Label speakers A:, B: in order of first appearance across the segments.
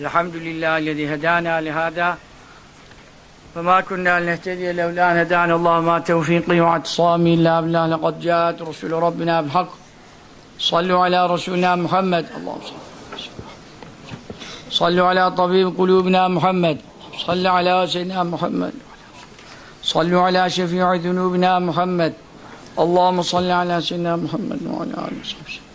A: الحمد لله الذي هدانا لهذا وما كنا لنهتدي لولا أن هدانا الله. ما توفيقي واعتصامي إلا بالله لقد جاءت رسل ربنا بالحق. صلوا على رسولنا محمد. اللهم صل صلوا على طبيب قلوبنا محمد. صل على سيدنا محمد. صلوا على شفيع ذنوبنا محمد. اللهم صل على سيدنا محمد وعلى آله وصحبه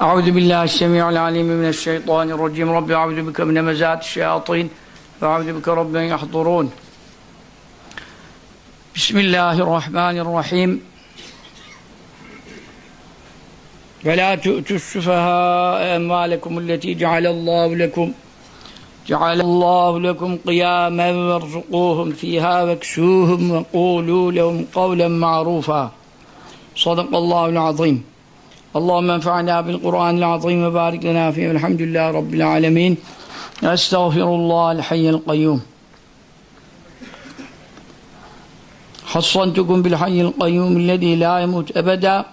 A: أعوذ بالله السميع العليم من الشيطان الرجيم. رب أعوذ بك من مزات الشياطين وأعوذ بك رب أن يحضرون. بسم الله الرحمن الرحيم. ولا تؤتوا السفهاء أموالكم التي جعل الله لكم جعل الله لكم قياما وارزقوهم فيها واكسوهم وقولوا لهم قولا معروفا. صدق الله العظيم. اللهم انفعنا بالقرآن العظيم وبارك لنا فيه والحمد لله رب العالمين أستغفر الله الحي القيوم حصنتكم بالحي القيوم الذي لا يموت أبدا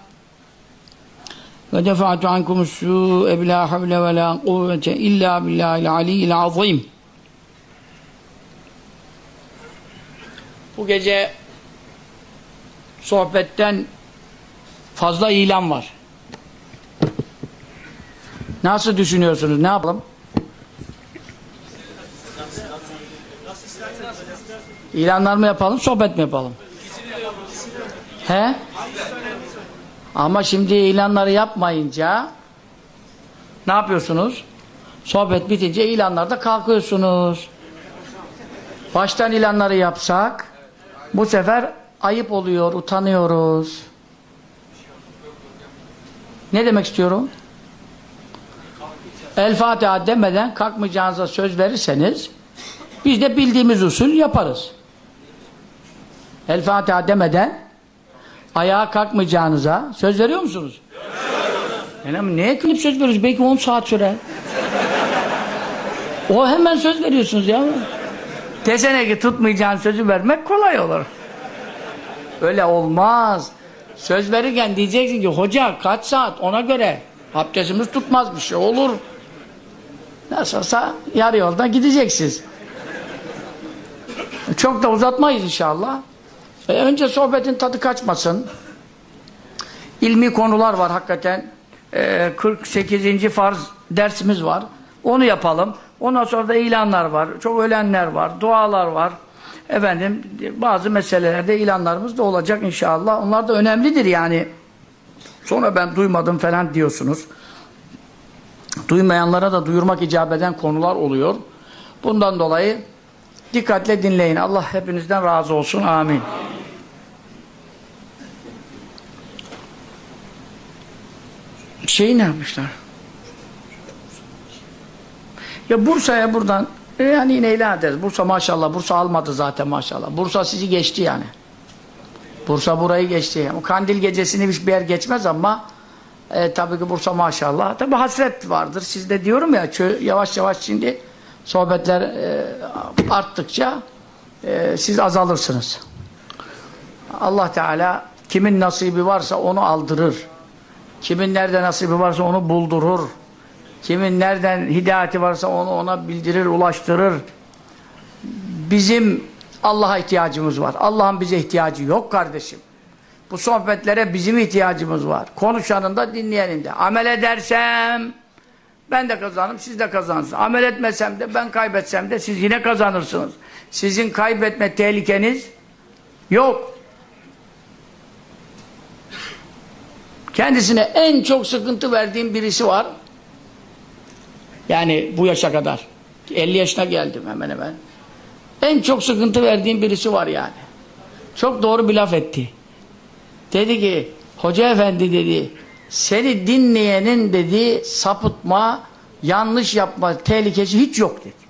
A: ودفعت عنكم السوء بلا حول ولا قوة إلا بالله العلي العظيم Bu gece sohbetten fazla ilan var. Nasıl düşünüyorsunuz? Ne yapalım? İlanlar mı yapalım, sohbet mi yapalım? He? Ama şimdi ilanları yapmayınca ne yapıyorsunuz? Sohbet bitince ilanlarda kalkıyorsunuz. Baştan ilanları yapsak bu sefer ayıp oluyor, utanıyoruz. Ne demek istiyorum? El Fatiha demeden kalkmayacağınıza söz verirseniz biz de bildiğimiz usul yaparız. El Fatiha demeden ayağa kalkmayacağınıza söz veriyor musunuz? Yani neye klip söz veriyoruz? Belki 10 saat sürer. o hemen söz veriyorsunuz ya. Desene ki tutmayacağın sözü vermek kolay olur. Öyle olmaz. Söz verirken diyeceksin ki hoca kaç saat ona göre abdestimiz tutmaz bir şey olur. Nasıl olsa yarı yolda gideceksiniz. Çok da uzatmayız inşallah. E, önce sohbetin tadı kaçmasın. İlmi konular var hakikaten. E, 48. farz dersimiz var. Onu yapalım. Ondan sonra da ilanlar var. Çok ölenler var. Dualar var. Efendim bazı meselelerde ilanlarımız da olacak inşallah. Onlar da önemlidir yani. Sonra ben duymadım falan diyorsunuz. Duymayanlara da duyurmak icap eden konular oluyor. Bundan dolayı dikkatle dinleyin. Allah hepinizden razı olsun. Amin. Şeyi ne yapmışlar? Ya Bursa'ya buradan e yani yine ilan ederiz. Bursa maşallah. Bursa almadı zaten maşallah. Bursa sizi geçti yani. Bursa burayı geçti. O kandil gecesini bir yer geçmez ama e, tabii ki Bursa maşallah. Tabii hasret vardır. Sizde diyorum ya yavaş yavaş şimdi sohbetler e, arttıkça e, siz azalırsınız. Allah Teala kimin nasibi varsa onu aldırır. Kimin nerede nasibi varsa onu buldurur. Kimin nereden hidayeti varsa onu ona bildirir, ulaştırır. Bizim Allah'a ihtiyacımız var. Allah'ın bize ihtiyacı yok kardeşim. Bu sohbetlere bizim ihtiyacımız var. Konuşanın da dinleyenin de. Amel edersem ben de kazanırım, siz de kazanırsınız. Amel etmesem de ben kaybetsem de siz yine kazanırsınız. Sizin kaybetme tehlikeniz yok. Kendisine en çok sıkıntı verdiğim birisi var. Yani bu yaşa kadar. 50 yaşına geldim hemen hemen. En çok sıkıntı verdiğim birisi var yani. Çok doğru bir laf etti. Dedi ki, hoca efendi dedi, seni dinleyenin dedi, sapıtma, yanlış yapma tehlikesi hiç yok dedi.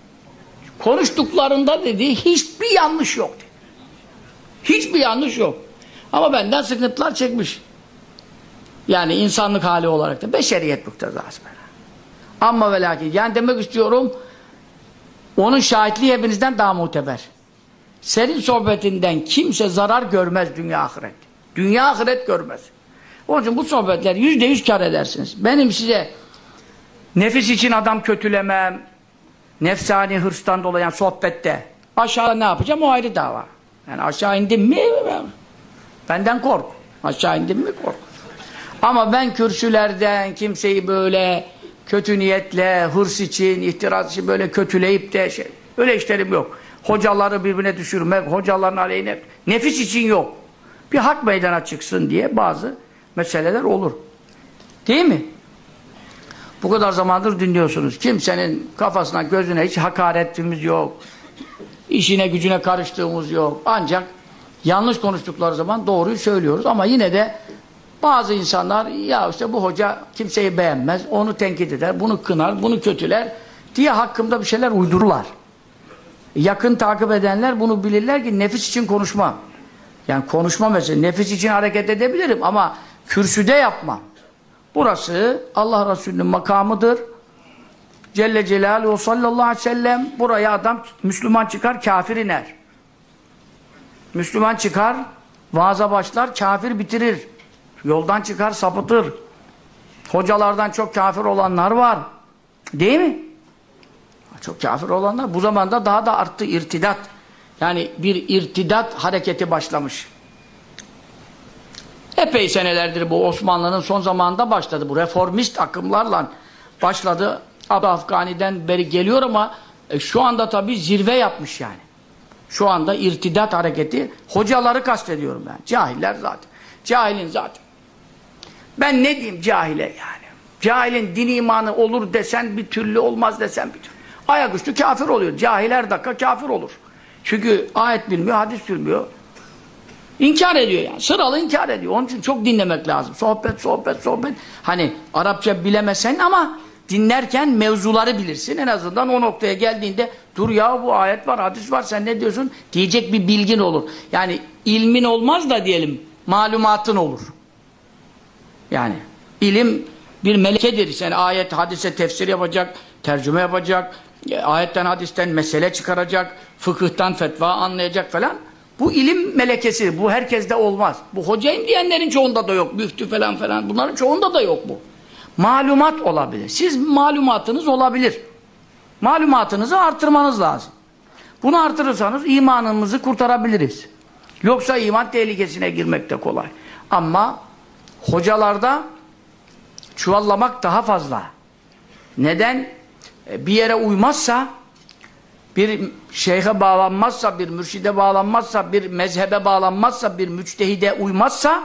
A: Konuştuklarında dedi, hiçbir yanlış yok dedi. Hiçbir yanlış yok. Ama benden sıkıntılar çekmiş. Yani insanlık hali olarak da beşeriyet muktezası. Ama ve lakin yani demek istiyorum onun şahitliği hepinizden daha muteber. senin sohbetinden kimse zarar görmez dünya ahiret. Dünya ahiret görmez. Onun için bu sohbetler yüzde yüz kar edersiniz. Benim size nefis için adam kötülemem, nefsani hırstan dolayı yani sohbette aşağıda ne yapacağım o ayrı dava. Yani aşağı indim mi benden kork. Aşağı indim mi kork. Ama ben kürsülerden kimseyi böyle kötü niyetle, hırs için, ihtiras için böyle kötüleyip de şey, öyle işlerim yok. Hocaları birbirine düşürmek, hocaların aleyhine, nefis için yok. Bir hak meydana çıksın diye bazı meseleler olur. Değil mi? Bu kadar zamandır dinliyorsunuz. Kimsenin kafasına, gözüne hiç hakaretimiz yok. İşine gücüne karıştığımız yok. Ancak yanlış konuştukları zaman doğruyu söylüyoruz. Ama yine de bazı insanlar ya işte bu hoca kimseyi beğenmez, onu tenkit eder, bunu kınar, bunu kötüler diye hakkımda bir şeyler uydururlar. Yakın takip edenler bunu bilirler ki nefis için konuşmam. Yani konuşma mesela nefis için hareket edebilirim ama kürsüde yapmam. Burası Allah Resulü'nün makamıdır. Celle Celaluhu sallallahu aleyhi ve sellem buraya adam Müslüman çıkar kafir iner. Müslüman çıkar vaaza başlar kafir bitirir. Yoldan çıkar sapıtır. Hocalardan çok kafir olanlar var. Değil mi? Çok kafir olanlar. Bu zamanda daha da arttı irtidat. Yani bir irtidat hareketi başlamış. Epey senelerdir bu Osmanlı'nın son zamanında başladı. Bu reformist akımlarla başladı. Abd Afgani'den beri geliyor ama e, şu anda tabii zirve yapmış yani. Şu anda irtidat hareketi hocaları kastediyorum ben. Cahiller zaten. Cahilin zaten. Ben ne diyeyim cahile yani. Cahilin din imanı olur desen bir türlü olmaz desen bir türlü. Ayaküstü kafir oluyor. Cahil her dakika kafir olur. Çünkü ayet bilmiyor, hadis bilmiyor. İnkar ediyor yani. Sıralı inkar ediyor. Onun için çok dinlemek lazım. Sohbet, sohbet, sohbet. Hani Arapça bilemesen ama dinlerken mevzuları bilirsin. En azından o noktaya geldiğinde dur ya bu ayet var, hadis var sen ne diyorsun? Diyecek bir bilgin olur. Yani ilmin olmaz da diyelim malumatın olur. Yani ilim bir melekedir. Sen ayet, hadise tefsir yapacak, tercüme yapacak, e, ayetten, hadisten mesele çıkaracak, fıkıhtan fetva anlayacak falan. Bu ilim melekesi. Bu herkeste olmaz. Bu hocayım diyenlerin çoğunda da yok. Müftü falan falan. Bunların çoğunda da yok bu. Malumat olabilir. Siz malumatınız olabilir. Malumatınızı artırmanız lazım. Bunu artırırsanız imanımızı kurtarabiliriz. Yoksa iman tehlikesine girmek de kolay. Ama hocalarda çuvallamak daha fazla. Neden? E, bir yere uymazsa bir şeyhe bağlanmazsa, bir mürşide bağlanmazsa, bir mezhebe bağlanmazsa, bir müçtehide uymazsa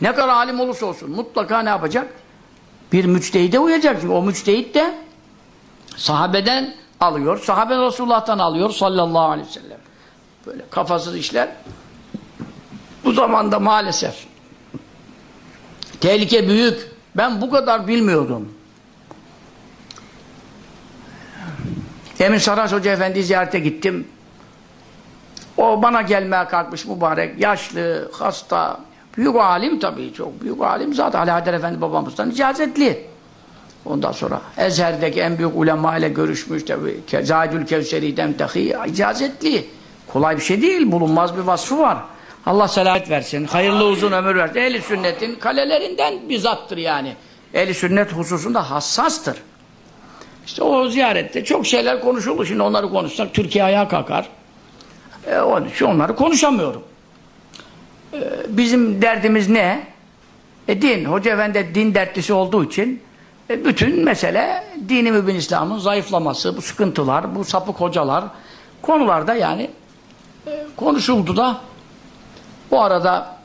A: ne kadar alim olursa olsun mutlaka ne yapacak? Bir müçtehide uyacak. Çünkü o müçtehit de sahabeden alıyor. Sahabe Resulullah'tan alıyor sallallahu aleyhi ve sellem. Böyle kafasız işler. Bu zamanda maalesef tehlike büyük. Ben bu kadar bilmiyordum. Demin Saraç Hoca Efendi'yi ziyarete gittim. O bana gelmeye kalkmış mübarek, yaşlı, hasta, büyük alim tabii, çok büyük alim zaten Ali Haydar Efendi babamızdan icazetli. Ondan sonra Ezher'deki en büyük ulema ile görüşmüş tabii. Zahidül Kevseri'den dahi icazetli. Kolay bir şey değil, bulunmaz bir vasfı var. Allah selamet versin, hayırlı uzun ömür versin. Ehli sünnetin kalelerinden bir zattır yani. Ehli sünnet hususunda hassastır. İşte o ziyarette çok şeyler konuşuldu. Şimdi onları konuşsak Türkiye ayağa kalkar. E, onun için onları konuşamıyorum. E, bizim derdimiz ne? E, din. Hoca Efendi din dertlisi olduğu için e, bütün mesele dini mübin İslam'ın zayıflaması, bu sıkıntılar, bu sapık hocalar konularda yani e, konuşuldu da bu arada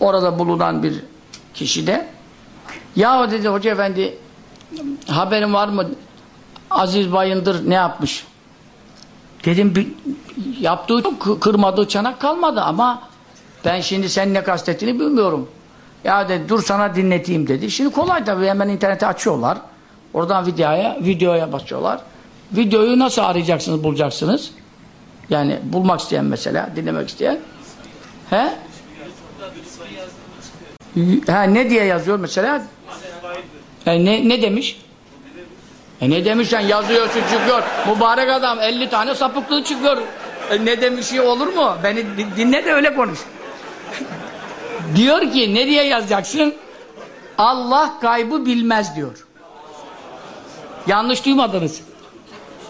A: orada bulunan bir kişi de ya dedi Hoca Efendi haberin var mı? Aziz Bayındır ne yapmış? Dedim yaptığı kırmadığı çanak kalmadı ama ben şimdi sen ne kastettiğini bilmiyorum. Ya dedi dur sana dinleteyim dedi. Şimdi kolay tabii hemen internete açıyorlar. Oradan videoya, videoya basıyorlar. Videoyu nasıl arayacaksınız, bulacaksınız? Yani bulmak isteyen mesela, dinlemek isteyen. He? Ha ne diye yazıyor mesela? Yani ne, ne demiş? E ne demişsen yazıyorsun çıkıyor. Mübarek adam 50 tane sapıklığı çıkıyor. E ne demiş şey olur mu? Beni di- dinle de öyle konuş. diyor ki ne diye yazacaksın? Allah gaybı bilmez diyor. Yanlış duymadınız.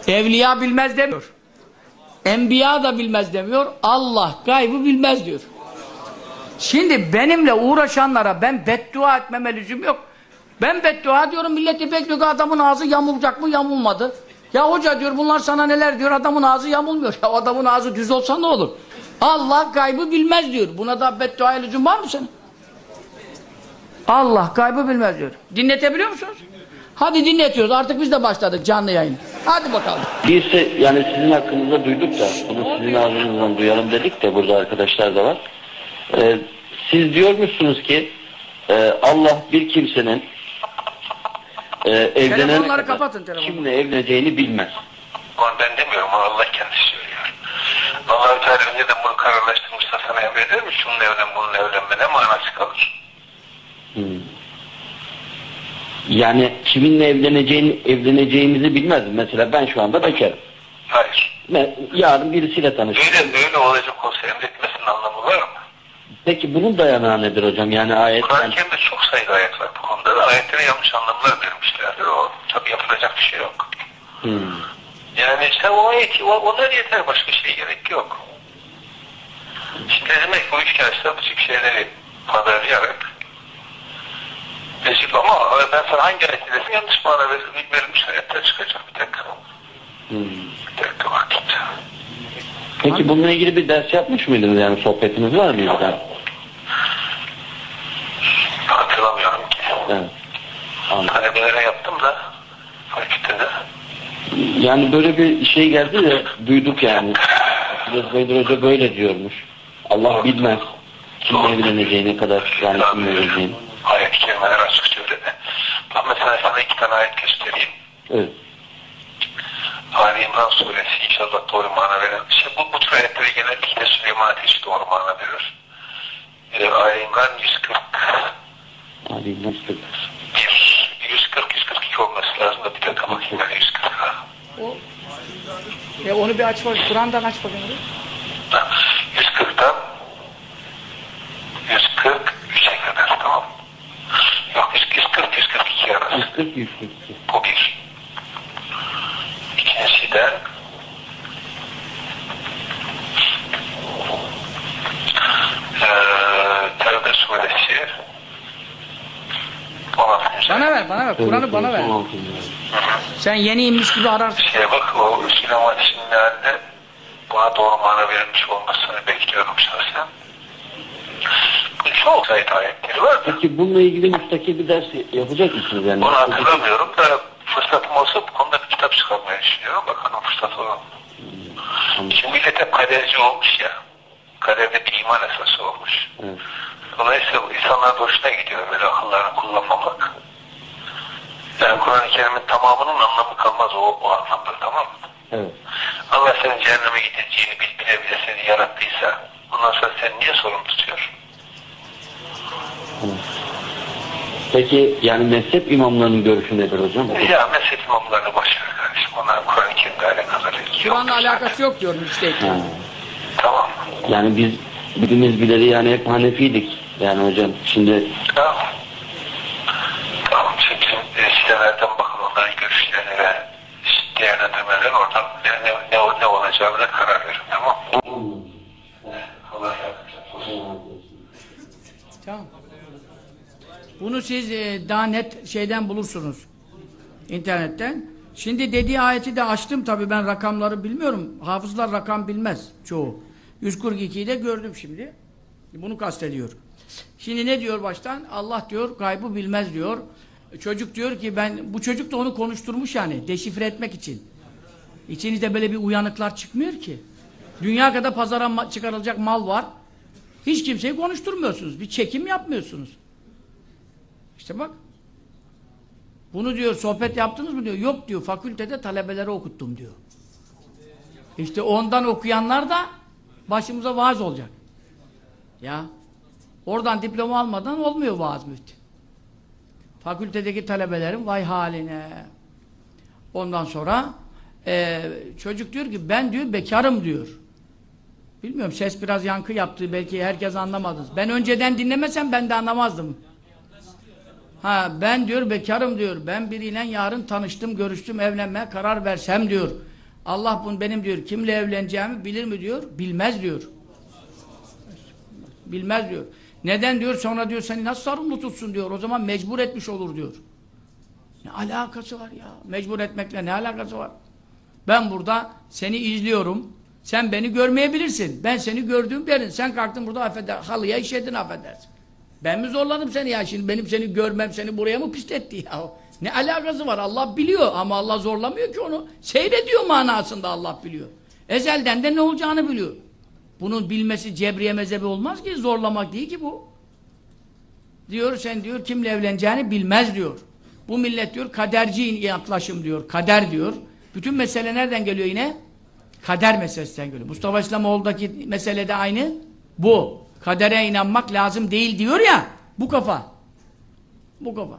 A: Evliya bilmez demiyor. Enbiya da bilmez demiyor. Allah gaybı bilmez diyor. Şimdi benimle uğraşanlara ben beddua etmeme lüzum yok. Ben beddua diyorum milleti bekliyor ki adamın ağzı yamulacak mı yamulmadı. Ya hoca diyor bunlar sana neler diyor adamın ağzı yamulmuyor. Ya adamın ağzı düz olsa ne olur? Allah gaybı bilmez diyor. Buna da bedduaya lüzum var mı senin? Allah gaybı bilmez diyor. Dinletebiliyor musunuz? Hadi dinletiyoruz. Artık biz de başladık canlı yayın. Hadi bakalım.
B: Biz de yani sizin hakkınızda duyduk da bunu sizin ağzınızdan duyalım dedik de burada arkadaşlar da var. Ee, siz diyormuşsunuz ki e, Allah bir kimsenin e, evlenene
A: Telefonları
B: kadar
A: kapatın, telefonu.
B: kimle evleneceğini bilmez.
C: Ben demiyorum, onu Allah kendisi söylüyor. allah Teala önceden bunu kararlaştırmışsa sana emreder mi? Şununla evlen, bununla evlenme ne manası kalır?
B: Hmm. Yani kiminle evleneceğini evleneceğimizi bilmez. Mesela ben şu anda bekarım.
C: Hayır.
B: Ben yarın birisiyle tanışacağım.
C: Öyle, öyle olacak olsa emretmesinin anlamı var mı?
B: Peki bunun dayanağı nedir hocam? Yani ayetten
C: Kur'an-ı Kerim'de çok sayıda ayet var bu konuda da ayetlere yanlış anlamlar vermişlerdir. O tabi yapılacak bir şey yok.
B: Hmm.
C: Yani sen o ayeti, o, onlar yeter başka şey gerek yok. İşte demek bu üç kere bu tip şeyleri haberleyerek Necip ama ben sana hangi ayet dedim yanlış ver- verilmiş ayetler çıkacak bir dakika.
B: Hmm.
C: Bir dakika bakayım.
B: Peki bununla ilgili bir ders yapmış mıydınız? Yani sohbetiniz var mıydı? Yani?
C: Hatırlamıyorum ki.
B: Evet. Anladım.
C: Talebelere yaptım da fakültede.
B: Yani böyle bir şey geldi de duyduk yani. Rezbedir Hoca böyle diyormuş. Allah bilmez. Kimle evleneceğine kadar yani kimle evleneceğini.
C: Ayet-i kerimeler açık söyledi. Bak mesela sana iki tane ayet göstereyim.
B: Evet.
C: Ali İmran suresi inşallah doğru mana veren. İşte bu, bu tür ayetleri genellikle Süleyman Ateşi doğru mana verir. Ee, Ali İmran 140
B: Ali nasıl?
C: 140-142 olması lazım da bir dakika bakayım ben 140 ha.
A: O, e onu bir aç bakayım. Kur'an'dan aç bakayım. bir.
C: Ha, 140'dan 143'e kadar tamam. Yok 140-142 arası.
B: 140 142.
C: Bu bir. İkincisi de eee Tevbe suresi 16.
A: Bana ver, bana ver. Kur'an'ı bana ver. Sen yeni inmiş gibi ararsın.
C: Şeye bak o Süleyman halinde buna doğru mana verilmiş olmasını bekliyorum şahsen. Çok sayıda ayetleri var da.
B: Peki bununla ilgili müstakil bir ders yapacak mısınız yani?
C: Onu hatırlamıyorum da fırsatım olsa bu konuda bir kitap çıkarmayı düşünüyorum. Bakalım fırsat olur mu? Şimdi millet hep kaderci olmuş ya. Kaderde bir iman esası olmuş.
B: Evet.
C: Dolayısıyla insanlar hoşuna gidiyor böyle akıllarını kullanmamak. Yani Kur'an-ı Kerim'in tamamının anlamı kalmaz o, o anlamda tamam mı?
B: Evet.
C: Allah senin cehenneme gideceğini bil bile bile seni yarattıysa ondan sonra seni niye sorumlu tutuyor?
B: Peki yani mezhep imamlarının görüşü nedir hocam?
C: Ya mezhep imamlarını boş ver kardeşim. Onlar Kur'an-ı Kerim'le alakaları yok.
A: Kur'an'la alakası yok diyor müstehit.
B: Ha.
C: Tamam.
B: Yani biz bildiğimiz bileli yani hep Hanefiydik. Yani hocam şimdi
C: Tamam. Tamam. Şimdi bizim e, sitelerden bakın onların görüşlerini ve değerlendirmeleri oradan ne, ne, ne, ne olacağına karar verin. Tamam mı? Allah yardımcınız olsun.
A: Tamam. Bunu siz e, daha net şeyden bulursunuz. İnternetten. Şimdi dediği ayeti de açtım tabii ben rakamları bilmiyorum. Hafızlar rakam bilmez çoğu. 142'yi de gördüm şimdi. Bunu kastediyor. Şimdi ne diyor baştan? Allah diyor kaybı bilmez diyor. Çocuk diyor ki ben bu çocuk da onu konuşturmuş yani deşifre etmek için. İçinizde böyle bir uyanıklar çıkmıyor ki. Dünya kadar pazara ma- çıkarılacak mal var. Hiç kimseyi konuşturmuyorsunuz. Bir çekim yapmıyorsunuz. İşte bak. Bunu diyor sohbet yaptınız mı diyor. Yok diyor fakültede talebelere okuttum diyor. İşte ondan okuyanlar da başımıza vaaz olacak. Ya. Oradan diploma almadan olmuyor vaaz müftü. Fakültedeki talebelerin vay haline. Ondan sonra e, çocuk diyor ki ben diyor bekarım diyor. Bilmiyorum ses biraz yankı yaptı belki herkes anlamadı. Ben önceden dinlemesem ben de anlamazdım. Ha ben diyor bekarım diyor. Ben biriyle yarın tanıştım, görüştüm, evlenmeye karar versem diyor. Allah bunu benim diyor kimle evleneceğimi bilir mi diyor? Bilmez diyor. Bilmez diyor. Neden diyor? Sonra diyor seni nasıl sarımlı tutsun diyor. O zaman mecbur etmiş olur diyor. Ne alakası var ya? Mecbur etmekle ne alakası var? Ben burada seni izliyorum. Sen beni görmeyebilirsin. Ben seni gördüğüm yerin. Sen kalktın burada affeder, halıya işedin affedersin. Ben mi zorladım seni ya? Şimdi benim seni görmem seni buraya mı pisletti ya? Ne alakası var? Allah biliyor ama Allah zorlamıyor ki onu. Seyrediyor manasında Allah biliyor. Ezelden de ne olacağını biliyor. Bunun bilmesi cebriye mezhebi olmaz ki. Zorlamak değil ki bu. Diyor sen diyor kimle evleneceğini bilmez diyor. Bu millet diyor kaderci yaklaşım diyor. Kader diyor. Bütün mesele nereden geliyor yine? Kader meselesinden geliyor. Mustafa İslamoğlu'daki mesele de aynı. Bu. Kadere inanmak lazım değil diyor ya. Bu kafa. Bu kafa.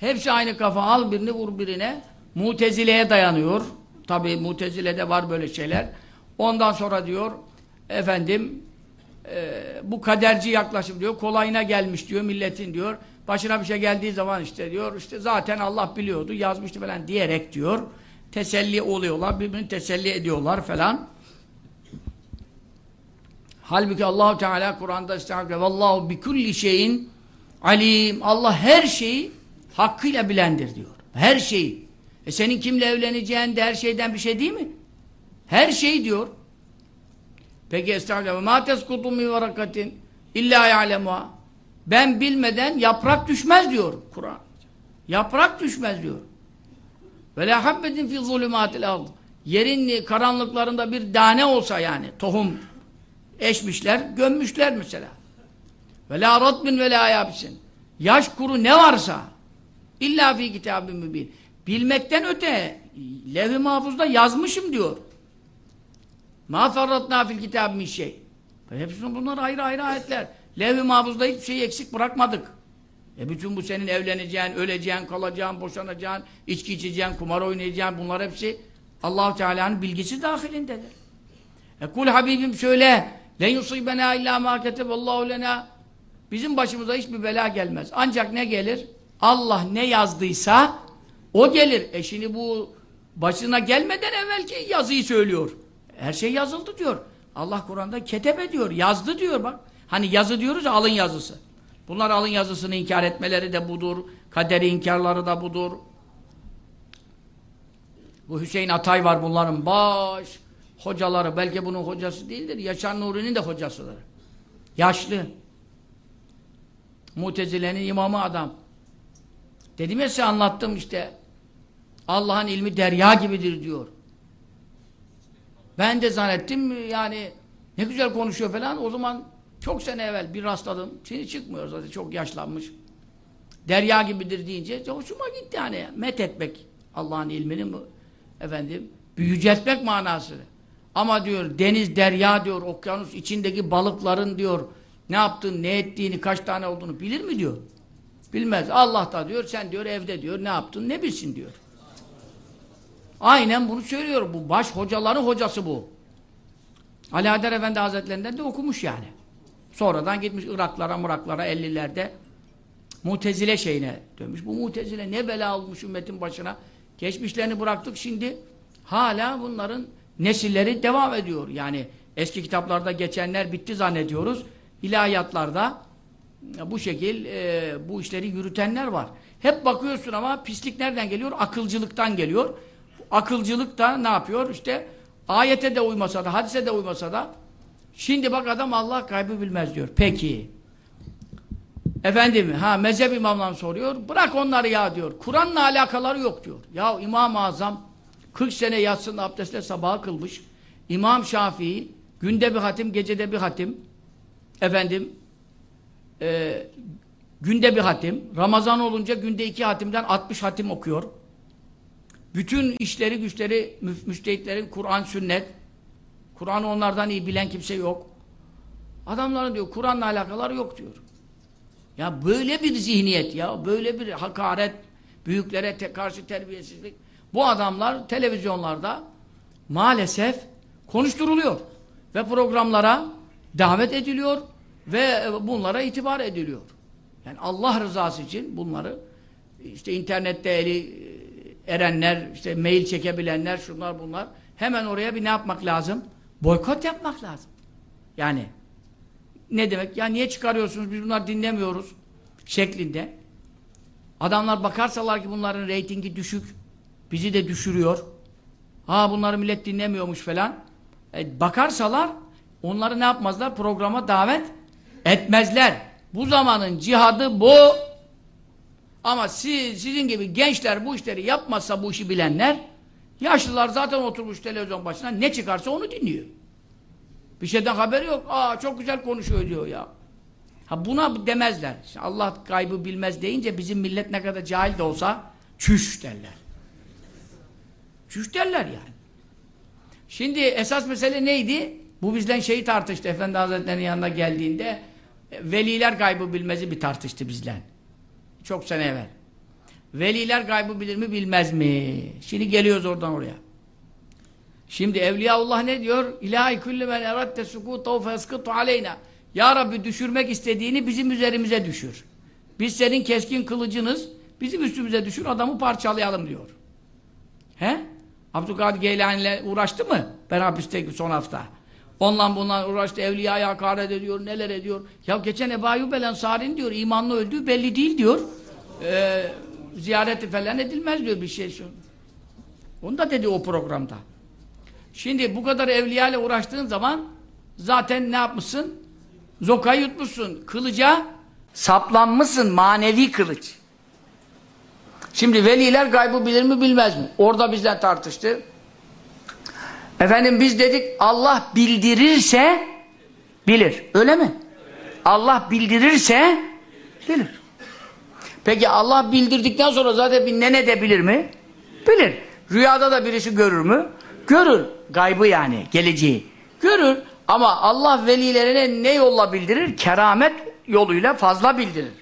A: Hepsi aynı kafa. Al birini vur birine. Mutezile'ye dayanıyor. Tabi Mutezile'de var böyle şeyler. Ondan sonra diyor efendim e, bu kaderci yaklaşım diyor. Kolayına gelmiş diyor milletin diyor. Başına bir şey geldiği zaman işte diyor işte zaten Allah biliyordu yazmıştı falan diyerek diyor. Teselli oluyorlar. Birbirini teselli ediyorlar falan. Halbuki Allahu Teala Kur'an'da estağfurullah vallahu bi kulli şeyin alim. Allah her şeyi hakkıyla bilendir diyor. Her şeyi. E senin kimle evleneceğin de her şeyden bir şey değil mi? Her şey diyor. Peki estağfurullah. Ma teskutu min varakatin illa ya'lemuha. Ben bilmeden yaprak düşmez diyor Kur'an. Yaprak düşmez diyor. Ve la habbetin fi zulümatil ard. Yerin karanlıklarında bir tane olsa yani tohum eşmişler, gömmüşler mesela. Ve la ratbin ve la yabisin. Yaş kuru ne varsa illa fi kitabın mübin. Bilmekten öte levh-i mahfuzda yazmışım diyor. Ma ferratna fil kitab min şey. Hepsinin bunlar ayrı ayrı ayetler. Levh-i mahfuzda hiçbir şey eksik bırakmadık. E bütün bu senin evleneceğin, öleceğin, kalacağın, boşanacağın, içki içeceğin, kumar oynayacağın bunlar hepsi allah Teala'nın bilgisi dahilindedir. E kul Habibim söyle len yusibena illa ma keteballahu lena bizim başımıza hiçbir bela gelmez. Ancak ne gelir? Allah ne yazdıysa o gelir. E şimdi bu başına gelmeden evvelki yazıyı söylüyor. Her şey yazıldı diyor. Allah Kur'an'da ketebe diyor, yazdı diyor bak. Hani yazı diyoruz ya alın yazısı. Bunlar alın yazısını inkar etmeleri de budur. Kaderi inkarları da budur. Bu Hüseyin Atay var bunların baş hocaları. Belki bunun hocası değildir. Yaşar Nuri'nin de hocasıdır. Yaşlı. Mutezile'nin imamı adam. Dedim ya size anlattım işte. Allah'ın ilmi derya gibidir diyor. Ben de zannettim yani ne güzel konuşuyor falan. O zaman çok sene evvel bir rastladım. Şimdi çıkmıyor zaten çok yaşlanmış. Derya gibidir deyince hoşuma gitti yani. Met etmek Allah'ın ilmini mi efendim yüceltmek manası. Ama diyor deniz derya diyor okyanus içindeki balıkların diyor ne yaptığını ne ettiğini kaç tane olduğunu bilir mi diyor. Bilmez. Allah da diyor sen diyor evde diyor ne yaptın ne bilsin diyor. Aynen bunu söylüyor. Bu baş hocaların hocası bu. Ali Adar Efendi Hazretlerinden de okumuş yani. Sonradan gitmiş Iraklara, Muraklara 50'lerde Mutezile şeyine dönmüş. Bu Mutezile ne bela olmuş ümmetin başına. Geçmişlerini bıraktık şimdi hala bunların nesilleri devam ediyor. Yani eski kitaplarda geçenler bitti zannediyoruz. İlahiyatlarda bu şekil e, bu işleri yürütenler var. Hep bakıyorsun ama pislik nereden geliyor? Akılcılıktan geliyor. Akılcılık da ne yapıyor? İşte ayete de uymasa da, hadise de uymasa da şimdi bak adam Allah kaybı bilmez diyor. Peki. Efendim, ha mezhep imamdan soruyor. Bırak onları ya diyor. Kur'an'la alakaları yok diyor. Ya İmam-ı Azam 40 sene yatsın abdestle sabaha kılmış. İmam Şafii günde bir hatim, gecede bir hatim. Efendim e, günde bir hatim. Ramazan olunca günde iki hatimden 60 hatim okuyor. Bütün işleri güçleri müstehitlerin Kur'an sünnet. Kur'an'ı onlardan iyi bilen kimse yok. Adamların diyor Kur'an'la alakaları yok diyor. Ya böyle bir zihniyet ya, böyle bir hakaret, büyüklere te karşı terbiyesizlik. Bu adamlar televizyonlarda maalesef konuşturuluyor. Ve programlara davet ediliyor ve bunlara itibar ediliyor. Yani Allah rızası için bunları işte internette eli e, erenler, işte mail çekebilenler, şunlar bunlar hemen oraya bir ne yapmak lazım? Boykot yapmak lazım. Yani ne demek? Ya niye çıkarıyorsunuz? Biz bunları dinlemiyoruz şeklinde. Adamlar bakarsalar ki bunların reytingi düşük, bizi de düşürüyor. Ha bunları millet dinlemiyormuş falan. E, bakarsalar onları ne yapmazlar? Programa davet etmezler. Bu zamanın cihadı bu. Ama siz, sizin gibi gençler bu işleri yapmazsa bu işi bilenler, yaşlılar zaten oturmuş televizyon başına ne çıkarsa onu dinliyor. Bir şeyden haberi yok. Aa çok güzel konuşuyor diyor ya. Ha buna demezler. İşte Allah kaybı bilmez deyince bizim millet ne kadar cahil de olsa çüş derler. Çüş derler yani. Şimdi esas mesele neydi? Bu bizden şeyi tartıştı. Efendi Hazretleri'nin yanına geldiğinde e, veliler gaybı bilmezi bir tartıştı bizden. Çok sene evvel. Veliler gaybı bilir mi bilmez mi? Şimdi geliyoruz oradan oraya. Şimdi Evliyaullah ne diyor? İlahi kulli men eratte sukutahu feskutu aleyna. Ya Rabbi düşürmek istediğini bizim üzerimize düşür. Biz senin keskin kılıcınız, bizim üstümüze düşür, adamı parçalayalım diyor. He? Abdülkadir Geylani ile uğraştı mı? Ben hapisteki son hafta. Onunla bundan uğraştı, evliyaya hakaret ediyor, neler ediyor. Ya geçen Ebu Ayyub el Ensari'nin diyor, imanlı öldüğü belli değil diyor. Ee, ziyareti falan edilmez diyor bir şey. şu. Onu da dedi o programda. Şimdi bu kadar evliya ile uğraştığın zaman zaten ne yapmışsın? Zokayı yutmuşsun. Kılıca saplanmışsın manevi kılıç. Şimdi veliler gaybı bilir mi bilmez mi? Orada bizden tartıştı. Efendim biz dedik Allah bildirirse bilir. Öyle mi? Allah bildirirse bilir. Peki Allah bildirdikten sonra zaten bir nene de bilir mi? Bilir. Rüyada da birisi görür mü? Görür. Gaybı yani, geleceği. Görür. Ama Allah velilerine ne yolla bildirir? Keramet yoluyla fazla bildirir.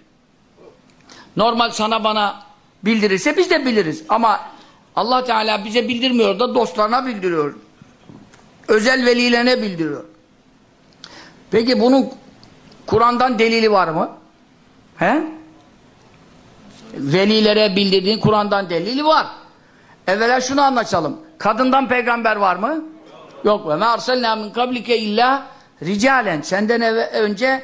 A: Normal sana bana bildirirse biz de biliriz. Ama Allah Teala bize bildirmiyor da dostlarına bildiriyor. Özel velilerine bildiriyor. Peki bunun Kur'an'dan delili var mı? He? Velilere bildirdiğin Kur'an'dan delili var. Evvela şunu anlaşalım. Kadından peygamber var mı? Yok. Ve me arsalna min kablike illa ricalen. Senden önce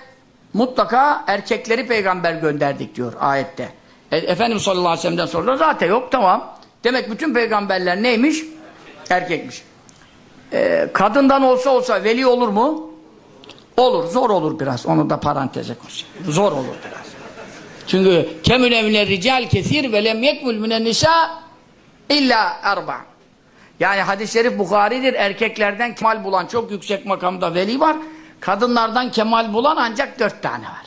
A: mutlaka erkekleri peygamber gönderdik diyor ayette. E, Efendimiz sallallahu aleyhi ve sellem'den sonra zaten yok tamam. Demek bütün peygamberler neymiş? Erkekmiş. E, kadından olsa olsa veli olur mu? Olur. Zor olur biraz. Onu da paranteze koyayım. Zor olur biraz. Çünkü kemün evine rical kesir ve lem yekmül minen nisa illa erba. Yani hadis-i şerif Bukhari'dir. Erkeklerden kemal bulan çok yüksek makamda veli var. Kadınlardan kemal bulan ancak dört tane var.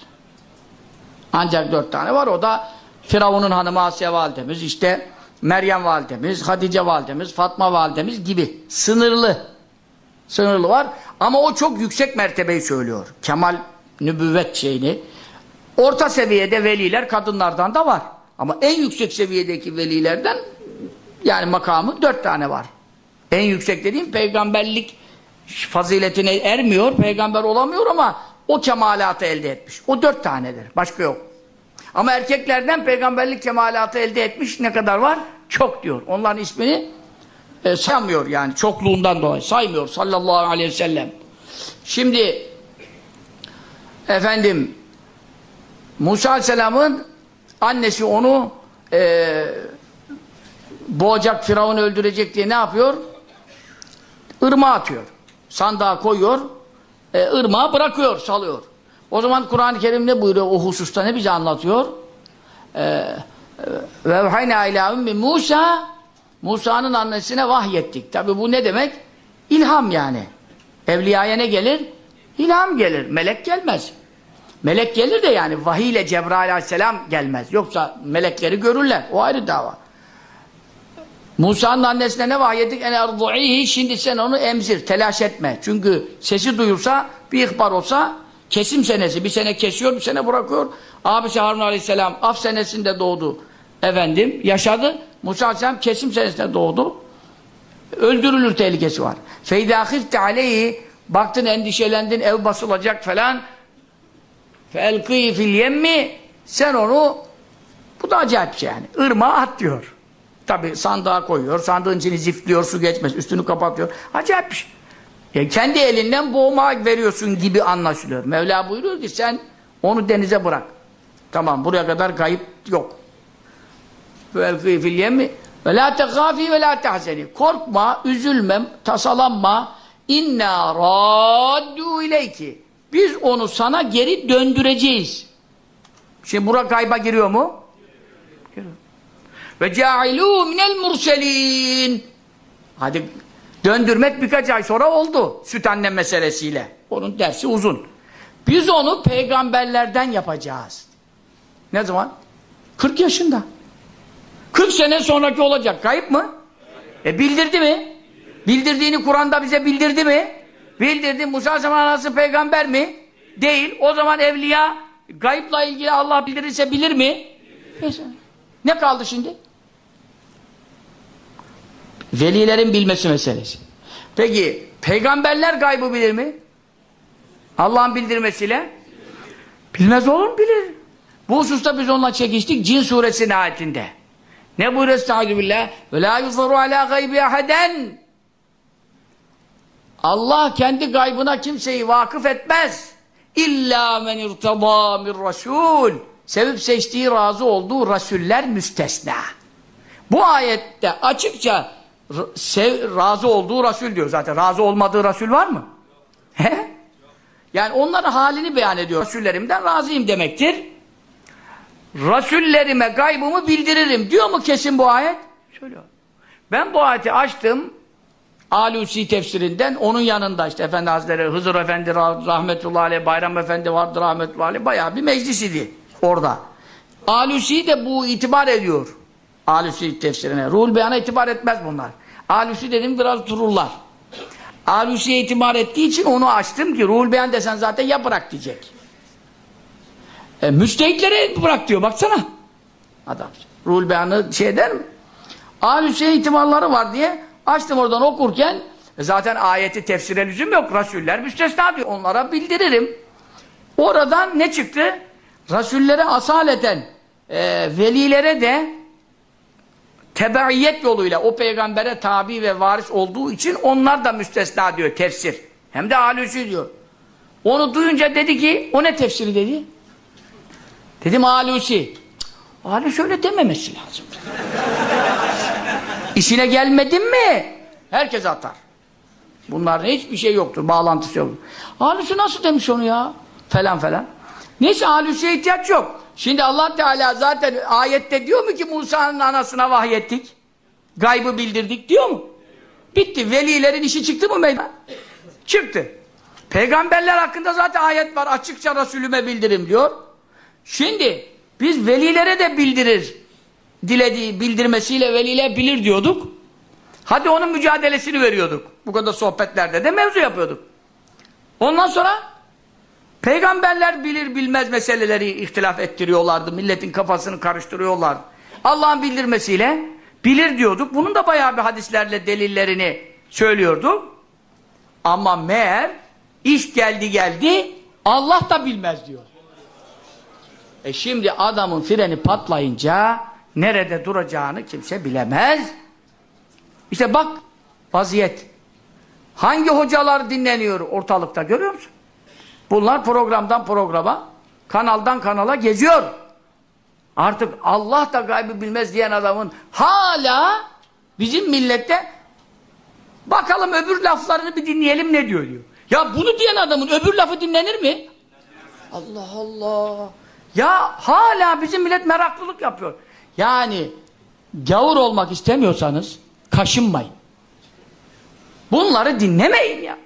A: Ancak dört tane var. O da Firavun'un hanımı Asya validemiz, işte Meryem validemiz, Hatice validemiz, Fatma validemiz gibi. Sınırlı. Sınırlı var. Ama o çok yüksek mertebeyi söylüyor. Kemal nübüvvet şeyini. Orta seviyede veliler kadınlardan da var. Ama en yüksek seviyedeki velilerden yani makamı dört tane var. En yüksek dediğim peygamberlik faziletine ermiyor, peygamber olamıyor ama o kemalatı elde etmiş. O dört tanedir. Başka yok. Ama erkeklerden peygamberlik kemalatı elde etmiş ne kadar var? Çok diyor. Onların ismini e, saymıyor yani çokluğundan dolayı. Saymıyor sallallahu aleyhi ve sellem. Şimdi efendim Musa aleyhisselamın annesi onu e, boğacak, Firavun öldürecek diye ne yapıyor? Irmağa atıyor. Sandığa koyuyor, e, ırmağa bırakıyor, salıyor. O zaman Kur'an-ı Kerim ne buyuruyor o hususta, ne bize anlatıyor? Ve hayna ila ümmi Musa Musa'nın annesine vahyettik. Tabi bu ne demek? İlham yani. Evliyaya ne gelir? İlham gelir. Melek gelmez. Melek gelir de yani vahiy ile Cebrail aleyhisselam gelmez. Yoksa melekleri görürler. O ayrı dava. Musa'nın annesine ne vahyettik? En erdu'ihi şimdi sen onu emzir. Telaş etme. Çünkü sesi duyulsa bir ihbar olsa kesim senesi. Bir sene kesiyor, bir sene bırakıyor. Abisi Harun aleyhisselam af senesinde doğdu. efendim yaşadı. Musa Aleyhisselam kesim senesinde doğdu. Öldürülür tehlikesi var. Feyda khifte aleyhi baktın endişelendin ev basılacak falan felkî fil yemmi sen onu bu da acayip şey yani. Irmağa at diyor. Tabi sandığa koyuyor. Sandığın içini zifliyor su geçmez. Üstünü kapatıyor. Acayip bir şey. E, kendi elinden boğma veriyorsun gibi anlaşılıyor. Mevla buyuruyor ki sen onu denize bırak. Tamam buraya kadar kayıp yok. Velkî fil yemmi ve la tegâfî ve la tehzeni. Korkma, üzülme, tasalanma. İnna raddu ileyki. Biz onu sana geri döndüreceğiz. Şimdi bura kayba giriyor mu? Giriyor. Ve câilû minel murselîn. Hadi döndürmek birkaç ay sonra oldu. Süt anne meselesiyle. Onun dersi uzun. Biz onu peygamberlerden yapacağız. Ne zaman? 40 yaşında. 40 sene sonraki olacak. Kayıp mı? E bildirdi mi? Bildirdiğini Kur'an'da bize bildirdi mi? Bildirdi. Musa zaman anası peygamber mi? Değil. O zaman evliya gayıpla ilgili Allah bildirirse bilir mi? Ne kaldı şimdi? Velilerin bilmesi meselesi. Peki peygamberler gaybı bilir mi? Allah'ın bildirmesiyle bilmez olur mu? Bilir. Bu hususta biz onunla çekiştik Cin suresinin ayetinde. Ne buyuruyor Estaizu billah? Ve la yuzaru ala gaybi aheden. Allah kendi gaybına kimseyi vakıf etmez. İlla men irtada min rasul. Sevip seçtiği razı olduğu rasuller müstesna. Bu ayette açıkça sev, razı olduğu rasul diyor. Zaten razı olmadığı rasul var mı? He? Yani onların halini beyan ediyor. Rasullerimden razıyım demektir. Rasullerime gaybımı bildiririm. Diyor mu kesin bu ayet? Söylüyor. Ben bu ayeti açtım. Alusi tefsirinden onun yanında işte Efendi Hazretleri, Hızır Efendi rahmetullahi aleyh, Bayram Efendi vardı rahmetullahi aleyh. Bayağı bir meclis idi orada. Alusi de bu itibar ediyor. Alusi tefsirine. Ruhul beyana itibar etmez bunlar. Alusi dedim biraz dururlar. Alusi'ye itibar ettiği için onu açtım ki ruhul beyan desen zaten ya bırak diyecek. E, müstehiklere bırak diyor baksana. Adam. Ruhul beyanı şey der mi? Alusi'ye itibarları var diye açtım oradan okurken e, zaten ayeti tefsire lüzum yok. Rasuller müstesna diyor. Onlara bildiririm. Oradan ne çıktı? Rasullere asaleten e, velilere de tebaiyet yoluyla o peygambere tabi ve varis olduğu için onlar da müstesna diyor tefsir. Hem de Alusi diyor. Onu duyunca dedi ki o ne tefsiri dedi? Dedim Alusi. Alusi öyle dememesi lazım. İşine gelmedin mi? Herkes atar. Bunların hiçbir şey yoktur. Bağlantısı yok. Alusi nasıl demiş onu ya? Falan falan. Neyse Alusi'ye ihtiyaç yok. Şimdi Allah Teala zaten ayette diyor mu ki Musa'nın anasına vahyettik? Gaybı bildirdik diyor mu? Bitti. Velilerin işi çıktı mı meydan? Çıktı. Peygamberler hakkında zaten ayet var. Açıkça Resulüme bildirim diyor. Şimdi biz velilere de bildirir. Dilediği bildirmesiyle veliler bilir diyorduk. Hadi onun mücadelesini veriyorduk. Bu kadar sohbetlerde de mevzu yapıyorduk. Ondan sonra Peygamberler bilir bilmez meseleleri ihtilaf ettiriyorlardı. Milletin kafasını karıştırıyorlar. Allah'ın bildirmesiyle bilir diyorduk. Bunun da bayağı bir hadislerle delillerini söylüyorduk. Ama meğer iş geldi geldi Allah da bilmez diyor. E şimdi adamın freni patlayınca nerede duracağını kimse bilemez. İşte bak vaziyet. Hangi hocalar dinleniyor ortalıkta görüyor musun? Bunlar programdan programa, kanaldan kanala geziyor. Artık Allah da gaybı bilmez diyen adamın hala bizim millette bakalım öbür laflarını bir dinleyelim ne diyor diyor. Ya bunu diyen adamın öbür lafı dinlenir mi? Allah Allah. Ya hala bizim millet meraklılık yapıyor. Yani gavur olmak istemiyorsanız kaşınmayın. Bunları dinlemeyin ya.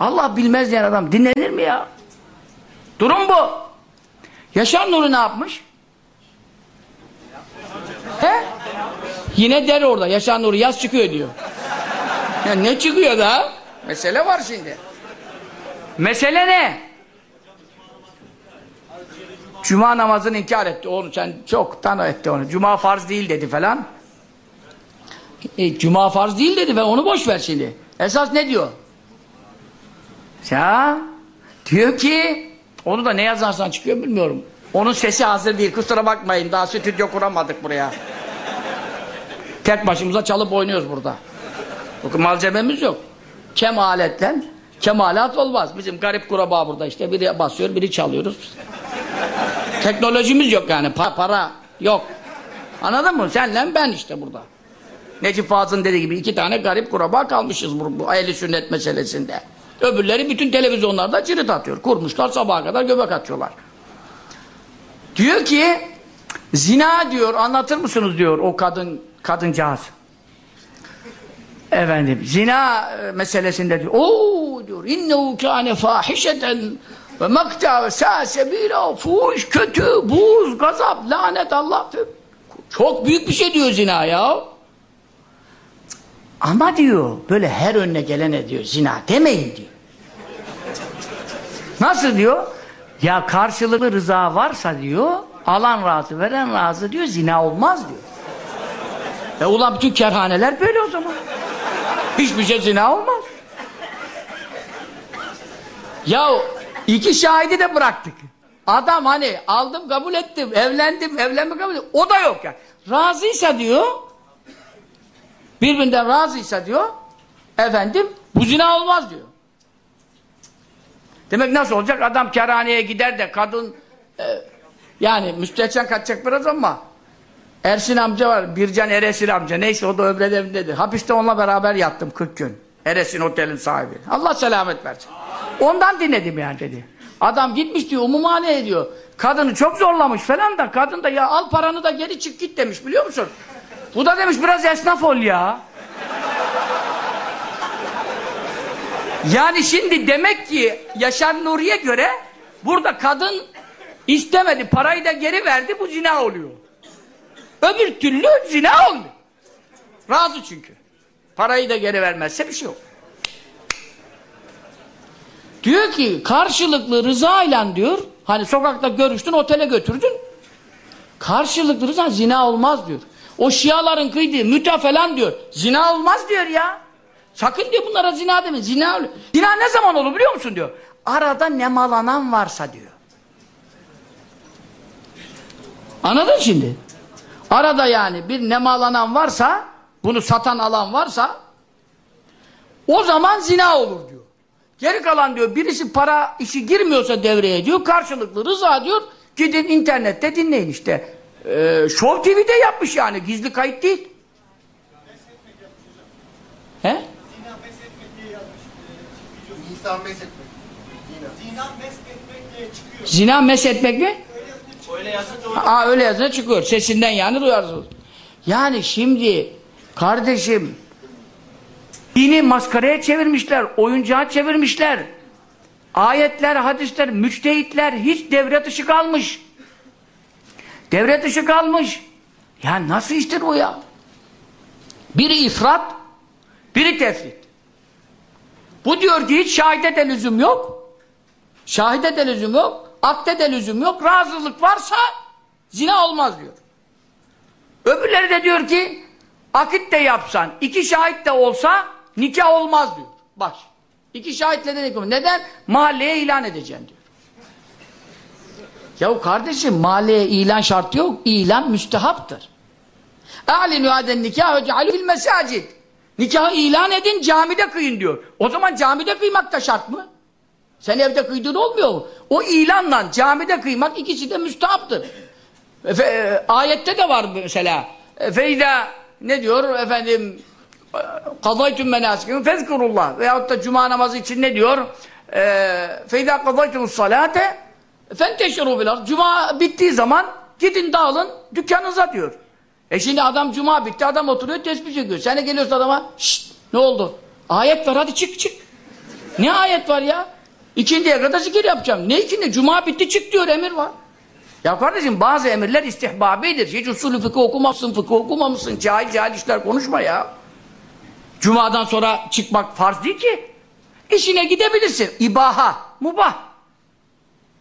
A: Allah bilmez diyen adam dinlenir mi ya? Durum bu. Yaşar Nuri ne yapmış? He? Yine der orada. Yaşar Nuri yaz çıkıyor diyor. Ya ne çıkıyor da? Mesele var şimdi. Mesele ne? Cuma namazını inkar etti. Onu sen çoktan etti onu. Cuma farz değil dedi falan. E, Cuma farz değil dedi ve onu boş ver şimdi. Esas ne diyor? Ya diyor ki onu da ne yazarsan çıkıyor bilmiyorum. Onun sesi hazır değil. Kusura bakmayın. Daha stüdyo kuramadık buraya. Tek başımıza çalıp oynuyoruz burada. Malzememiz yok. Kem aletle kemalat olmaz. Bizim garip kuraba burada işte biri basıyor, biri çalıyoruz. Teknolojimiz yok yani. Pa para yok. Anladın mı? Senle ben işte burada. Necip Fazıl'ın dediği gibi iki tane garip kuraba kalmışız bu, bu ehli sünnet meselesinde. Öbürleri bütün televizyonlarda cirit atıyor. Kurmuşlar sabaha kadar göbek atıyorlar. Diyor ki zina diyor anlatır mısınız diyor o kadın kadıncağız. Efendim zina e, meselesinde diyor. Oo diyor innehu kâne fâhişeten ve makta ve sâ sebîlâ fuhuş kötü buz gazap lanet Allah çok büyük bir şey diyor zina ya. Ama diyor böyle her önüne gelene diyor zina demeyin diyor. Nasıl diyor? Ya karşılıklı rıza varsa diyor alan razı veren razı diyor zina olmaz diyor. E ulan bütün kerhaneler böyle o zaman. Hiçbir şey zina olmaz. Ya iki şahidi de bıraktık. Adam hani aldım kabul ettim, evlendim, evlenme kabul ettim. O da yok yani. Razıysa diyor, birbirinden razıysa diyor, efendim bu zina olmaz diyor. Demek nasıl olacak? Adam kerhaneye gider de kadın e, yani müstehcen kaçacak biraz ama Ersin amca var, Bircan Eresin amca. Neyse o da öbür evimdedir. Hapiste onunla beraber yattım 40 gün. Eresin otelin sahibi. Allah selamet versin. Ondan dinledim yani dedi. Adam gitmiş diyor, umumhane ediyor. Kadını çok zorlamış falan da kadın da ya al paranı da geri çık git demiş biliyor musun? Bu da demiş biraz esnaf ol ya. Yani şimdi demek ki Yaşar Nuri'ye göre burada kadın istemedi, parayı da geri verdi, bu zina oluyor. Öbür türlü zina olmuyor. Razı çünkü. Parayı da geri vermezse bir şey yok. Diyor ki karşılıklı rızayla diyor, hani sokakta görüştün, otele götürdün, karşılıklı rıza zina olmaz diyor. O şiaların kıydığı müta falan diyor, zina olmaz diyor ya. Sakın diyor bunlara zina deme, zina. Zina ne zaman olur biliyor musun diyor. Arada nemalanan varsa diyor. Anladın şimdi? Arada yani bir nemalanan varsa, bunu satan alan varsa, o zaman zina olur diyor. Geri kalan diyor, birisi para işi girmiyorsa devreye diyor, karşılıklı rıza diyor, gidin internette dinleyin işte. Ee, Show TV'de yapmış yani, gizli kayıt değil. He?
D: Zina. Zina meshetmek diye çıkıyor.
A: Zina meshetmek mi?
D: Öyle yazınca
A: Aa öyle yazınca çıkıyor. Sesinden yani duyarsınız. Yani şimdi kardeşim dini maskaraya çevirmişler, oyuncağa çevirmişler. Ayetler, hadisler, müçtehitler hiç devre dışı kalmış. Devre dışı kalmış. Ya nasıl iştir bu ya? Biri ifrat, biri tefrit. Bu diyor ki hiç şahide de lüzum yok. Şahide de lüzum yok. Akde de lüzum yok. Razılık varsa zina olmaz diyor. Öbürleri de diyor ki akit de yapsan, iki şahit de olsa nikah olmaz diyor. Bak. iki şahitle de nikah Neden? Mahalleye ilan edeceğim diyor. Yahu kardeşim mahalleye ilan şartı yok. İlan müstehaptır. A'linu aden nikah ve cealü fil mesacid. Nikahı ilan edin camide kıyın diyor. O zaman camide kıymak da şart mı? Sen evde kıydığın olmuyor mu? O ilanla camide kıymak ikisi de müstahaptır. Efe, e, ayette de var mesela. Feyda ne diyor efendim kazaytüm menasikim fezkurullah veyahut da cuma namazı için ne diyor? E, Feyda kazaytümus salate fenteşiru bil Cuma bittiği zaman gidin dağılın dükkanınıza diyor. E şimdi adam cuma bitti adam oturuyor tesbih çekiyor. Sen de geliyorsun adama şşt ne oldu? Ayet var hadi çık çık. Ne ayet var ya? İkindiye kadar zikir yapacağım. Ne ikindi? Cuma bitti çık diyor emir var. Ya kardeşim bazı emirler istihbabidir. Hiç usulü fıkıh okumamışsın, fıkıh okumamışsın. Cahil cahil işler konuşma ya. Cuma'dan sonra çıkmak farz değil ki. İşine gidebilirsin. İbaha, mubah.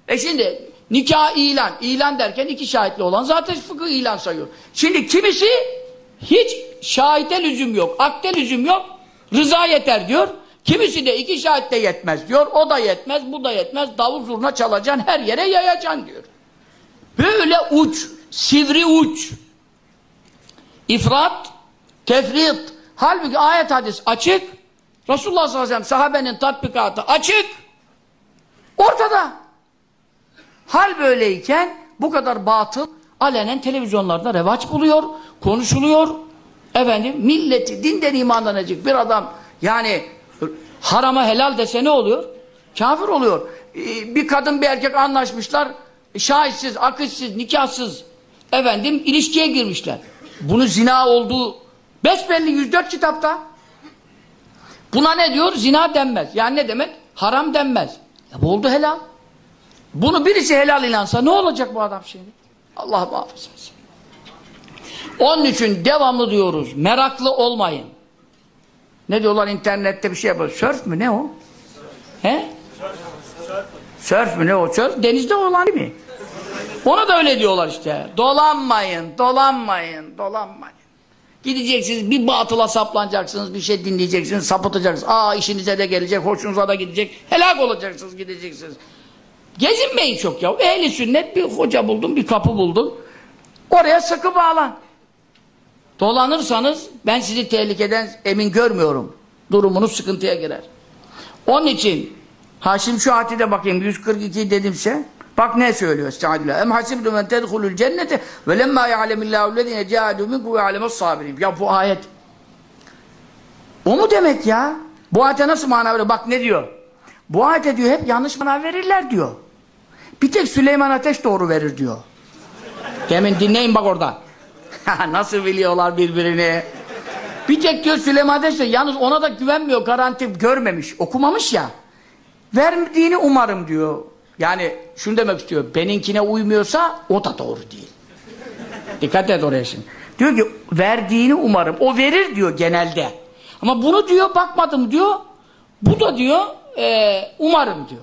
A: E şimdi Nikah ilan. İlan derken iki şahitli olan zaten fıkıh ilan sayıyor. Şimdi kimisi hiç şahite lüzum yok. Akde lüzum yok. Rıza yeter diyor. Kimisi de iki şahit de yetmez diyor. O da yetmez, bu da yetmez. Davul zurna çalacaksın, her yere yayacaksın diyor. Böyle uç, sivri uç. İfrat, tefrit. Halbuki ayet hadis açık. Resulullah sallallahu aleyhi ve sellem sahabenin tatbikatı açık. Ortada. Hal böyleyken bu kadar batıl alenen televizyonlarda revaç buluyor, konuşuluyor. Efendim milleti dinden imanlanacak bir adam yani harama helal dese ne oluyor? Kafir oluyor. Ee, Bir kadın bir erkek anlaşmışlar şahitsiz, akıtsız, nikahsız efendim ilişkiye girmişler. Bunu zina olduğu besbelli 104 kitapta. Buna ne diyor? Zina denmez. Yani ne demek? Haram denmez. Ya bu oldu helal. Bunu birisi helal inansa ne olacak bu adam şimdi? Allah muhafaza. Onun için devamlı diyoruz. Meraklı olmayın. Ne diyorlar internette bir şey yapıyor. Sörf mü ne o? He? Sörf mü ne o? Sörf denizde olan değil mi? Ona da öyle diyorlar işte. Dolanmayın, dolanmayın, dolanmayın. Gideceksiniz, bir batıla saplanacaksınız, bir şey dinleyeceksiniz, sapıtacaksınız. Aa işinize de gelecek, hoşunuza da gidecek. Helak olacaksınız, gideceksiniz. Gezinmeyin çok ya. Ehli sünnet bir hoca buldun, bir kapı buldun. Oraya sıkı bağlan. Dolanırsanız ben sizi tehlikeden emin görmüyorum. Durumunuz sıkıntıya girer. Onun için ha şimdi şu ayete bakayım 142 dedimse bak ne söylüyor Estağfirullah. Em hasibdü men tedhulul cennete ve lemma ya'lemillahu lezine cahadu minkum ve ya'lemus sabirin. Ya bu ayet o mu demek ya? Bu ayete nasıl mana veriyor? Bak ne diyor? Bu ayete diyor hep yanlış mana verirler diyor. Bir tek Süleyman Ateş doğru verir diyor. Demin dinleyin bak orada. Nasıl biliyorlar birbirini. Bir tek diyor Süleyman Ateş de yalnız ona da güvenmiyor garanti görmemiş okumamış ya. Verdiğini umarım diyor. Yani şunu demek istiyor. Benimkine uymuyorsa o da doğru değil. Dikkat et oraya şimdi. Diyor ki verdiğini umarım. O verir diyor genelde. Ama bunu diyor bakmadım diyor. Bu da diyor e, umarım diyor.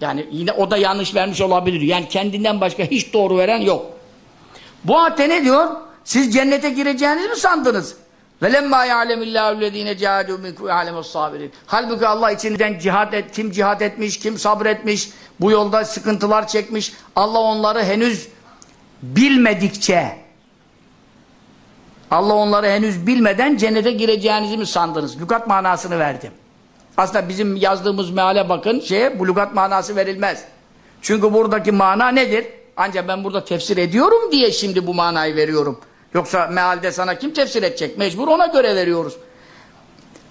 A: Yani yine o da yanlış vermiş olabilir. Yani kendinden başka hiç doğru veren yok. Bu ayette ne diyor? Siz cennete gireceğinizi mi sandınız? Ve lemma ya'lemillahu lezine cihadu minkum ya'lemus sabirin. Halbuki Allah içinden cihad et, kim cihad etmiş, kim sabretmiş, bu yolda sıkıntılar çekmiş. Allah onları henüz bilmedikçe Allah onları henüz bilmeden cennete gireceğinizi mi sandınız? Lukat manasını verdim. Aslında bizim yazdığımız meale bakın şeye bu lukat manası verilmez. Çünkü buradaki mana nedir? Ancak ben burada tefsir ediyorum diye şimdi bu manayı veriyorum. Yoksa mealde sana kim tefsir edecek? Mecbur ona göre veriyoruz.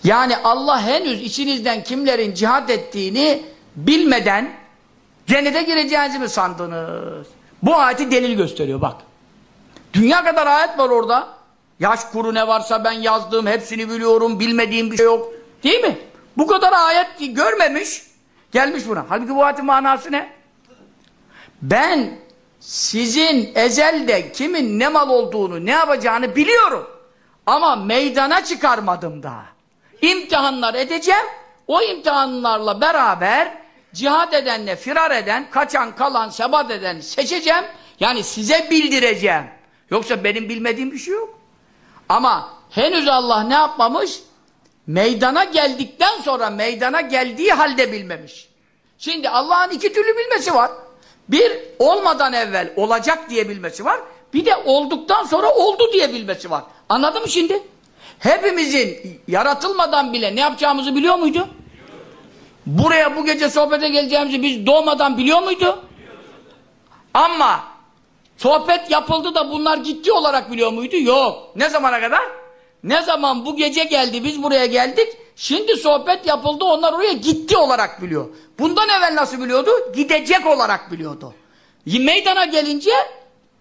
A: Yani Allah henüz içinizden kimlerin cihat ettiğini bilmeden cennete gireceğinizi mi sandınız? Bu ayeti delil gösteriyor bak. Dünya kadar ayet var orada. Yaş kuru ne varsa ben yazdım, hepsini biliyorum, bilmediğim bir şey yok. Değil mi? Bu kadar ayet görmemiş, gelmiş buna. Halbuki bu ayetin manası ne? Ben sizin ezelde kimin ne mal olduğunu, ne yapacağını biliyorum. Ama meydana çıkarmadım daha. İmtihanlar edeceğim. O imtihanlarla beraber cihad edenle firar eden, kaçan, kalan, sebat eden seçeceğim. Yani size bildireceğim. Yoksa benim bilmediğim bir şey yok. Ama henüz Allah ne yapmamış? Meydana geldikten sonra meydana geldiği halde bilmemiş. Şimdi Allah'ın iki türlü bilmesi var. Bir, olmadan evvel olacak diye bilmesi var. Bir de olduktan sonra oldu diye bilmesi var. Anladın mı şimdi? Hepimizin yaratılmadan bile ne yapacağımızı biliyor muydu? Buraya bu gece sohbete geleceğimizi biz doğmadan biliyor muydu? Ama sohbet yapıldı da bunlar gitti olarak biliyor muydu? Yok. Ne zamana kadar? Ne zaman bu gece geldi biz buraya geldik şimdi sohbet yapıldı onlar oraya gitti olarak biliyor. Bundan evvel nasıl biliyordu? Gidecek olarak biliyordu. Meydana gelince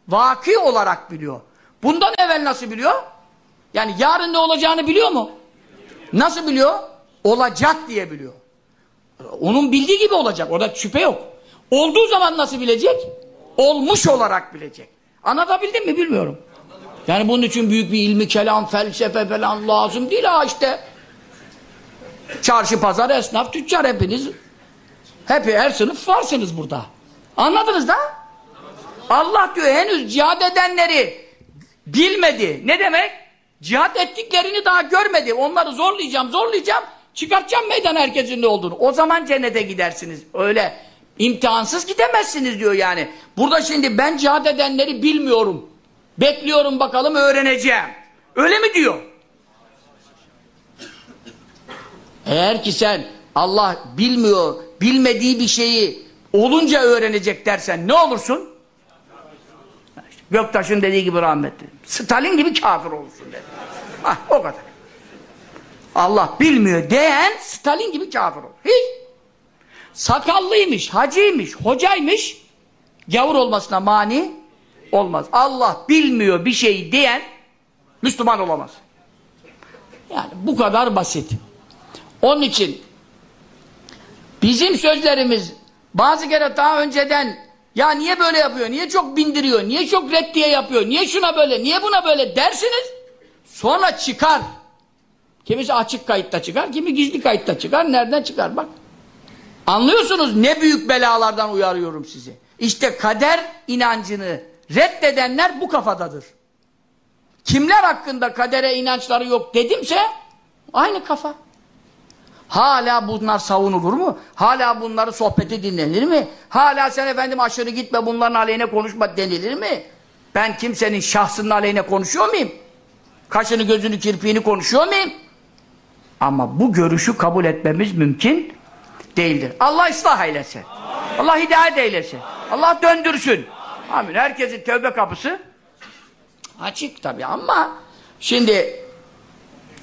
A: vaki olarak biliyor. Bundan evvel nasıl biliyor? Yani yarın ne olacağını biliyor mu? Nasıl biliyor? Olacak diye biliyor. Onun bildiği gibi olacak. Orada şüphe yok. Olduğu zaman nasıl bilecek? Olmuş olarak bilecek. Anlatabildim mi bilmiyorum. Yani bunun için büyük bir ilmi kelam, felsefe falan lazım değil ha işte. Çarşı, pazar, esnaf, tüccar hepiniz. Hep her sınıf varsınız burada. Anladınız da? Allah diyor henüz cihad edenleri bilmedi. Ne demek? Cihad ettiklerini daha görmedi. Onları zorlayacağım, zorlayacağım. Çıkartacağım meydan herkesin ne olduğunu. O zaman cennete gidersiniz. Öyle imtihansız gidemezsiniz diyor yani. Burada şimdi ben cihad edenleri bilmiyorum. Bekliyorum bakalım öğreneceğim. Öyle mi diyor? Eğer ki sen Allah bilmiyor, bilmediği bir şeyi olunca öğrenecek dersen ne olursun? İşte Göktaş'ın dediği gibi rahmetli. Stalin gibi kafir olursun dedi. Hah, o kadar. Allah bilmiyor diyen Stalin gibi kafir olur. Hiç. Sakallıymış, hacıymış, hocaymış gavur olmasına mani olmaz. Allah bilmiyor bir şey diyen Müslüman olamaz. Yani bu kadar basit. Onun için bizim sözlerimiz bazı kere daha önceden ya niye böyle yapıyor, niye çok bindiriyor, niye çok reddiye yapıyor, niye şuna böyle, niye buna böyle dersiniz. Sonra çıkar. Kimisi açık kayıtta çıkar, kimi gizli kayıtta çıkar. Nereden çıkar bak. Anlıyorsunuz ne büyük belalardan uyarıyorum sizi. İşte kader inancını reddedenler bu kafadadır. Kimler hakkında kadere inançları yok dedimse aynı kafa. Hala bunlar savunulur mu? Hala bunları sohbeti dinlenir mi? Hala sen efendim aşırı gitme bunların aleyhine konuşma denilir mi? Ben kimsenin şahsının aleyhine konuşuyor muyum? Kaşını gözünü kirpiğini konuşuyor muyum? Ama bu görüşü kabul etmemiz mümkün değildir. Allah ıslah eylesin. Allah hidayet eylesin. Allah döndürsün. Amin. Herkesin tövbe kapısı açık tabii ama şimdi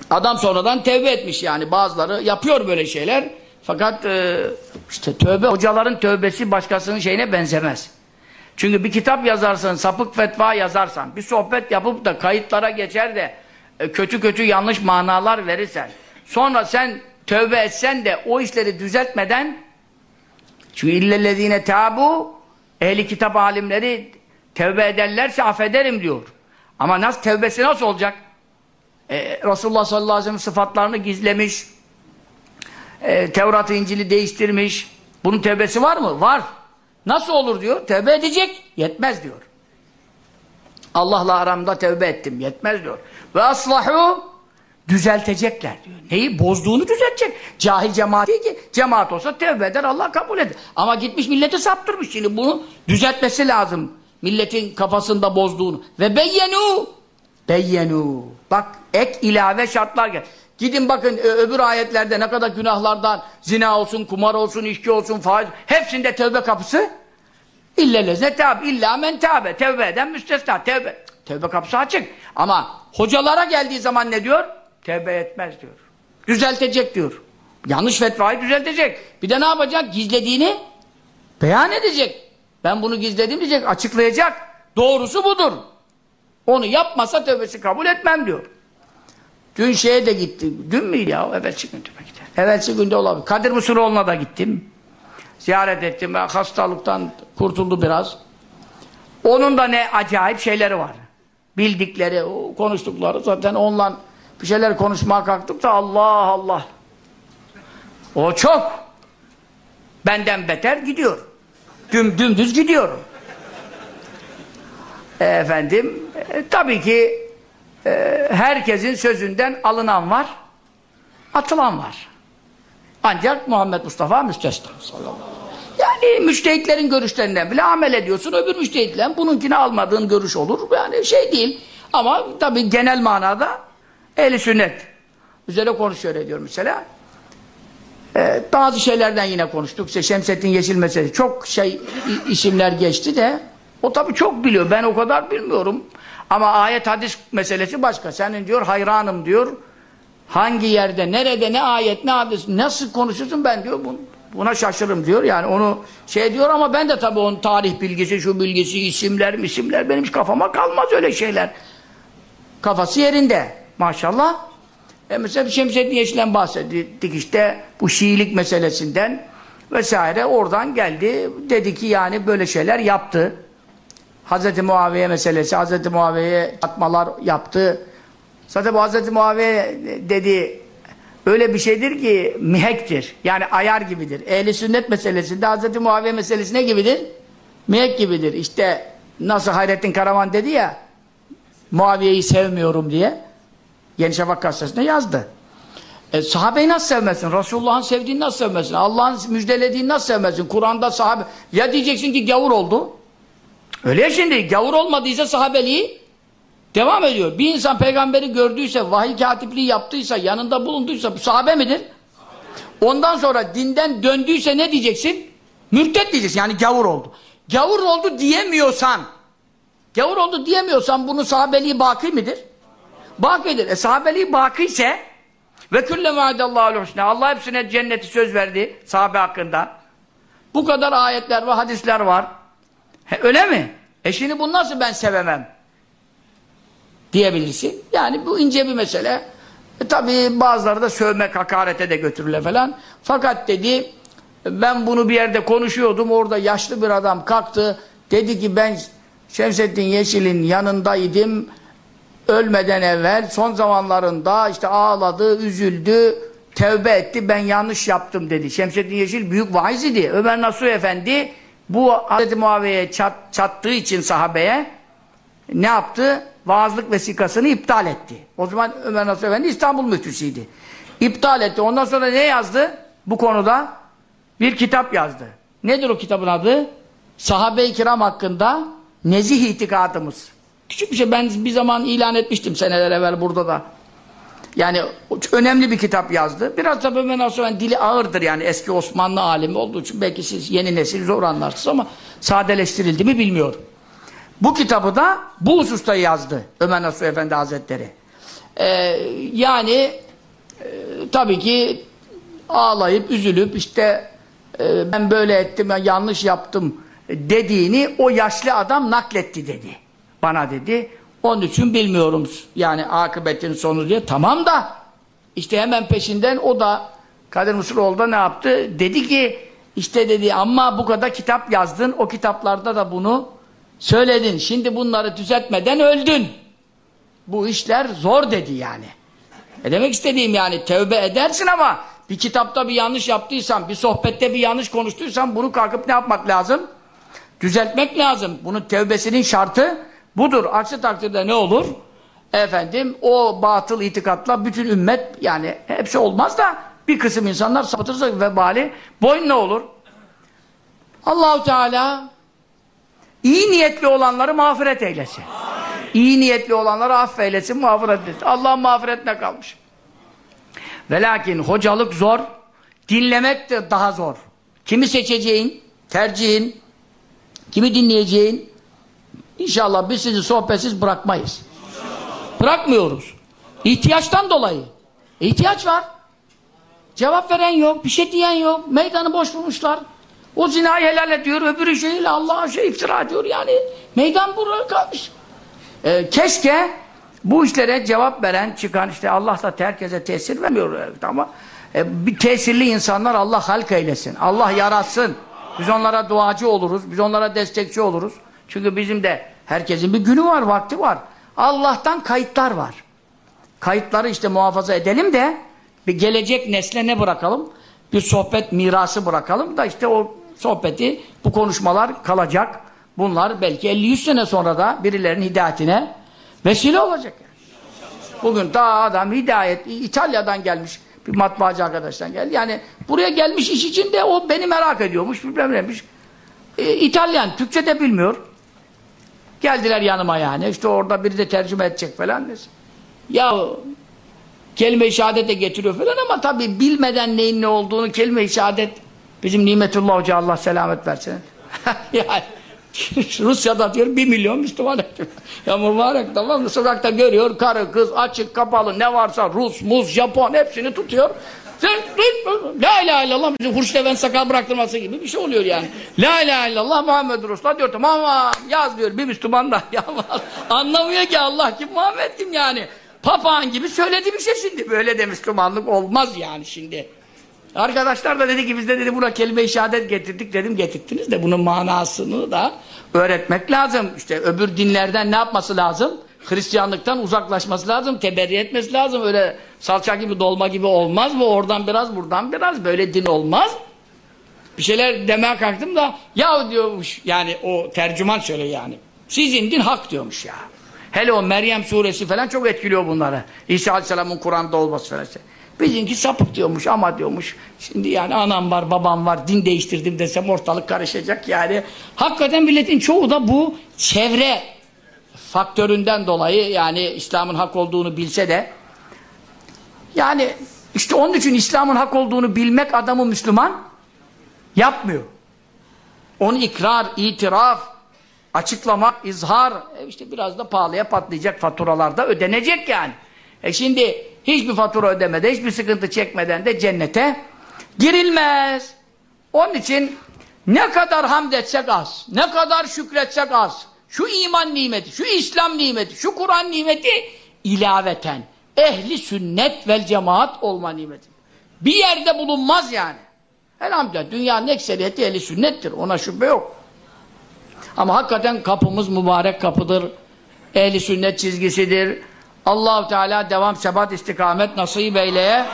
A: adam sonradan tevbe etmiş yani bazıları yapıyor böyle şeyler fakat e, işte tövbe hocaların tövbesi başkasının şeyine benzemez. Çünkü bir kitap yazarsan, sapık fetva yazarsan, bir sohbet yapıp da kayıtlara geçer de e, kötü kötü yanlış manalar verirsen, sonra sen tövbe etsen de o işleri düzeltmeden çünkü illellezine tabu ehli kitap alimleri tövbe ederlerse affederim diyor. Ama nasıl tövbesi nasıl olacak? Ee, Resulullah sallallahu aleyhi ve sellem sıfatlarını gizlemiş. Ee, Tevrat-ı İncil'i değiştirmiş. Bunun tövbesi var mı? Var. Nasıl olur diyor? Tövbe edecek. Yetmez diyor. Allah'la aramda tövbe ettim. Yetmez diyor. Ve aslahu düzeltecekler diyor. Neyi? Bozduğunu düzeltecek. Cahil cemaat değil ki. Cemaat olsa tövbe eder Allah kabul eder. Ama gitmiş milleti saptırmış. Şimdi bunu düzeltmesi lazım. Milletin kafasında bozduğunu. Ve beyyenu beyyenu. Bak ek ilave şartlar gel. Gidin bakın öbür ayetlerde ne kadar günahlardan zina olsun, kumar olsun, içki olsun, faiz hepsinde tövbe kapısı illelezne tabi illa men tabe. Tevbe eden müstesna. Tevbe. Tevbe kapısı açık. Ama hocalara geldiği zaman ne diyor? Tevbe etmez diyor. Düzeltecek diyor. Yanlış fetvayı düzeltecek. Bir de ne yapacak? Gizlediğini beyan edecek. Ben bunu gizledim diyecek, açıklayacak. Doğrusu budur. Onu yapmasa tövbesi kabul etmem diyor. Dün şeye de gittim. Dün mü ya? Evvelsi günde belki de. Evvelsi günde olabilir. Kadir Mısıroğlu'na da gittim. Ziyaret ettim. Ben hastalıktan kurtuldu biraz. Onun da ne acayip şeyleri var. Bildikleri, konuştukları zaten onunla bir şeyler konuşmaya kalktık da Allah Allah. O çok. Benden beter gidiyor. Düm dümdüz gidiyorum. E, efendim, e, tabii ki e, herkesin sözünden alınan var, atılan var. Ancak Muhammed Mustafa müstesna sallallahu. Yani müştehitlerin görüşlerinden bile amel ediyorsun. Öbür müştehitlerin bununkini almadığın görüş olur. Yani şey değil. Ama tabii genel manada ehli sünnet üzere konuşuyor ediyor mesela. Ee, bazı şeylerden yine konuştuk. İşte Şemsettin Yeşil meselesi. Çok şey isimler geçti de o tabii çok biliyor. Ben o kadar bilmiyorum. Ama ayet hadis meselesi başka. Senin diyor hayranım diyor. Hangi yerde, nerede, ne ayet, ne hadis, nasıl konuşuyorsun ben diyor. bun- Buna şaşırırım diyor. Yani onu şey diyor ama ben de tabii onun tarih bilgisi, şu bilgisi, isimler, isimler benim hiç kafama kalmaz öyle şeyler. Kafası yerinde. Maşallah. E mesela Şemsettin Yeşil'den bahsettik işte bu Şiilik meselesinden vesaire oradan geldi. Dedi ki yani böyle şeyler yaptı. Hazreti Muaviye meselesi, Hazreti Muaviye'ye atmalar yaptı. Zaten bu Hazreti Muaviye dedi öyle bir şeydir ki mihektir. Yani ayar gibidir. Ehli sünnet meselesinde Hazreti Muaviye meselesi ne gibidir? Mihek gibidir. İşte nasıl Hayrettin Karaman dedi ya Muaviye'yi sevmiyorum diye Yeni Şafak gazetesinde yazdı. E, sahabeyi nasıl sevmezsin? Resulullah'ın sevdiğini nasıl sevmezsin? Allah'ın müjdelediğini nasıl sevmezsin? Kur'an'da sahabe... Ya diyeceksin ki gavur oldu. Öyle şimdi. Gavur olmadıysa sahabeliği devam ediyor. Bir insan peygamberi gördüyse, vahiy katipliği yaptıysa, yanında bulunduysa bu sahabe midir? Ondan sonra dinden döndüyse ne diyeceksin? Mürtet diyeceksin. Yani gavur oldu. Gavur oldu diyemiyorsan, gavur oldu diyemiyorsan bunun sahabeliği baki midir? Bakidir. E sahabeliği baki ise ve külle vaadallahu husna. Allah hepsine cenneti söz verdi sahabe hakkında. Bu kadar ayetler ve hadisler var. He, öyle mi? E şimdi bunu nasıl ben sevemem? Diyebilirsin. Yani bu ince bir mesele. E tabii bazıları da sövmek, hakarete de götürürler falan. Fakat dedi ben bunu bir yerde konuşuyordum. Orada yaşlı bir adam kalktı. Dedi ki ben Şemsettin Yeşil'in yanındaydım ölmeden evvel son zamanlarında işte ağladı, üzüldü, tevbe etti, ben yanlış yaptım dedi. Şemsettin Yeşil büyük vaiz idi. Ömer Nasuh Efendi bu Hz. Muaviye'ye çat, çattığı için sahabeye ne yaptı? Vaazlık vesikasını iptal etti. O zaman Ömer Nasuh Efendi İstanbul müftüsüydü. İptal etti. Ondan sonra ne yazdı? Bu konuda bir kitap yazdı. Nedir o kitabın adı? Sahabe-i kiram hakkında nezih itikadımız. Küçük bir şey ben bir zaman ilan etmiştim seneler evvel burada da. Yani önemli bir kitap yazdı. Biraz da Ömer Nasuh'un dili ağırdır yani eski Osmanlı alimi olduğu için belki siz yeni nesil zor anlarsınız ama sadeleştirildi mi bilmiyorum. Bu kitabı da bu hususta yazdı Ömer Nasuh Efendi Hazretleri. Ee, yani e, tabii ki ağlayıp üzülüp işte e, ben böyle ettim ben yanlış yaptım dediğini o yaşlı adam nakletti dedi. Bana dedi. Onun için bilmiyorum yani akıbetin sonu diye. Tamam da işte hemen peşinden o da Kadir Mısıroğlu da ne yaptı? Dedi ki işte dedi ama bu kadar kitap yazdın. O kitaplarda da bunu söyledin. Şimdi bunları düzeltmeden öldün. Bu işler zor dedi yani. E demek istediğim yani tevbe edersin ama bir kitapta bir yanlış yaptıysan, bir sohbette bir yanlış konuştuysan bunu kalkıp ne yapmak lazım? Düzeltmek lazım. Bunun tevbesinin şartı budur. Aksi takdirde ne olur? Efendim o batıl itikatla bütün ümmet yani hepsi olmaz da bir kısım insanlar sapıtırsa vebali boyun ne olur? Allahu Teala iyi niyetli olanları mağfiret eylesin. İyi niyetli olanları affeylesin, mağfiret eylesin. Allah mağfiret ne kalmış? Ve lakin hocalık zor, dinlemek de daha zor. Kimi seçeceğin, tercihin, kimi dinleyeceğin, İnşallah biz sizi sohbetsiz bırakmayız. Bırakmıyoruz. İhtiyaçtan dolayı. İhtiyaç var. Cevap veren yok, bir şey diyen yok. Meydanı boş bulmuşlar. O zinayı helal ediyor, öbürü şeyle Allah'a şey iftira ediyor yani. Meydan buraya kalmış. Ee, keşke bu işlere cevap veren, çıkan işte Allah da herkese tesir vermiyor ama e, bir tesirli insanlar Allah halk eylesin. Allah yaratsın. Biz onlara duacı oluruz, biz onlara destekçi oluruz. Çünkü bizim de herkesin bir günü var, vakti var. Allah'tan kayıtlar var. Kayıtları işte muhafaza edelim de bir gelecek nesle ne bırakalım? Bir sohbet mirası bırakalım da işte o sohbeti, bu konuşmalar kalacak. Bunlar belki 50-100 sene sonra da birilerinin hidayetine vesile olacak. Yani. Bugün daha adam hidayet, İtalya'dan gelmiş bir matbaacı arkadaştan geldi. Yani buraya gelmiş iş için de o beni merak ediyormuş, bilmem neymiş. E, İtalyan, Türkçe de bilmiyor. Geldiler yanıma yani. İşte orada biri de tercüme edecek falan. Ya kelime-i şehadet de getiriyor falan ama tabii bilmeden neyin ne olduğunu kelime-i şehadet bizim Nimetullah Hoca Allah selamet versin. yani Rusya'da diyor bir milyon Müslüman ya mübarek tamam mı? Sokakta görüyor karı kız açık kapalı ne varsa Rus, Muz, Japon hepsini tutuyor. Sen la ilahe illallah bizim Hurşit'e sakal bıraktırması gibi bir şey oluyor yani. La ilahe illallah Muhammed Resulullah diyor tamam yaz diyor bir Müslüman da ya anlamıyor ki Allah kim Muhammed kim yani. Papağan gibi söyledi bir şey şimdi böyle de Müslümanlık olmaz yani şimdi. Arkadaşlar da dedi ki biz de dedi buna kelime-i şehadet getirdik dedim getirttiniz de bunun manasını da öğretmek lazım. İşte öbür dinlerden ne yapması lazım? Hristiyanlıktan uzaklaşması lazım, teberri etmesi lazım. Öyle salça gibi, dolma gibi olmaz mı? Oradan biraz, buradan biraz. Böyle din olmaz. Bir şeyler demeye kalktım da ya diyormuş yani o tercüman söyle yani. Sizin din hak diyormuş ya. Hele o Meryem suresi falan çok etkiliyor bunları. İsa Aleyhisselam'ın Kur'an'da olması falan. Bizimki sapık diyormuş ama diyormuş. Şimdi yani anam var babam var din değiştirdim desem ortalık karışacak yani. Hakikaten milletin çoğu da bu çevre faktöründen dolayı yani İslam'ın hak olduğunu bilse de yani işte onun için İslam'ın hak olduğunu bilmek adamı Müslüman yapmıyor. Onu ikrar, itiraf, açıklamak, izhar e işte biraz da pahalıya patlayacak faturalarda ödenecek yani. E şimdi hiçbir fatura ödemeden, hiçbir sıkıntı çekmeden de cennete girilmez. Onun için ne kadar hamd etsek az, ne kadar şükretsek az, şu iman nimeti, şu İslam nimeti, şu Kur'an nimeti ilaveten ehli sünnet vel cemaat olma nimeti. Bir yerde bulunmaz yani. Elhamdülillah dünyanın ekseriyeti ehli sünnettir. Ona şüphe yok. Ama hakikaten kapımız mübarek kapıdır. Ehli sünnet çizgisidir. Allahu Teala devam sebat istikamet nasip eyleye.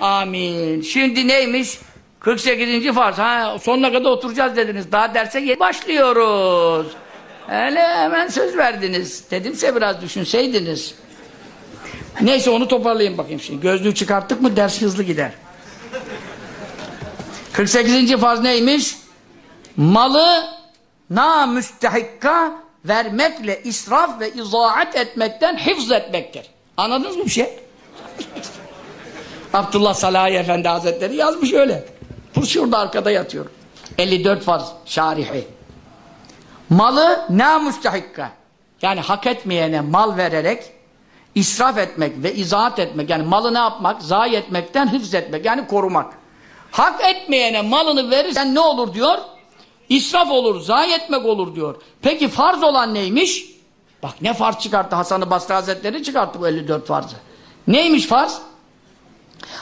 A: Amin. Şimdi neymiş? 48. farz. Ha, sonuna kadar oturacağız dediniz. Daha derse başlıyoruz. Öyle hemen söz verdiniz. Dedimse biraz düşünseydiniz. Neyse onu toparlayayım bakayım şimdi. Gözlüğü çıkarttık mı ders hızlı gider. 48. farz neymiş? Malı na müstehikka vermekle israf ve izaat etmekten hifz etmektir. Anladınız mı bir şey? Abdullah Salahi Efendi Hazretleri yazmış öyle. Bu şurada arkada yatıyor. 54 farz şarihi. Malı na müstehikka yani hak etmeyene mal vererek israf etmek ve izaat etmek yani malı ne yapmak? Zayi etmekten hifz etmek yani korumak. Hak etmeyene malını verirsen ne olur diyor? İsraf olur, zayi etmek olur diyor. Peki farz olan neymiş? Bak ne farz çıkarttı Hasan-ı Basri Hazretleri çıkarttı bu 54 farzı. Neymiş farz?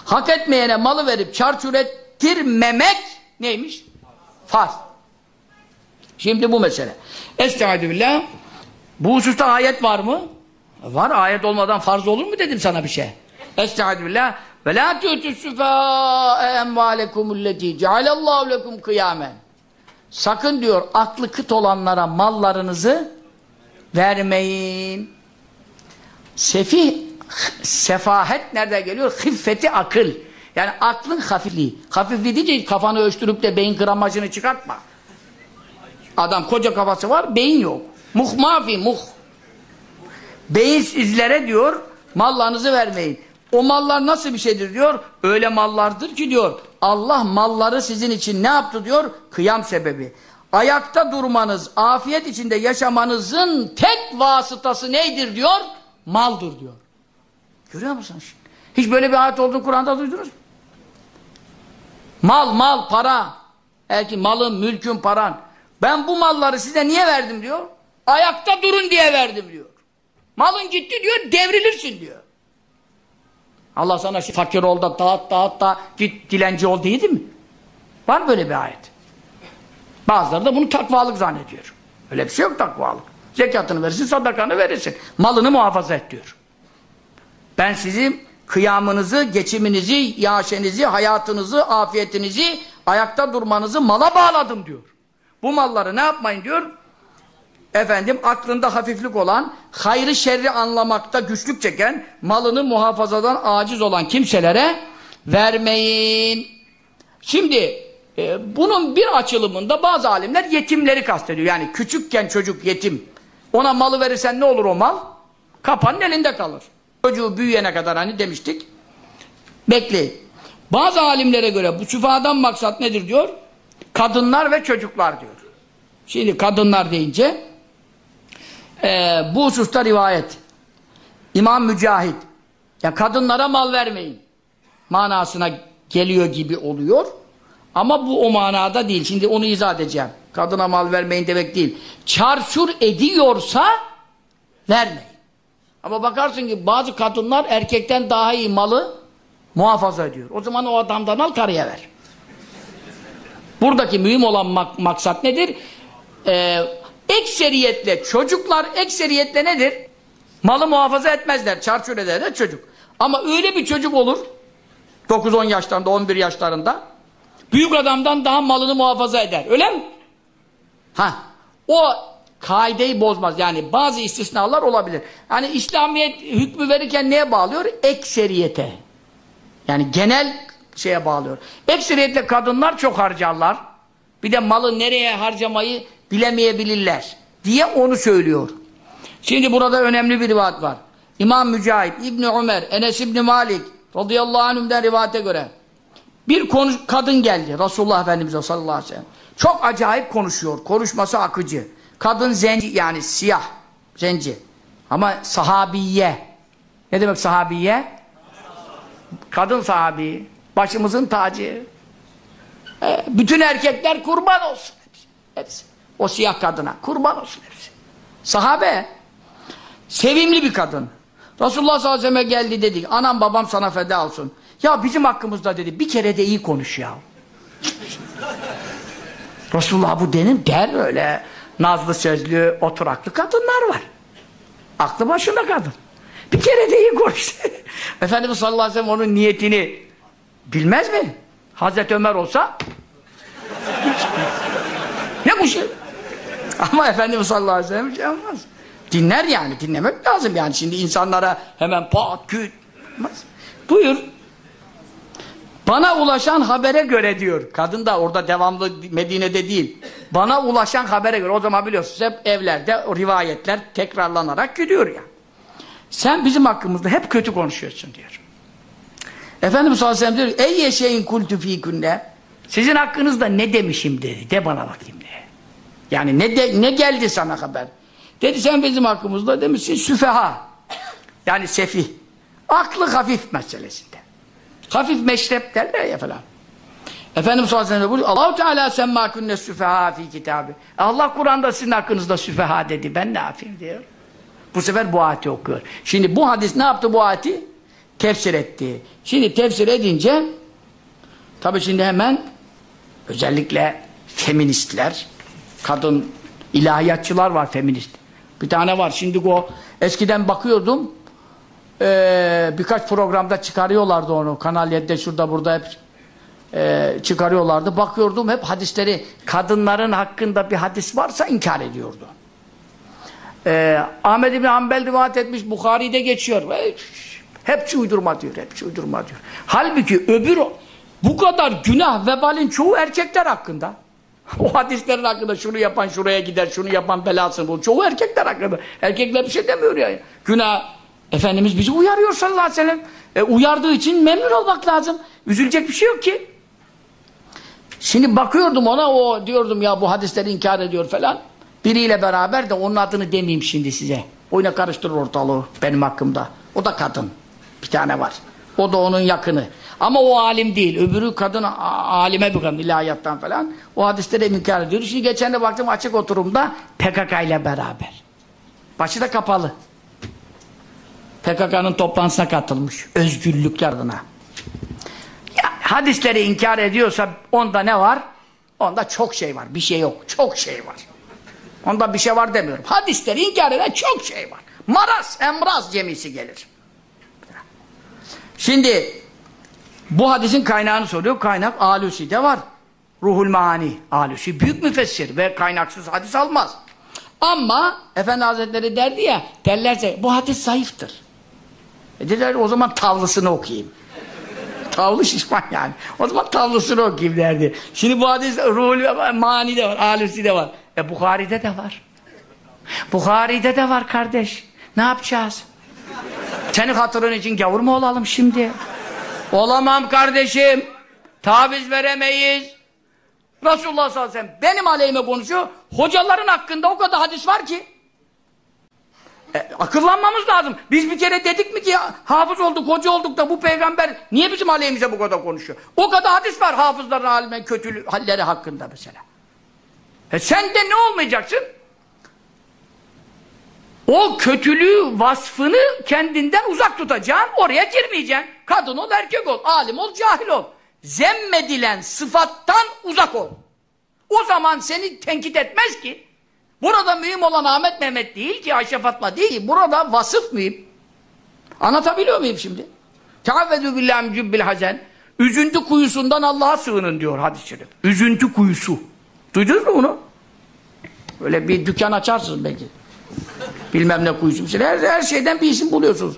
A: Hak etmeyene malı verip çarçur ettirmemek neymiş? Farz. Şimdi bu mesele. Estaizu billah. Bu hususta ayet var mı? Var ayet olmadan farz olur mu dedim sana bir şey. Estaizu billah. Ve la tu'tussufâ emvâlekumulleti cealallahu lekum kıyamen. Sakın diyor aklı kıt olanlara mallarınızı vermeyin. Sefih, sefahet nerede geliyor? Hiffeti akıl. Yani aklın hafifliği. Hafifliği deyince kafanı ölçtürüp de beyin gramajını çıkartma. Adam koca kafası var, beyin yok. Muh mafi muh. Beyinsizlere diyor, mallarınızı vermeyin. O mallar nasıl bir şeydir diyor? Öyle mallardır ki diyor, Allah malları sizin için ne yaptı diyor? Kıyam sebebi. Ayakta durmanız, afiyet içinde yaşamanızın tek vasıtası neydir diyor? Maldır diyor. Görüyor musunuz? Hiç böyle bir ayet olduğunu Kur'an'da duydunuz mu? Mal, mal, para. Belki malın, mülkün, paran. Ben bu malları size niye verdim diyor? Ayakta durun diye verdim diyor. Malın gitti diyor, devrilirsin diyor. Allah sana fakir ol da dağıt dağıt da git dilenci ol değil mi? Var böyle bir ayet. Bazıları da bunu takvalık zannediyor. Öyle bir şey yok takvalık. Zekatını verirsin, sadakanı verirsin. Malını muhafaza et diyor. Ben sizin kıyamınızı, geçiminizi, yaşenizi, hayatınızı, afiyetinizi, ayakta durmanızı mala bağladım diyor. Bu malları ne yapmayın diyor? Efendim aklında hafiflik olan, hayrı şerri anlamakta güçlük çeken, malını muhafazadan aciz olan kimselere vermeyin. Şimdi e, bunun bir açılımında bazı alimler yetimleri kastediyor. Yani küçükken çocuk yetim. Ona malı verirsen ne olur o mal? Kapanın elinde kalır. Çocuğu büyüyene kadar hani demiştik. Bekleyin. Bazı alimlere göre bu süfadan maksat nedir diyor? Kadınlar ve çocuklar diyor. Şimdi kadınlar deyince e, bu hususta rivayet. İmam Mücahit ya kadınlara mal vermeyin manasına geliyor gibi oluyor. Ama bu o manada değil. Şimdi onu izah edeceğim. Kadına mal vermeyin demek değil. Çarşur ediyorsa vermeyin. Ama bakarsın ki bazı kadınlar erkekten daha iyi malı muhafaza ediyor. O zaman o adamdan al karıya ver. Buradaki mühim olan mak maksat nedir? Ee, ekseriyetle, çocuklar ekseriyetle nedir? Malı muhafaza etmezler, çarçur ederler çocuk. Ama öyle bir çocuk olur, 9-10 yaşlarında, 11 yaşlarında, büyük adamdan daha malını muhafaza eder. Öyle mi? Ha, o kaideyi bozmaz. Yani bazı istisnalar olabilir. Yani İslamiyet hükmü verirken neye bağlıyor? Ekseriyete. Yani genel şeye bağlıyor. Ekseriyetle kadınlar çok harcarlar. Bir de malı nereye harcamayı bilemeyebilirler diye onu söylüyor. Şimdi burada önemli bir rivayet var. İmam Mücahit, İbni Ömer, Enes İbni Malik radıyallahu anhümden rivayete göre bir konuş kadın geldi Resulullah Efendimiz'e sallallahu aleyhi ve sellem. Çok acayip konuşuyor. Konuşması akıcı. Kadın zenci yani siyah zenci. Ama sahabiye. Ne demek sahabiye? Kadın sahabi. Başımızın tacı. E, bütün erkekler kurban olsun. Hepsi. hepsi. O siyah kadına. Kurban olsun hepsi. Sahabe. Sevimli bir kadın. Resulullah sallallahu aleyhi ve sellem geldi dedi. Anam babam sana feda olsun. Ya bizim hakkımızda dedi. Bir kere de iyi konuş ya. Resulullah bu denin der öyle. Nazlı sözlü, oturaklı kadınlar var. Aklı başında kadın. Bir kere de iyi konuş. Efendimiz sallallahu aleyhi ve sellem onun niyetini bilmez mi? Hazreti Ömer olsa ne bu şey? Ama Efendimiz sallallahu aleyhi ve sellem şey olmaz. Dinler yani, dinlemek lazım yani. Şimdi insanlara hemen pat, küt. Buyur. Bana ulaşan habere göre diyor. Kadın da orada devamlı Medine'de değil. Bana ulaşan habere göre. O zaman biliyorsunuz hep evlerde rivayetler tekrarlanarak gidiyor ya. Sen bizim hakkımızda hep kötü konuşuyorsun diyor. Efendimiz sallallahu aleyhi ve sellem diyor ey yeşeğin kultu fîkünne sizin hakkınızda ne demişim dedi. De bana bakayım dedi. Yani ne de, ne geldi sana haber? Dedi sen bizim hakkımızda demişsin süfeha. Yani sefih. Aklı hafif meselesinde. Hafif meşrep derler ya falan. Efendimiz sallallahu aleyhi ve sellem buyuruyor. Allahu Teala semma kunne süfeha fi kitabı. Allah Kur'an'da sizin hakkınızda süfeha dedi. Ben ne yapayım diyor. Bu sefer bu ayeti okuyor. Şimdi bu hadis ne yaptı bu ayeti? Tefsir etti. Şimdi tefsir edince tabi şimdi hemen özellikle feministler kadın ilahiyatçılar var feminist. Bir tane var. Şimdi o eskiden bakıyordum ee, birkaç programda çıkarıyorlardı onu. Kanal 7'de şurada burada hep e, çıkarıyorlardı. Bakıyordum hep hadisleri kadınların hakkında bir hadis varsa inkar ediyordu. Ee, Ahmed İbni Hanbel rivayet etmiş Bukhari'de geçiyor. Hepsi uydurma diyor. Hepsi uydurma diyor. Halbuki öbür bu kadar günah vebalin çoğu erkekler hakkında. O hadislerin hakkında şunu yapan şuraya gider, şunu yapan belasını bulur. Çoğu erkekler hakkında. Erkekler bir şey demiyor ya. Günah Efendimiz bizi uyarıyor sallallahu aleyhi ve sellem. E, uyardığı için memnun olmak lazım. Üzülecek bir şey yok ki. Şimdi bakıyordum ona o diyordum ya bu hadisleri inkar ediyor falan. Biriyle beraber de onun adını demeyeyim şimdi size. Oyuna karıştırır ortalığı benim hakkımda. O da kadın. Bir tane var. O da onun yakını. Ama o alim değil. Öbürü kadın alime bir ilahiyattan falan. O hadisleri inkar ediyor. Şimdi geçen de baktım açık oturumda PKK ile beraber. Başı da kapalı. PKK'nın toplantısına katılmış. Özgürlükler adına. Ya, hadisleri inkar ediyorsa onda ne var? Onda çok şey var. Bir şey yok. Çok şey var. Onda bir şey var demiyorum. Hadisleri inkar eden çok şey var. Maraz, emraz cemisi gelir. Şimdi bu hadisin kaynağını soruyor. Kaynak Alusi'de var. Ruhul Maani. Alusi büyük müfessir ve kaynaksız hadis almaz. Ama Efendi Hazretleri derdi ya derlerse bu hadis zayıftır. E dediler o zaman tavlısını okuyayım. Tavlı şişman yani. O zaman tavlısını okuyayım derdi. Şimdi bu hadis Ruhul Maani de var. Alusi de var. E Bukhari'de de var. Bukhari'de de var kardeş. Ne yapacağız? Senin hatırın için gavur mu olalım şimdi? Olamam kardeşim. Taviz veremeyiz. Resulullah sallallahu aleyhi ve sellem benim aleyhime konuşuyor. Hocaların hakkında o kadar hadis var ki. E, akıllanmamız lazım. Biz bir kere dedik mi ki hafız olduk, hoca olduk da bu peygamber niye bizim aleyhimize bu kadar konuşuyor? O kadar hadis var hafızların halime kötü halleri hakkında mesela. E sen de ne olmayacaksın? O kötülüğü vasfını kendinden uzak tutacaksın, oraya girmeyeceksin. Kadın ol, erkek ol, alim ol, cahil ol. Zemmedilen sıfattan uzak ol. O zaman seni tenkit etmez ki. Burada mühim olan Ahmet Mehmet değil ki, Ayşe Fatma değil. Burada vasıf mühim. Anlatabiliyor muyum şimdi? Teavvedü billahi cübbil hazen. Üzüntü kuyusundan Allah'a sığının diyor hadis-i şerif. Üzüntü kuyusu. Duydunuz mu bunu? Öyle bir dükkan açarsınız belki. Bilmem ne kuyusu. Mesela Her, her şeyden bir isim buluyorsunuz.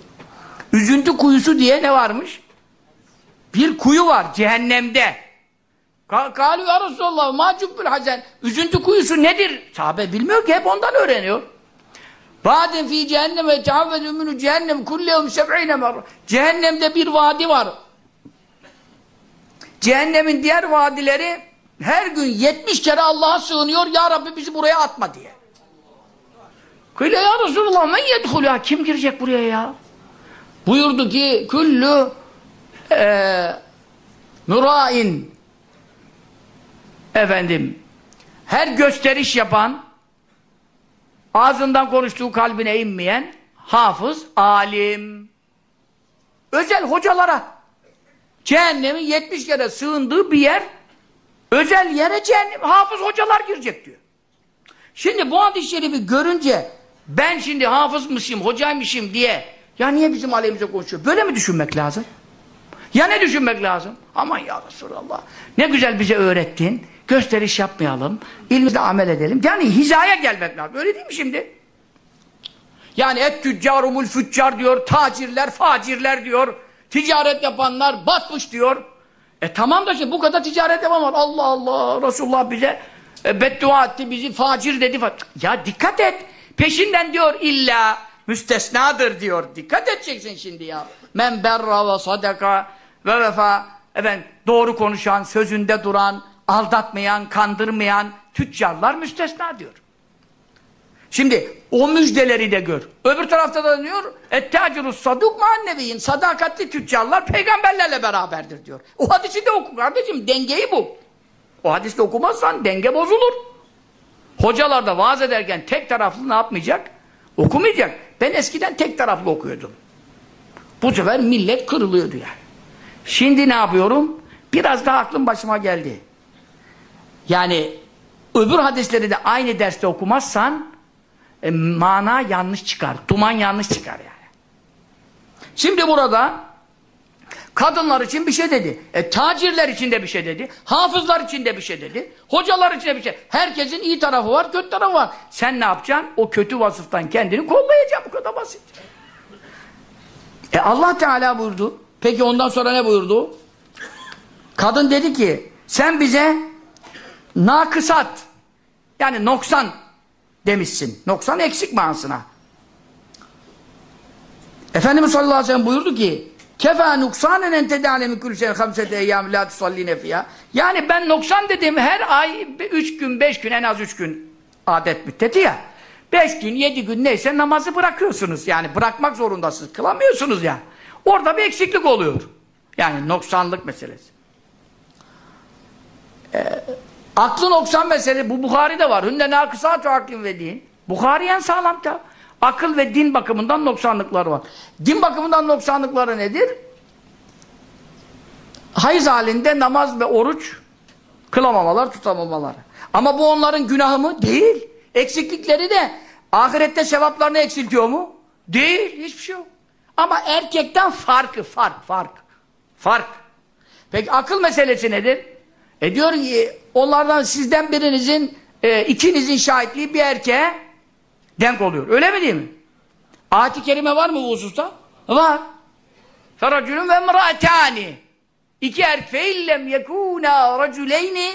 A: Üzüntü kuyusu diye ne varmış? Bir kuyu var cehennemde. Kalu ya Resulallah macub bil hazen. Üzüntü kuyusu nedir? Sahabe bilmiyor ki hep ondan öğreniyor. Vadin fi cehenneme teavvedü minü cehennem kullehum seb'ine merre. Cehennemde bir vadi var. Cehennemin diğer vadileri her gün 70 kere Allah'a sığınıyor. Ya Rabbi bizi buraya atma diye. Kıyle ya Resulullah men yedhulû. Kim girecek buraya ya? Buyurdu ki küllü mürain efendim her gösteriş yapan ağzından konuştuğu kalbine inmeyen hafız, alim özel hocalara cehennemin 70 kere sığındığı bir yer özel yere cehennem, hafız hocalar girecek diyor. Şimdi bu hadis-i şerifi görünce ben şimdi hafızmışım, hocaymışım diye ya niye bizim aleyhimize konuşuyor? Böyle mi düşünmek lazım? Ya ne düşünmek lazım? Aman ya Resulallah. Ne güzel bize öğrettin. Gösteriş yapmayalım. İlmimizle amel edelim. Yani hizaya gelmek lazım. Öyle değil mi şimdi? Yani et tüccarumul füccar diyor. Tacirler, facirler diyor. Ticaret yapanlar batmış diyor. E tamam da şimdi bu kadar ticaret yapamaz. Allah Allah Resulullah bize e, beddua etti. Bizi facir dedi. Ya dikkat et. Peşinden diyor illa müstesnadır diyor. Dikkat edeceksin şimdi ya. Men berra ve sadaka ve vefa. Efendim, doğru konuşan, sözünde duran, aldatmayan, kandırmayan tüccarlar müstesna diyor. Şimdi o müjdeleri de gör. Öbür tarafta da diyor ettacirus saduk manneviyin sadakatli tüccarlar peygamberlerle beraberdir diyor. O hadisi de oku kardeşim dengeyi bul. O hadisi de okumazsan denge bozulur. Hocalar da vaaz ederken tek taraflı ne yapmayacak? Okumayacak. Ben eskiden tek taraflı okuyordum. Bu sefer millet kırılıyordu yani. Şimdi ne yapıyorum? Biraz daha aklım başıma geldi. Yani öbür hadisleri de aynı derste okumazsan e, mana yanlış çıkar. Duman yanlış çıkar yani. Şimdi burada kadınlar için bir şey dedi. E, tacirler için de bir şey dedi. Hafızlar için de bir şey dedi. Hocalar için de bir şey. Herkesin iyi tarafı var, kötü tarafı var. Sen ne yapacaksın? O kötü vasıftan kendini kollayacaksın. Bu kadar basit. E Allah Teala buyurdu. Peki ondan sonra ne buyurdu? Kadın dedi ki sen bize nakısat yani noksan demişsin. Noksan eksik manasına. Efendimiz sallallahu aleyhi ve sellem buyurdu ki Kefa nuksanen ente de'alemi kül şeyin hamsete eyyam la tusalline fiyha. Yani ben noksan dediğim her ay üç gün, beş gün, en az üç gün adet müddeti ya. Beş gün, yedi gün neyse namazı bırakıyorsunuz. Yani bırakmak zorundasınız. Kılamıyorsunuz ya. Orada bir eksiklik oluyor. Yani noksanlık meselesi. Ee, aklı noksan meselesi bu Bukhari'de var. Hünde nakısat ve aklin ve din. Bukhari en sağlam da. Akıl ve din bakımından noksanlıkları var. Din bakımından noksanlıkları nedir? Hayız halinde namaz ve oruç kılamamalar, tutamamaları. Ama bu onların günahı mı? Değil. Eksiklikleri de ahirette sevaplarını eksiltiyor mu? Değil. Hiçbir şey yok. Ama erkekten farkı, fark, fark. Fark. Peki akıl meselesi nedir? E diyor ki onlardan sizden birinizin e, ikinizin şahitliği bir erkeğe denk oluyor. Öyle mi değil mi? Ayet-i kerime var mı bu hususta? Var. Feracülün ve emraatani. İki erkeğillem yekûnâ racüleyni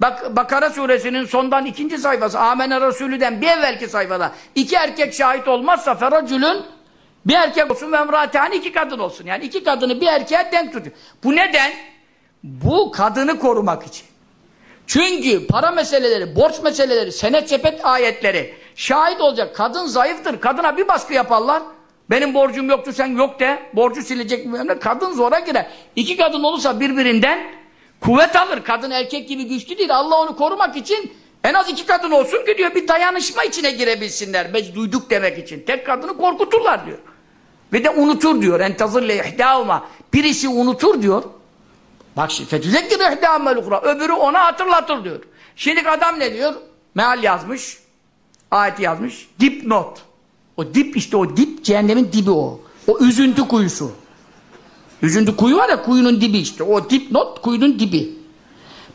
A: Bak, Bakara suresinin sondan ikinci sayfası Amene Resulü'den bir evvelki sayfada iki erkek şahit olmazsa feracülün bir erkek olsun ve emraatani iki kadın olsun. Yani iki kadını bir erkeğe denk tutuyor. Bu neden? Bu kadını korumak için. Çünkü para meseleleri, borç meseleleri, senet sepet ayetleri şahit olacak. Kadın zayıftır. Kadına bir baskı yaparlar. Benim borcum yoktu sen yok de. Borcu silecek mi? Kadın zora girer. İki kadın olursa birbirinden kuvvet alır. Kadın erkek gibi güçlü değil. Allah onu korumak için en az iki kadın olsun ki diyor bir dayanışma içine girebilsinler. Biz duyduk demek için. Tek kadını korkuturlar diyor. Ve de unutur diyor. Entazırle. Birisi unutur diyor. Bak şimdi fetüzekkir ihdâmmel ukra. Öbürü ona hatırlatır diyor. Şimdi adam ne diyor? Meal yazmış. Ayeti yazmış. Dipnot. O dip işte o dip cehennemin dibi o. O üzüntü kuyusu. Üzüntü kuyu var ya kuyunun dibi işte. O dipnot kuyunun dibi.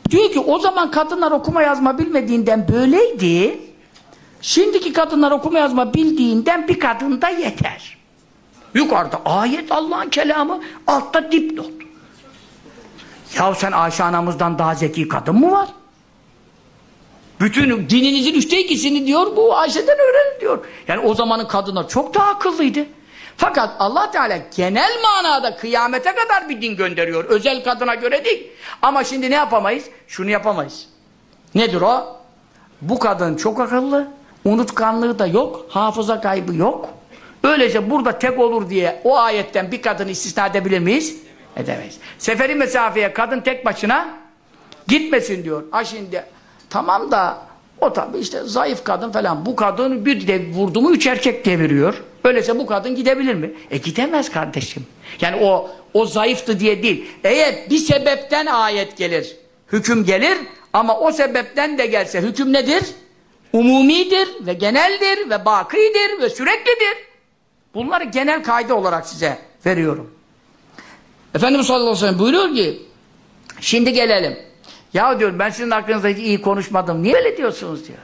A: Diyor ki o zaman kadınlar okuma yazma bilmediğinden böyleydi. Şimdiki kadınlar okuma yazma bildiğinden bir kadın da yeter. Yukarıda ayet Allah'ın kelamı, altta dipnot. Ya sen Ayşe anamızdan daha zeki kadın mı var? Bütün dininizin üçte ikisini diyor bu Ayşe'den öğrenin diyor. Yani o zamanın kadınlar çok daha akıllıydı. Fakat Allah Teala genel manada kıyamete kadar bir din gönderiyor. Özel kadına göre değil. Ama şimdi ne yapamayız? Şunu yapamayız. Nedir o? Bu kadın çok akıllı. Unutkanlığı da yok. Hafıza kaybı yok. Öylece burada tek olur diye o ayetten bir kadını istisna edebilir miyiz? Edemeyiz. Seferi mesafeye kadın tek başına gitmesin diyor. Ha şimdi tamam da o tabi işte zayıf kadın falan. Bu kadın bir de vurdu mu üç erkek deviriyor. Öyleyse bu kadın gidebilir mi? E gidemez kardeşim. Yani o o zayıftı diye değil. Eğer bir sebepten ayet gelir, hüküm gelir ama o sebepten de gelse hüküm nedir? Umumidir ve geneldir ve bakidir ve süreklidir. Bunları genel kaydı olarak size veriyorum. Efendimiz sallallahu aleyhi ve sellem buyuruyor ki şimdi gelelim. Ya diyor ben sizin hakkınızda hiç iyi konuşmadım. Niye öyle diyorsunuz diyor.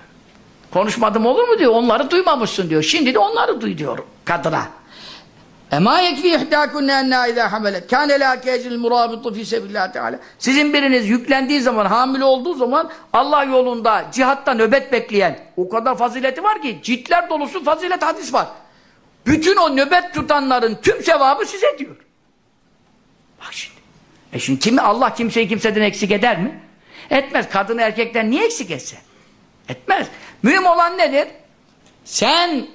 A: Konuşmadım olur mu diyor. Onları duymamışsın diyor. Şimdi de onları duy diyor kadına. Ema yekfi ihdâkunne ennâ izâ hamelet. Kâne lâ kecil murâbitu fî teâlâ. Sizin biriniz yüklendiği zaman, hamile olduğu zaman Allah yolunda cihatta nöbet bekleyen o kadar fazileti var ki ciltler dolusu fazilet hadis var. Bütün o nöbet tutanların tüm sevabı size diyor. Bak şimdi. E şimdi kimi Allah kimseyi kimseden eksik eder mi? Etmez. Kadını erkekten niye eksik etse? Etmez. Mühim olan nedir? Sen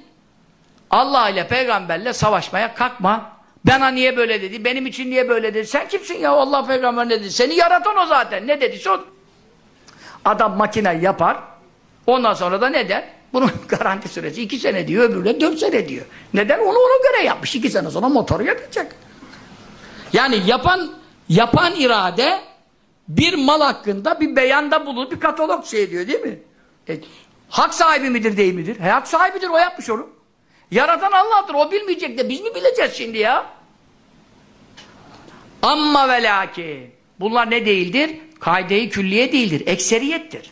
A: Allah ile peygamberle savaşmaya kalkma. Bana niye böyle dedi? Benim için niye böyle dedi? Sen kimsin ya? Allah peygamber ne dedi? Seni yaratan o zaten. Ne dediyse o. Adam makine yapar. Ondan sonra da ne der? Bunun garanti süresi iki sene diyor, öbürüne dört sene diyor. Neden? Onu ona göre yapmış. İki sene sonra motoru yakacak. Yani yapan yapan irade bir mal hakkında bir beyanda bulunur, bir katalog şey diyor değil mi? E, hak sahibi midir değil midir? He, hak sahibidir, o yapmış onu. Yaratan Allah'tır, o bilmeyecek de biz mi bileceğiz şimdi ya? Amma ve lakin. Bunlar ne değildir? Kaide-i külliye değildir, ekseriyettir.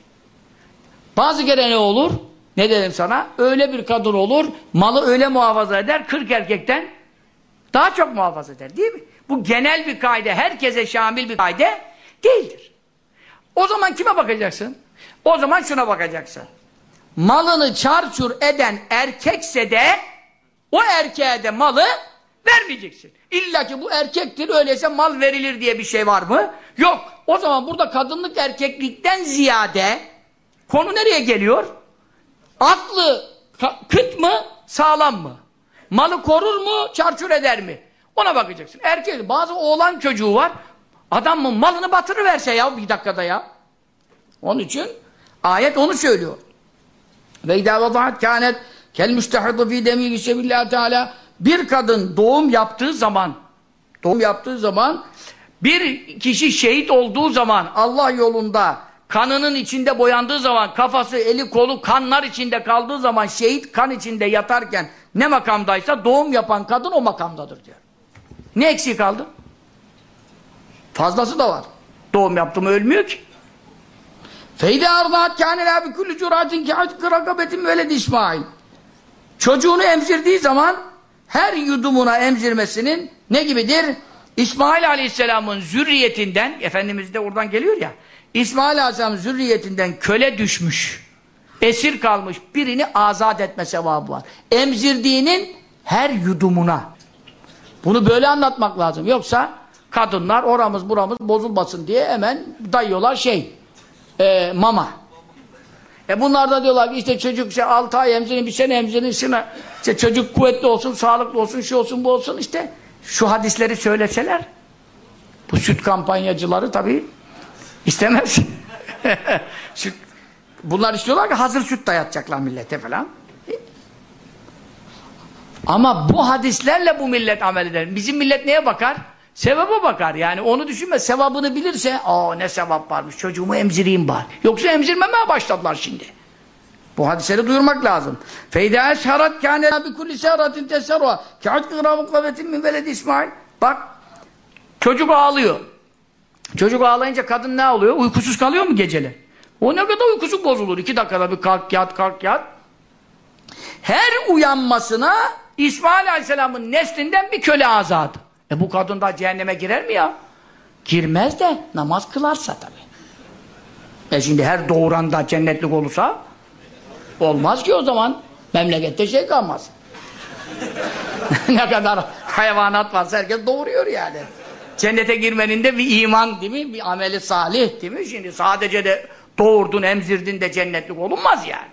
A: Bazı kere ne olur? Ne dedim sana? Öyle bir kadın olur, malı öyle muhafaza eder, 40 erkekten daha çok muhafaza eder değil mi? Bu genel bir kaide, herkese şamil bir kaide değildir. O zaman kime bakacaksın? O zaman şuna bakacaksın. Malını çarçur eden erkekse de o erkeğe de malı vermeyeceksin. İlla ki bu erkektir öyleyse mal verilir diye bir şey var mı? Yok. O zaman burada kadınlık erkeklikten ziyade konu nereye geliyor? Aklı kıt mı sağlam mı? Malı korur mu çarçur eder mi? Ona bakacaksın. Erkek bazı oğlan çocuğu var. Adamın malını batırıverse ya bir dakikada ya. Onun için ayet onu söylüyor. Ve idâ vadahat kânet kel müstehidı fî demî bisebillâhi teâlâ bir kadın doğum yaptığı zaman doğum yaptığı zaman bir kişi şehit olduğu zaman Allah yolunda kanının içinde boyandığı zaman kafası, eli, kolu kanlar içinde kaldığı zaman şehit kan içinde yatarken ne makamdaysa doğum yapan kadın o makamdadır diyor. Ne eksik kaldı? Fazlası da var. Doğum yaptı mı ölmüyor ki. Feyde ardaat kâne lâ bi kulli curatin kâhâtikı rakabetin veled İsmail. Çocuğunu emzirdiği zaman her yudumuna emzirmesinin ne gibidir? İsmail Aleyhisselam'ın zürriyetinden, Efendimiz de oradan geliyor ya, İsmail Aleyhisselam'ın zürriyetinden köle düşmüş, esir kalmış birini azat etme sevabı var. Emzirdiğinin her yudumuna. Bunu böyle anlatmak lazım. Yoksa kadınlar oramız buramız bozulmasın diye hemen dayıyorlar şey, e, mama. E bunlar da diyorlar ki işte çocuk işte 6 ay emzirin, bir sene emzirin, şuna, işte çocuk kuvvetli olsun, sağlıklı olsun, şu olsun, bu olsun işte. Şu hadisleri söyleseler, bu süt kampanyacıları tabii istemez. süt, bunlar istiyorlar ki hazır süt dayatacaklar millete falan. Ama bu hadislerle bu millet amel eder. Bizim millet neye bakar? Sevaba bakar yani onu düşünme sevabını bilirse aa ne sevap varmış çocuğumu emzireyim bari. Yoksa emzirmemeye başladılar şimdi. Bu hadisleri duyurmak lazım. Feyda esharat kâne bi kulli sehratin tesarruha kâhut kıravuk kavetin min veled İsmail. Bak çocuk ağlıyor. Çocuk ağlayınca kadın ne oluyor? Uykusuz kalıyor mu geceler? O ne kadar uykusu bozulur. İki dakikada bir kalk yat kalk yat. Her uyanmasına İsmail Aleyhisselam'ın neslinden bir köle azadı. E bu kadın da cehenneme girer mi ya? Girmez de namaz kılarsa tabii. E şimdi her doğuran da cennetlik olursa olmaz ki o zaman. Memlekette şey kalmaz. ne kadar hayvanat varsa herkes doğuruyor yani. Cennete girmenin de bir iman değil mi? Bir ameli salih değil mi? Şimdi sadece de doğurdun, emzirdin de cennetlik olunmaz yani.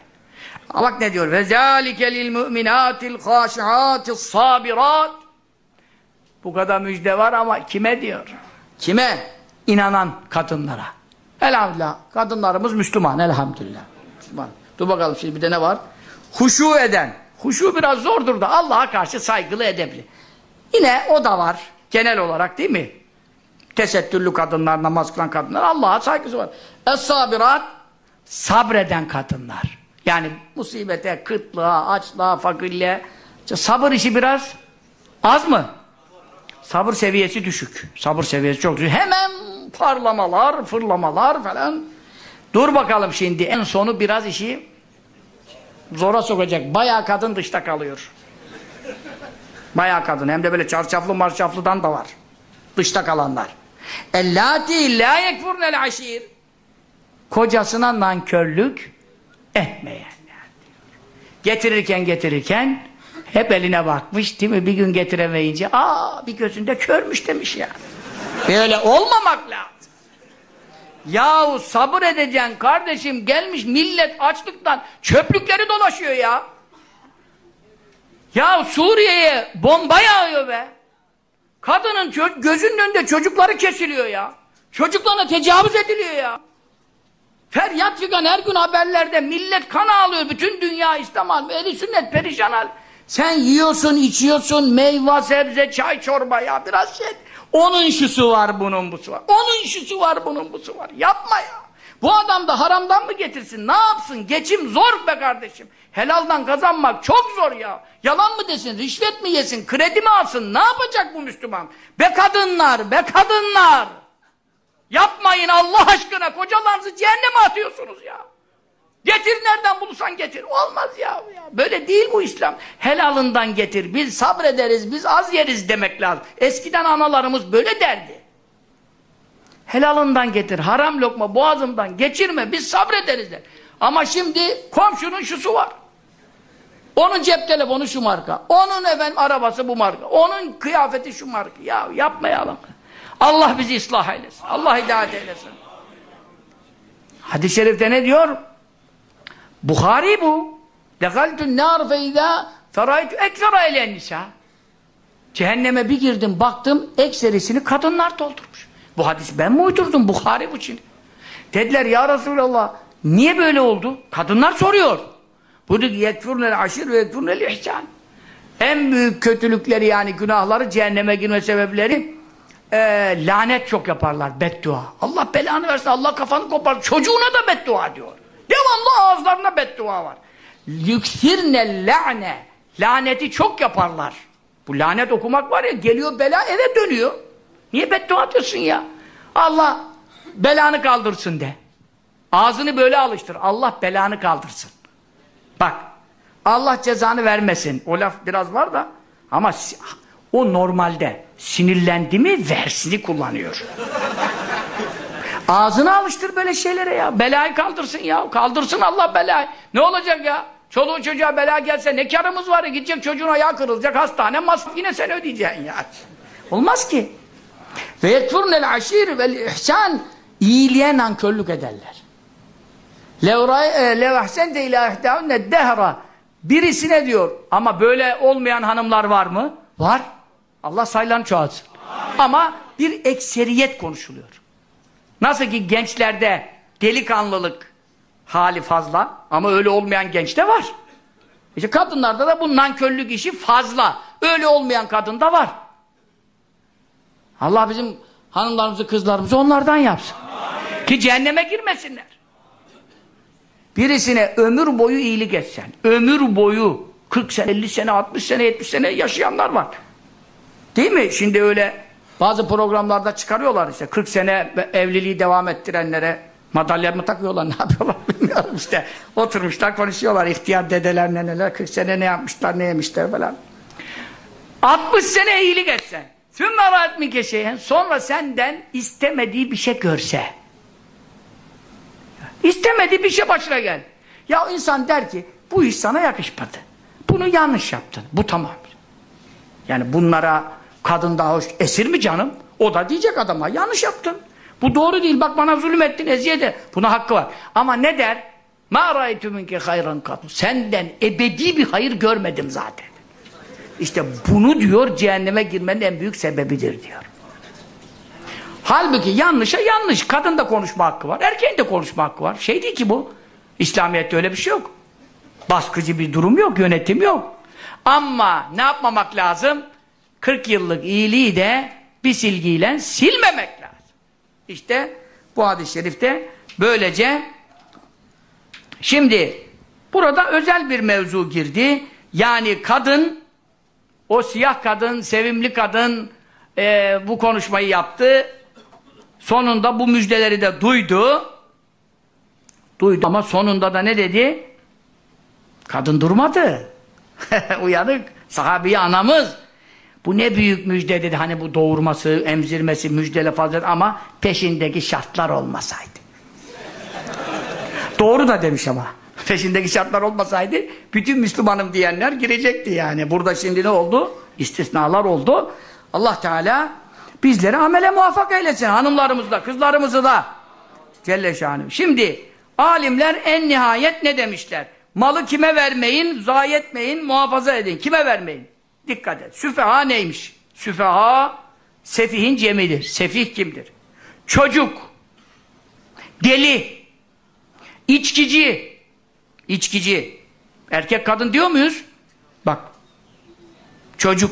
A: Bak ne diyor? Ve zâlike lil mü'minâtil khâşi'âtis sâbirât Bu kadar müjde var ama kime diyor? Kime? İnanan kadınlara. Elhamdülillah. Kadınlarımız Müslüman elhamdülillah. Müslüman. Dur bakalım şimdi bir de ne var? Huşu eden. Huşu biraz zordur da Allah'a karşı saygılı edebli. Yine o da var. Genel olarak değil mi? Tesettürlü kadınlar, namaz kılan kadınlar Allah'a saygısı var. Es-sabirat sabreden kadınlar. Yani musibete, kıtlığa, açlığa, fakirliğe sabır işi biraz az mı? Sabır seviyesi düşük. Sabır seviyesi çok düşük. Hemen parlamalar, fırlamalar falan. Dur bakalım şimdi. En sonu biraz işi zora sokacak. Bayağı kadın dışta kalıyor. Bayağı kadın. Hem de böyle çarşaflı marşaflıdan da var. Dışta kalanlar. Ellati la yekfurnel aşir. Kocasına nankörlük etmeyenler. Getirirken getirirken hep eline bakmış değil mi? Bir gün getiremeyince aa bir gözünde körmüş demiş ya. Böyle olmamak lazım. Yahu sabır edeceksin kardeşim gelmiş millet açlıktan çöplükleri dolaşıyor ya. Ya Suriye'ye bomba yağıyor be. Kadının gözünün önünde çocukları kesiliyor ya. Çocuklarına tecavüz ediliyor ya. Feryat figan her gün haberlerde millet kan ağlıyor. Bütün dünya İslam alemi. Eli sünnet perişan hal. Sen yiyorsun, içiyorsun, meyve, sebze, çay, çorba ya biraz şey. Onun şusu var, bunun busu var. Onun şusu var, bunun busu var. Yapma ya. Bu adam da haramdan mı getirsin? Ne yapsın? Geçim zor be kardeşim. Helaldan kazanmak çok zor ya. Yalan mı desin? Rişvet mi yesin? Kredi mi alsın? Ne yapacak bu Müslüman? Be kadınlar, be kadınlar. Yapmayın Allah aşkına. Kocalarınızı cehenneme atıyorsunuz ya. Getir nereden bulursan getir. Olmaz ya. Böyle değil bu İslam. Helalından getir. Biz sabrederiz, biz az yeriz demek lazım. Eskiden analarımız böyle derdi. Helalından getir. Haram lokma boğazımdan geçirme. Biz sabrederiz der. Ama şimdi komşunun şusu var. Onun cep telefonu şu marka. Onun efendim arabası bu marka. Onun kıyafeti şu marka. Ya yapmayalım. Allah bizi ıslah eylesin. Allah hidayet eylesin. Hadis-i şerifte ne diyor? Bukhari bu. Dekaltun nar fe izâ feraytu eksera eylen nisa. Cehenneme bir girdim baktım ekserisini kadınlar doldurmuş. Bu hadis ben mi uydurdum? Bukhari bu için. Dediler ya Resulallah niye böyle oldu? Kadınlar soruyor. Bu dedi yekfurnel aşir ve yekfurnel ihsan. En büyük kötülükleri yani günahları cehenneme girme sebepleri e, lanet çok yaparlar beddua. Allah belanı versin Allah kafanı kopar. Çocuğuna da beddua diyor. Devamlı ağızlarına beddua var. Yüksirne la'ne laneti çok yaparlar. Bu lanet okumak var ya geliyor bela eve dönüyor. Niye beddua diyorsun ya? Allah belanı kaldırsın de. Ağzını böyle alıştır. Allah belanı kaldırsın. Bak. Allah cezanı vermesin. O laf biraz var da ama o normalde sinirlendi mi versini kullanıyor. Ağzını alıştır böyle şeylere ya. Belayı kaldırsın ya. Kaldırsın Allah belayı. Ne olacak ya? Çoluğun çocuğa bela gelse ne karımız var ya? Gidecek çocuğun ayağı kırılacak hastane masraf yine sen ödeyeceksin ya. Olmaz ki. Ve yekfurnel aşir vel ihsan iyiliğe nankörlük ederler. Lev ahsente ila ihdâhunne dehra birisine diyor ama böyle olmayan hanımlar var mı? Var. Allah sayılarını çoğaltsın. Ama bir ekseriyet konuşuluyor. Nasıl ki gençlerde delikanlılık hali fazla ama öyle olmayan genç de var. İşte kadınlarda da bu nankörlük işi fazla. Öyle olmayan kadın da var. Allah bizim hanımlarımızı, kızlarımızı onlardan yapsın. Amin. Ki cehenneme girmesinler. Birisine ömür boyu iyilik etsen, ömür boyu 40 sene, 50 sene, 60 sene, 70 sene yaşayanlar var. Değil mi? Şimdi öyle bazı programlarda çıkarıyorlar işte 40 sene evliliği devam ettirenlere Madalya mı takıyorlar ne yapıyorlar bilmiyorum işte. Oturmuşlar konuşuyorlar ihtiyar dedeler neneler 40 sene ne yapmışlar ne yemişler falan. 60 sene iyilik etsen. Sümme rahat mi şeyen sonra senden istemediği bir şey görse. İstemediği bir şey başına gel. Ya insan der ki bu iş sana yakışmadı. Bunu yanlış yaptın. Bu tamam. Yani bunlara kadın daha hoş esir mi canım? O da diyecek adama yanlış yaptın. Bu doğru değil. Bak bana zulüm ettin, eziyet et. Buna hakkı var. Ama ne der? Ma ra'aytu minke hayran katu. Senden ebedi bir hayır görmedim zaten. İşte bunu diyor cehenneme girmenin en büyük sebebidir diyor. Halbuki yanlışa yanlış. Kadın da konuşma hakkı var. Erkeğin de konuşma hakkı var. Şey değil ki bu. İslamiyet'te öyle bir şey yok. Baskıcı bir durum yok. Yönetim yok. Ama ne yapmamak lazım? 40 yıllık iyiliği de bir silgiyle silmemek lazım. İşte bu hadis-i şerifte böylece şimdi burada özel bir mevzu girdi. Yani kadın o siyah kadın, sevimli kadın e, bu konuşmayı yaptı. Sonunda bu müjdeleri de duydu. Duydu ama sonunda da ne dedi? Kadın durmadı. Uyanık. Sahabi anamız. Bu ne büyük müjde dedi. Hani bu doğurması, emzirmesi, müjdele fazla ama peşindeki şartlar olmasaydı. Doğru da demiş ama. Peşindeki şartlar olmasaydı bütün Müslümanım diyenler girecekti yani. Burada şimdi ne oldu? İstisnalar oldu. Allah Teala bizleri amele muvaffak eylesin. Hanımlarımızı da, kızlarımızı da. Celle şanım. Şimdi alimler en nihayet ne demişler? Malı kime vermeyin, zayi etmeyin, muhafaza edin. Kime vermeyin? Dikkat et. Süfeha neymiş? Süfeha sefihin cemidir. Sefih kimdir? Çocuk, deli, içkici, içkici. Erkek kadın diyor muyuz? Bak. Çocuk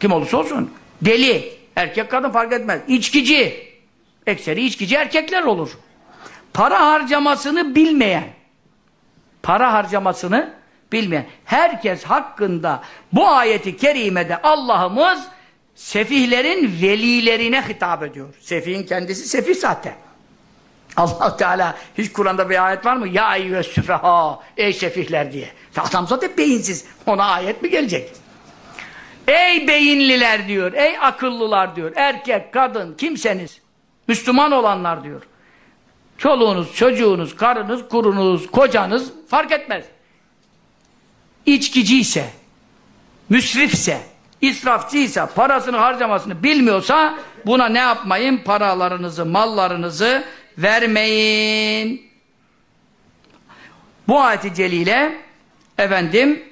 A: kim olursa olsun. Deli, erkek kadın fark etmez. İçkici. Ekseri içkici erkekler olur. Para harcamasını bilmeyen. Para harcamasını bilmeyen. Herkes hakkında bu ayeti kerimede Allah'ımız sefihlerin velilerine hitap ediyor. Sefihin kendisi sefih zaten. allah Teala hiç Kur'an'da bir ayet var mı? Ya eyyühe süfeha ey sefihler diye. Adam zaten beyinsiz. Ona ayet mi gelecek? Ey beyinliler diyor. Ey akıllılar diyor. Erkek, kadın, kimseniz. Müslüman olanlar diyor. Çoluğunuz, çocuğunuz, karınız, kurunuz, kocanız fark etmez. İçkiciyse, müsrifse, israfçıysa, parasını harcamasını bilmiyorsa buna ne yapmayın? Paralarınızı, mallarınızı vermeyin. Bu ayet-i celile efendim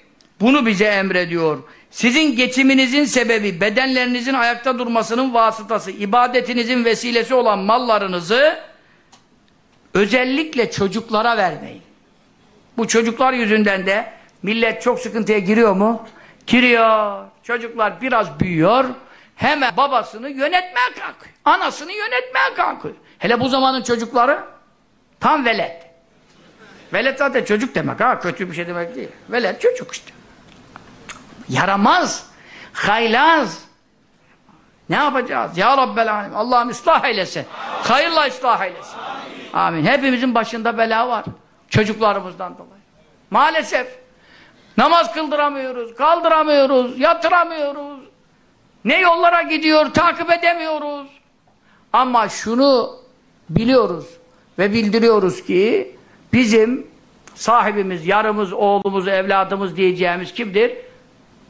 A: bunu bize emrediyor. Sizin geçiminizin sebebi, bedenlerinizin ayakta durmasının vasıtası, ibadetinizin vesilesi olan mallarınızı özellikle çocuklara vermeyin. Bu çocuklar yüzünden de millet çok sıkıntıya giriyor mu? Giriyor. Çocuklar biraz büyüyor. Hemen babasını yönetmeye kalkıyor. Anasını yönetmeye kalkıyor. Hele bu zamanın çocukları tam velet. Velet zaten çocuk demek ha. Kötü bir şey demek değil. Velet çocuk işte. Yaramaz. Haylaz. Ne yapacağız? Ya Rabbel Alem. Allah'ım ıslah eylesin. Hayırla ıslah eylesin. Amin. Amin. Hepimizin başında bela var. Çocuklarımızdan dolayı. Maalesef. Namaz kıldıramıyoruz, kaldıramıyoruz, yatıramıyoruz. Ne yollara gidiyor, takip edemiyoruz. Ama şunu biliyoruz ve bildiriyoruz ki bizim sahibimiz, yarımız, oğlumuz, evladımız diyeceğimiz kimdir?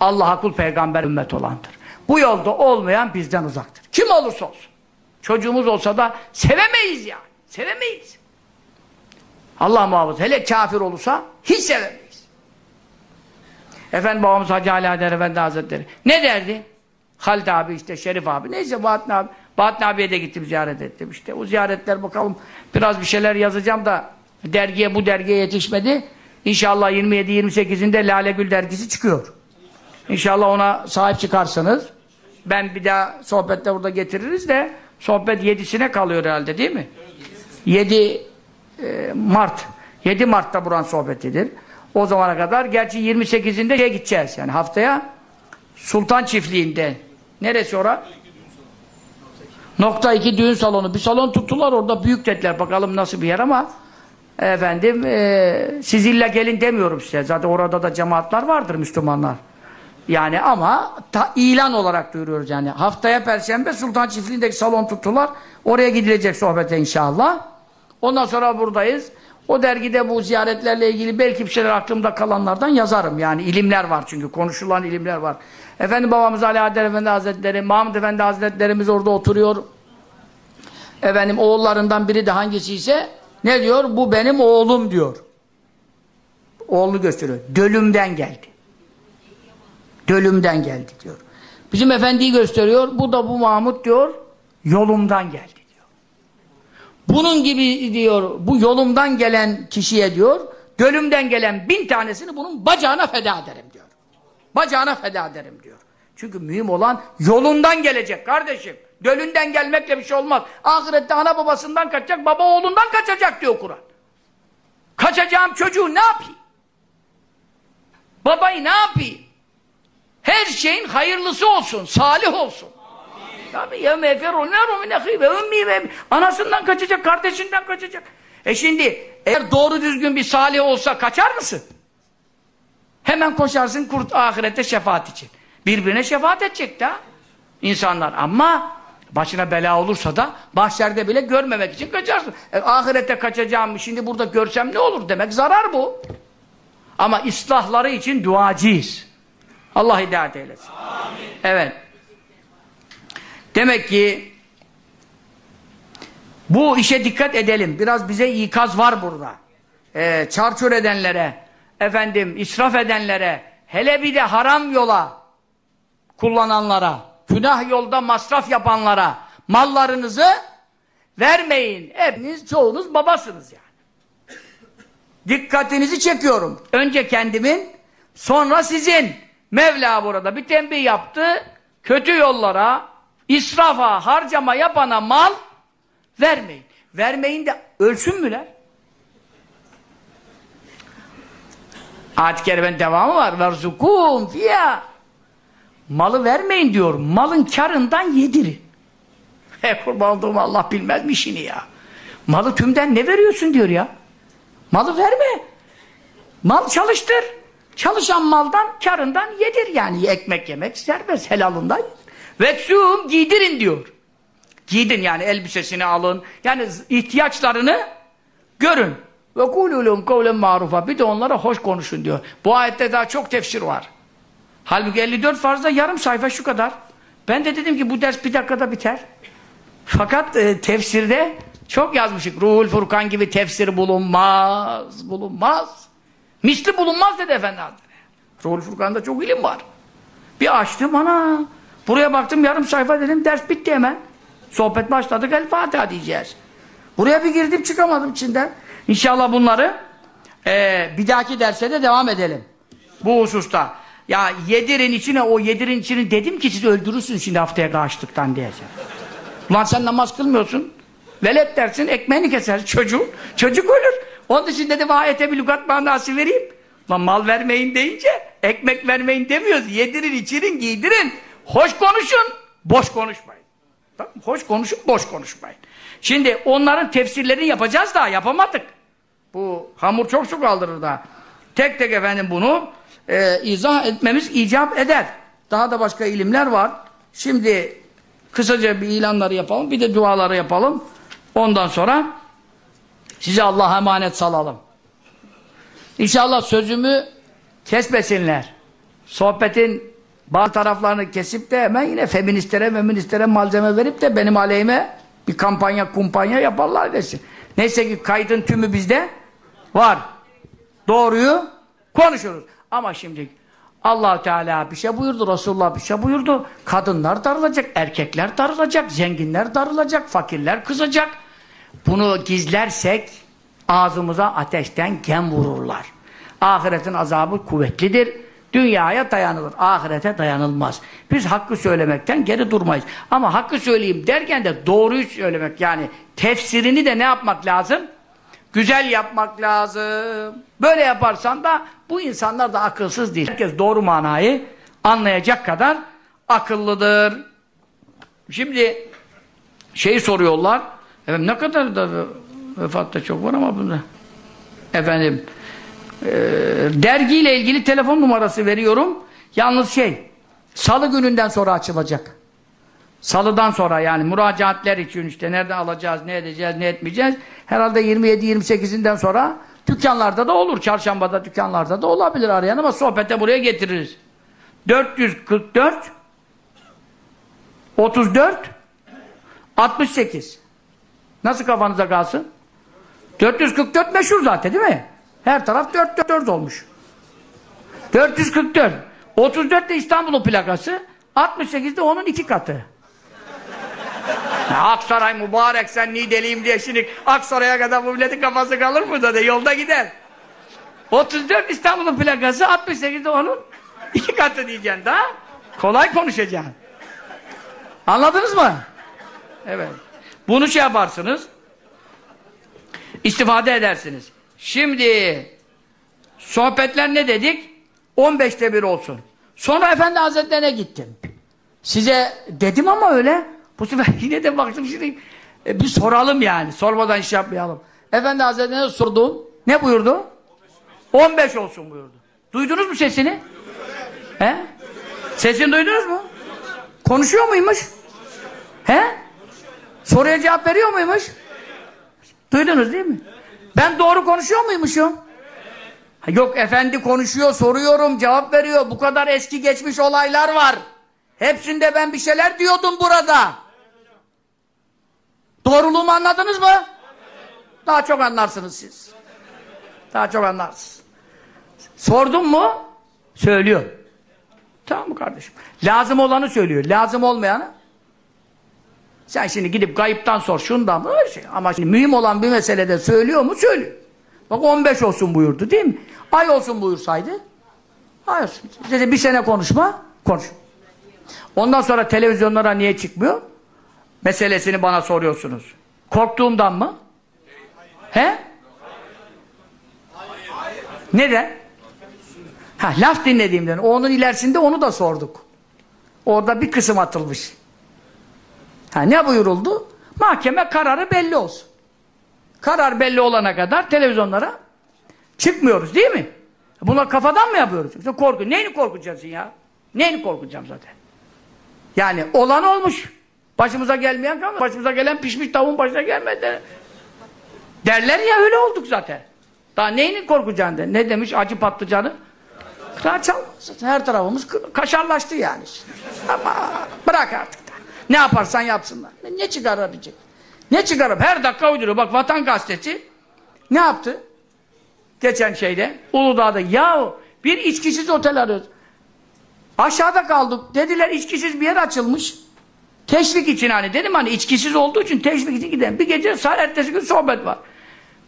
A: Allah'a kul peygamber ümmet olandır. Bu yolda olmayan bizden uzaktır. Kim olursa olsun. Çocuğumuz olsa da sevemeyiz yani. Sevemeyiz. Allah muhafaza. Hele kafir olursa hiç sevemeyiz. Efendi babamız Hacı Ali Haydar Efendi Hazretleri ne derdi? Halid abi işte Şerif abi neyse Bahattin abi Bahattin abiye de gittim ziyaret ettim işte o ziyaretler bakalım biraz bir şeyler yazacağım da dergiye bu dergiye yetişmedi. İnşallah 27-28'inde Lale Gül dergisi çıkıyor. İnşallah ona sahip çıkarsanız ben bir daha sohbette burada getiririz de sohbet 7'sine kalıyor herhalde değil mi? 7 e, Mart 7 Mart'ta buran sohbetidir. O zamana kadar gerçi 28'inde şey gideceğiz yani haftaya Sultan Çiftliği'nde. Neresi ora? Nokta iki düğün salonu. Bir salon tuttular orada büyük dediler. Bakalım nasıl bir yer ama efendim e, siz illa gelin demiyorum size. Zaten orada da cemaatler vardır Müslümanlar. Yani ama ta, ilan olarak duyuruyoruz yani. Haftaya Perşembe Sultan Çiftliği'ndeki salon tuttular. Oraya gidilecek sohbete inşallah. Ondan sonra buradayız. O dergide bu ziyaretlerle ilgili belki bir şeyler aklımda kalanlardan yazarım. Yani ilimler var çünkü konuşulan ilimler var. Efendi babamız Ali Adel Efendi Hazretleri, Mahmud Efendi Hazretlerimiz orada oturuyor. Efendim oğullarından biri de hangisi ise ne diyor? Bu benim oğlum diyor. Oğlunu gösteriyor. Dölümden geldi. Dölümden geldi diyor. Bizim efendiyi gösteriyor. Bu da bu Mahmut diyor. Yolumdan geldi. Bunun gibi diyor bu yolumdan gelen kişiye diyor dölümden gelen bin tanesini bunun bacağına feda ederim diyor. Bacağına feda ederim diyor. Çünkü mühim olan yolundan gelecek kardeşim. Dölünden gelmekle bir şey olmaz. Ahirette ana babasından kaçacak, baba oğlundan kaçacak diyor Kur'an. Kaçacağım çocuğu ne yapayım? Babayı ne yapayım? Her şeyin hayırlısı olsun, salih olsun. Tabii ya meferu neru min ahi ve ummi ve anasından kaçacak, kardeşinden kaçacak. E şimdi eğer doğru düzgün bir salih olsa kaçar mısın? Hemen koşarsın kurt ahirette şefaat için. Birbirine şefaat edecek de insanlar. Ama başına bela olursa da mahşerde bile görmemek için kaçarsın. E, ahirette kaçacağım şimdi burada görsem ne olur demek zarar bu. Ama ıslahları için duacıyız. Allah hidayet eylesin. Amin. Evet. Demek ki bu işe dikkat edelim. Biraz bize ikaz var burada. Ee, çarçur edenlere, efendim israf edenlere, hele bir de haram yola kullananlara, günah yolda masraf yapanlara mallarınızı vermeyin. Hepiniz, çoğunuz babasınız yani. Dikkatinizi çekiyorum. Önce kendimin, sonra sizin. Mevla burada bir tembih yaptı. Kötü yollara, israfa, harcama yapana mal vermeyin. Vermeyin de ölsün müler? Ayet-i Kerime'nin devamı var. Verzukum fiyâ. Malı vermeyin diyor. Malın karından yedirin. He kurban olduğum Allah bilmez işini ya? Malı tümden ne veriyorsun diyor ya. Malı verme. Mal çalıştır. Çalışan maldan, karından yedir yani. Ekmek yemek serbest, helalından yedir. Veksum giydirin diyor. Giydin yani elbisesini alın. Yani ihtiyaçlarını görün. Ve kululun kavlen marufa. Bir de onlara hoş konuşun diyor. Bu ayette daha çok tefsir var. Halbuki 54 farzda yarım sayfa şu kadar. Ben de dedim ki bu ders bir dakikada biter. Fakat e, tefsirde çok yazmışık. Ruhul Furkan gibi tefsir bulunmaz. Bulunmaz. Misli bulunmaz dedi Efendi Hazretleri. Ruhul Furkan'da çok ilim var. Bir açtım ana. Buraya baktım yarım sayfa dedim ders bitti hemen. Sohbet başladık El Fatiha diyeceğiz. Buraya bir girdim çıkamadım içinden. İnşallah bunları e, bir dahaki derse de devam edelim. Bu hususta. Ya yedirin içine o yedirin içini dedim ki sizi öldürürsün şimdi haftaya karşılıktan diyeceğim. Ulan sen namaz kılmıyorsun. Velet dersin ekmeğini keser çocuğun. Çocuk ölür. Onun için dedim ayete bir lügat manası vereyim. Lan mal vermeyin deyince ekmek vermeyin demiyoruz. Yedirin, içirin, giydirin. Hoş konuşun, boş konuşmayın. Tamam, hoş konuşun, boş konuşmayın. Şimdi onların tefsirlerini yapacağız da yapamadık. Bu hamur çok su kaldırır da. Tek tek efendim bunu e, izah etmemiz icap eder. Daha da başka ilimler var. Şimdi kısaca bir ilanları yapalım, bir de duaları yapalım. Ondan sonra size Allah'a emanet salalım. İnşallah sözümü kesmesinler. Sohbetin bazı taraflarını kesip de hemen yine feministlere, feministlere malzeme verip de benim aleyhime bir kampanya, kumpanya yaparlar desin. Neyse ki kaydın tümü bizde var. Doğruyu konuşuruz. Ama şimdi allah Teala bir şey buyurdu, Resulullah bir şey buyurdu. Kadınlar darılacak, erkekler darılacak, zenginler darılacak, fakirler kızacak. Bunu gizlersek ağzımıza ateşten gem vururlar. Ahiretin azabı kuvvetlidir. Dünyaya dayanılır. Ahirete dayanılmaz. Biz hakkı söylemekten geri durmayız. Ama hakkı söyleyeyim derken de doğruyu söylemek yani tefsirini de ne yapmak lazım? Güzel yapmak lazım. Böyle yaparsan da bu insanlar da akılsız değil. Herkes doğru manayı anlayacak kadar akıllıdır. Şimdi şeyi soruyorlar. Efendim ne kadar da vefatta çok var ama bunda. Efendim e, dergiyle ilgili telefon numarası veriyorum. Yalnız şey salı gününden sonra açılacak. Salıdan sonra yani müracaatler için işte nereden alacağız, ne edeceğiz, ne etmeyeceğiz. Herhalde 27-28'inden sonra dükkanlarda da olur. Çarşambada dükkanlarda da olabilir arayan ama sohbete buraya getiririz. 444 34 68 Nasıl kafanıza kalsın? 444 meşhur zaten değil mi? Her taraf 444 olmuş. 444 34 de İstanbul'un plakası 68 de onun iki katı. Aksaray mübarek sen Nideliyim diye şimdi Aksaray'a kadar bu milletin kafası kalır mı da de yolda gider. 34 İstanbul'un plakası 68 de onun iki katı diyeceksin daha. Kolay konuşacaksın. Anladınız mı? Evet. Bunu şey yaparsınız. istifade edersiniz. Şimdi sohbetler ne dedik? 15'te bir olsun. Sonra Efendi Hazretlerine gittim. Size dedim ama öyle. Bu sefer yine de baktım şimdi e, bir soralım yani. Sormadan iş yapmayalım. Efendi Hazretlerine sordum. Ne buyurdu? 15 olsun buyurdu. Duydunuz mu sesini? He? Sesini duydunuz mu? Konuşuyor muymuş? He? Soruya cevap veriyor muymuş? Duydunuz değil mi? Ben doğru konuşuyor muymuşum? Ha, Yok efendi konuşuyor, soruyorum, cevap veriyor. Bu kadar eski geçmiş olaylar var. Hepsinde ben bir şeyler diyordum burada. Doğruluğumu anladınız mı? Daha çok anlarsınız siz. Daha çok anlarsınız. Sordum mu? Söylüyor. Tamam mı kardeşim? Lazım olanı söylüyor. Lazım olmayanı sen şimdi gidip kayıptan sor şundan mı? Öyle şey. Ama şimdi mühim olan bir meselede söylüyor mu? Söylüyor. Bak 15 olsun buyurdu değil mi? Ay olsun buyursaydı. Ay olsun. Dedi bir sene konuşma. Konuş. Ondan sonra televizyonlara niye çıkmıyor? Meselesini bana soruyorsunuz. Korktuğumdan mı? He? Neden? Ha, laf dinlediğimden. Onun ilerisinde onu da sorduk. Orada bir kısım atılmış. Ha, ne buyuruldu? Mahkeme kararı belli olsun. Karar belli olana kadar televizyonlara çıkmıyoruz değil mi? Bunlar kafadan mı yapıyoruz? İşte korku. Neyini korkacaksın ya? Neyini korkacağım zaten? Yani olan olmuş. Başımıza gelmeyen kalmadı. Başımıza gelen pişmiş tavuğun başına gelmedi. Derler ya öyle olduk zaten. Daha neyini korkacaksın de. Ne demiş acı patlıcanı? Daha çalmaz. Her tarafımız kaşarlaştı yani. Ama bırak artık. Ne yaparsan yapsınlar. Ne, ne çıkarabilecek? Ne çıkarıp her dakika uyduruyor. Bak Vatan Gazetesi ne yaptı? Geçen şeyde Uludağ'da ya bir içkisiz otel arıyoruz. Aşağıda kaldık. Dediler içkisiz bir yer açılmış. Teşvik için hani dedim hani içkisiz olduğu için teşvik için gidelim. Bir gece saat ertesi gün sohbet var.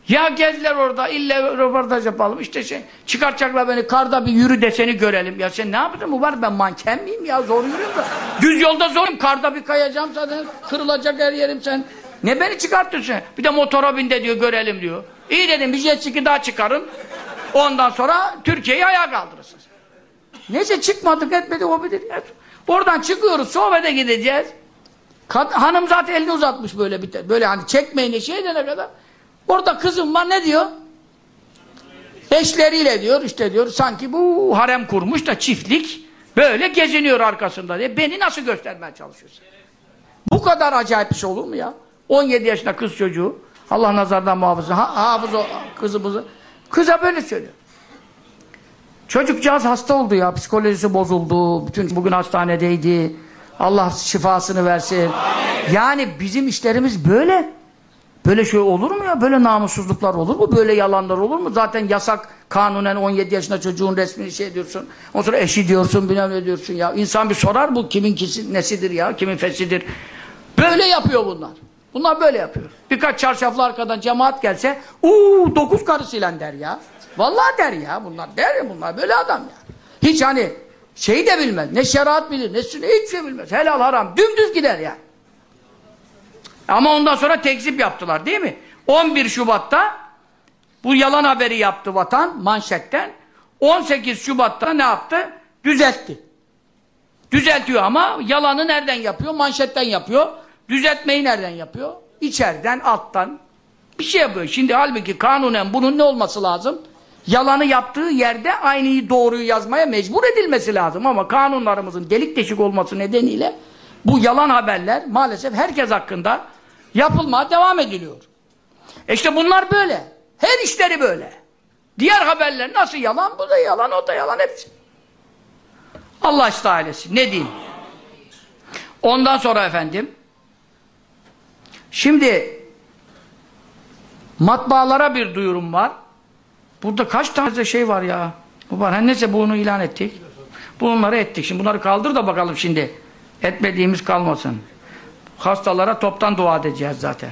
A: Ya gezdiler orada illa röportaj yapalım işte şey çıkartacaklar beni karda bir yürü deseni görelim. Ya sen ne yapacaksın bu var ben manken miyim ya zor yürüyorum da. Düz yolda zorum karda bir kayacağım zaten kırılacak her yerim sen. Ne beni çıkartıyorsun? Bir de motora bin de diyor görelim diyor. İyi dedim bir jet ski daha çıkarın. Ondan sonra Türkiye'yi ayağa kaldırırsınız. Neyse çıkmadık etmedik o bilir. Oradan çıkıyoruz sohbete gideceğiz. Kad hanım zaten elini uzatmış böyle bir böyle hani çekmeyin şey ne kadar. Orada kızım var ne diyor? Eşleriyle diyor işte diyor sanki bu harem kurmuş da çiftlik böyle geziniyor arkasında diye. Beni nasıl göstermeye çalışıyorsun? Bu kadar acayip bir şey olur mu ya? 17 yaşında kız çocuğu Allah nazardan muhafaza ha, hafız o kızımızı kıza böyle söylüyor. Çocukcağız hasta oldu ya psikolojisi bozuldu. Bütün bugün hastanedeydi. Allah şifasını versin. Yani bizim işlerimiz böyle. Böyle şey olur mu ya? Böyle namussuzluklar olur mu? Böyle yalanlar olur mu? Zaten yasak kanunen 17 yaşında çocuğun resmini şey diyorsun. Ondan sonra eşi diyorsun, bilmem ne diyorsun ya. İnsan bir sorar bu kimin kisi, nesidir ya, kimin fesidir. Böyle yapıyor bunlar. Bunlar böyle yapıyor. Birkaç çarşaflı arkadan cemaat gelse, uuu dokuz karısıyla der ya. Vallahi der ya bunlar. Der ya bunlar böyle adam ya. Hiç hani şeyi de bilmez. Ne şeriat bilir, ne sünnet hiçbir şey bilmez. Helal haram dümdüz gider yani. Ama ondan sonra tekzip yaptılar değil mi? 11 Şubat'ta bu yalan haberi yaptı vatan manşetten. 18 Şubat'ta ne yaptı? Düzeltti. Düzeltiyor ama yalanı nereden yapıyor? Manşetten yapıyor. Düzeltmeyi nereden yapıyor? İçeriden, alttan bir şey yapıyor. Şimdi halbuki kanunen bunun ne olması lazım? Yalanı yaptığı yerde aynıyı doğruyu yazmaya mecbur edilmesi lazım. Ama kanunlarımızın delik deşik olması nedeniyle bu yalan haberler maalesef herkes hakkında yapılmaya devam ediliyor. E işte bunlar böyle. Her işleri böyle. Diğer haberler nasıl yalan? Bu da yalan, o da yalan hepsi. Allah ıslah eylesin. Ne diyeyim? Ondan sonra efendim şimdi matbaalara bir duyurum var. Burada kaç tane şey var ya? Bu var. Her neyse bunu ilan ettik. Bunları ettik. Şimdi bunları kaldır da bakalım şimdi. Etmediğimiz kalmasın. Hastalara toptan dua edeceğiz zaten.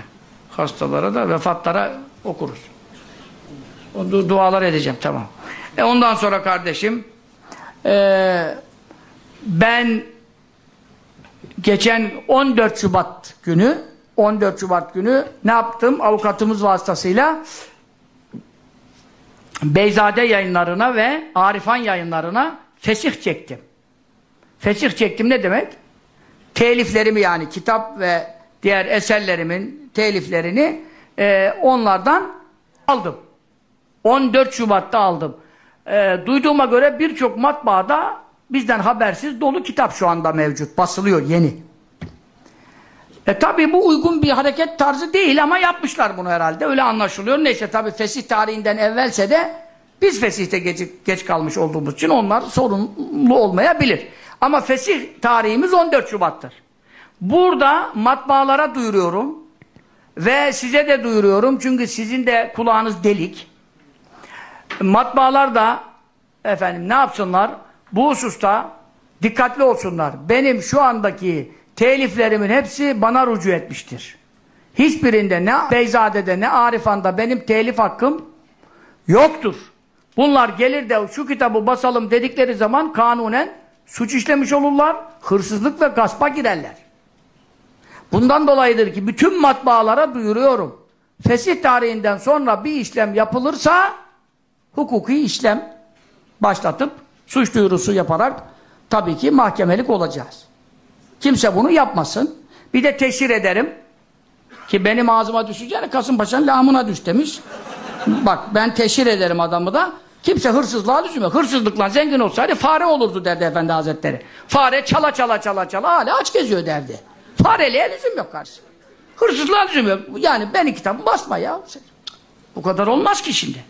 A: Hastalara da vefatlara okuruz. Du- dualar edeceğim tamam. E ondan sonra kardeşim eee ben geçen 14 Şubat günü 14 Şubat günü ne yaptım? Avukatımız vasıtasıyla Beyzade yayınlarına ve Arifan yayınlarına fesih çektim. Fesih çektim ne demek? Teliflerimi yani kitap ve diğer eserlerimin teliflerini e, onlardan aldım. 14 Şubat'ta aldım. E, duyduğuma göre birçok matbaada bizden habersiz dolu kitap şu anda mevcut. Basılıyor yeni. E tabi bu uygun bir hareket tarzı değil ama yapmışlar bunu herhalde. Öyle anlaşılıyor. Neyse tabi fesih tarihinden evvelse de biz fesihte geç, geç kalmış olduğumuz için onlar sorunlu olmayabilir. Ama fesih tarihimiz 14 Şubat'tır. Burada matbaalara duyuruyorum ve size de duyuruyorum çünkü sizin de kulağınız delik. Matbaalar da efendim ne yapsınlar? Bu hususta dikkatli olsunlar. Benim şu andaki teliflerimin hepsi bana rücu etmiştir. Hiçbirinde ne Beyzade'de ne Arifan'da benim telif hakkım yoktur. Bunlar gelir de şu kitabı basalım dedikleri zaman kanunen suç işlemiş olurlar, hırsızlık ve gaspa girerler. Bundan dolayıdır ki bütün matbaalara duyuruyorum. Fesih tarihinden sonra bir işlem yapılırsa hukuki işlem başlatıp suç duyurusu yaparak tabii ki mahkemelik olacağız. Kimse bunu yapmasın. Bir de teşhir ederim ki benim ağzıma düşeceğine Kasımpaşa'nın lağımına düş demiş. Bak ben teşhir ederim adamı da. Kimse hırsızlığa düşmüyor. Hırsızlıkla zengin olsaydı fare olurdu derdi Efendi Hazretleri. Fare çala çala çala çala hala aç geziyor derdi. Fareliğe lüzum yok kardeşim. Hırsızlığa lüzum yok. Yani beni kitabı basma ya. Bu kadar olmaz ki şimdi.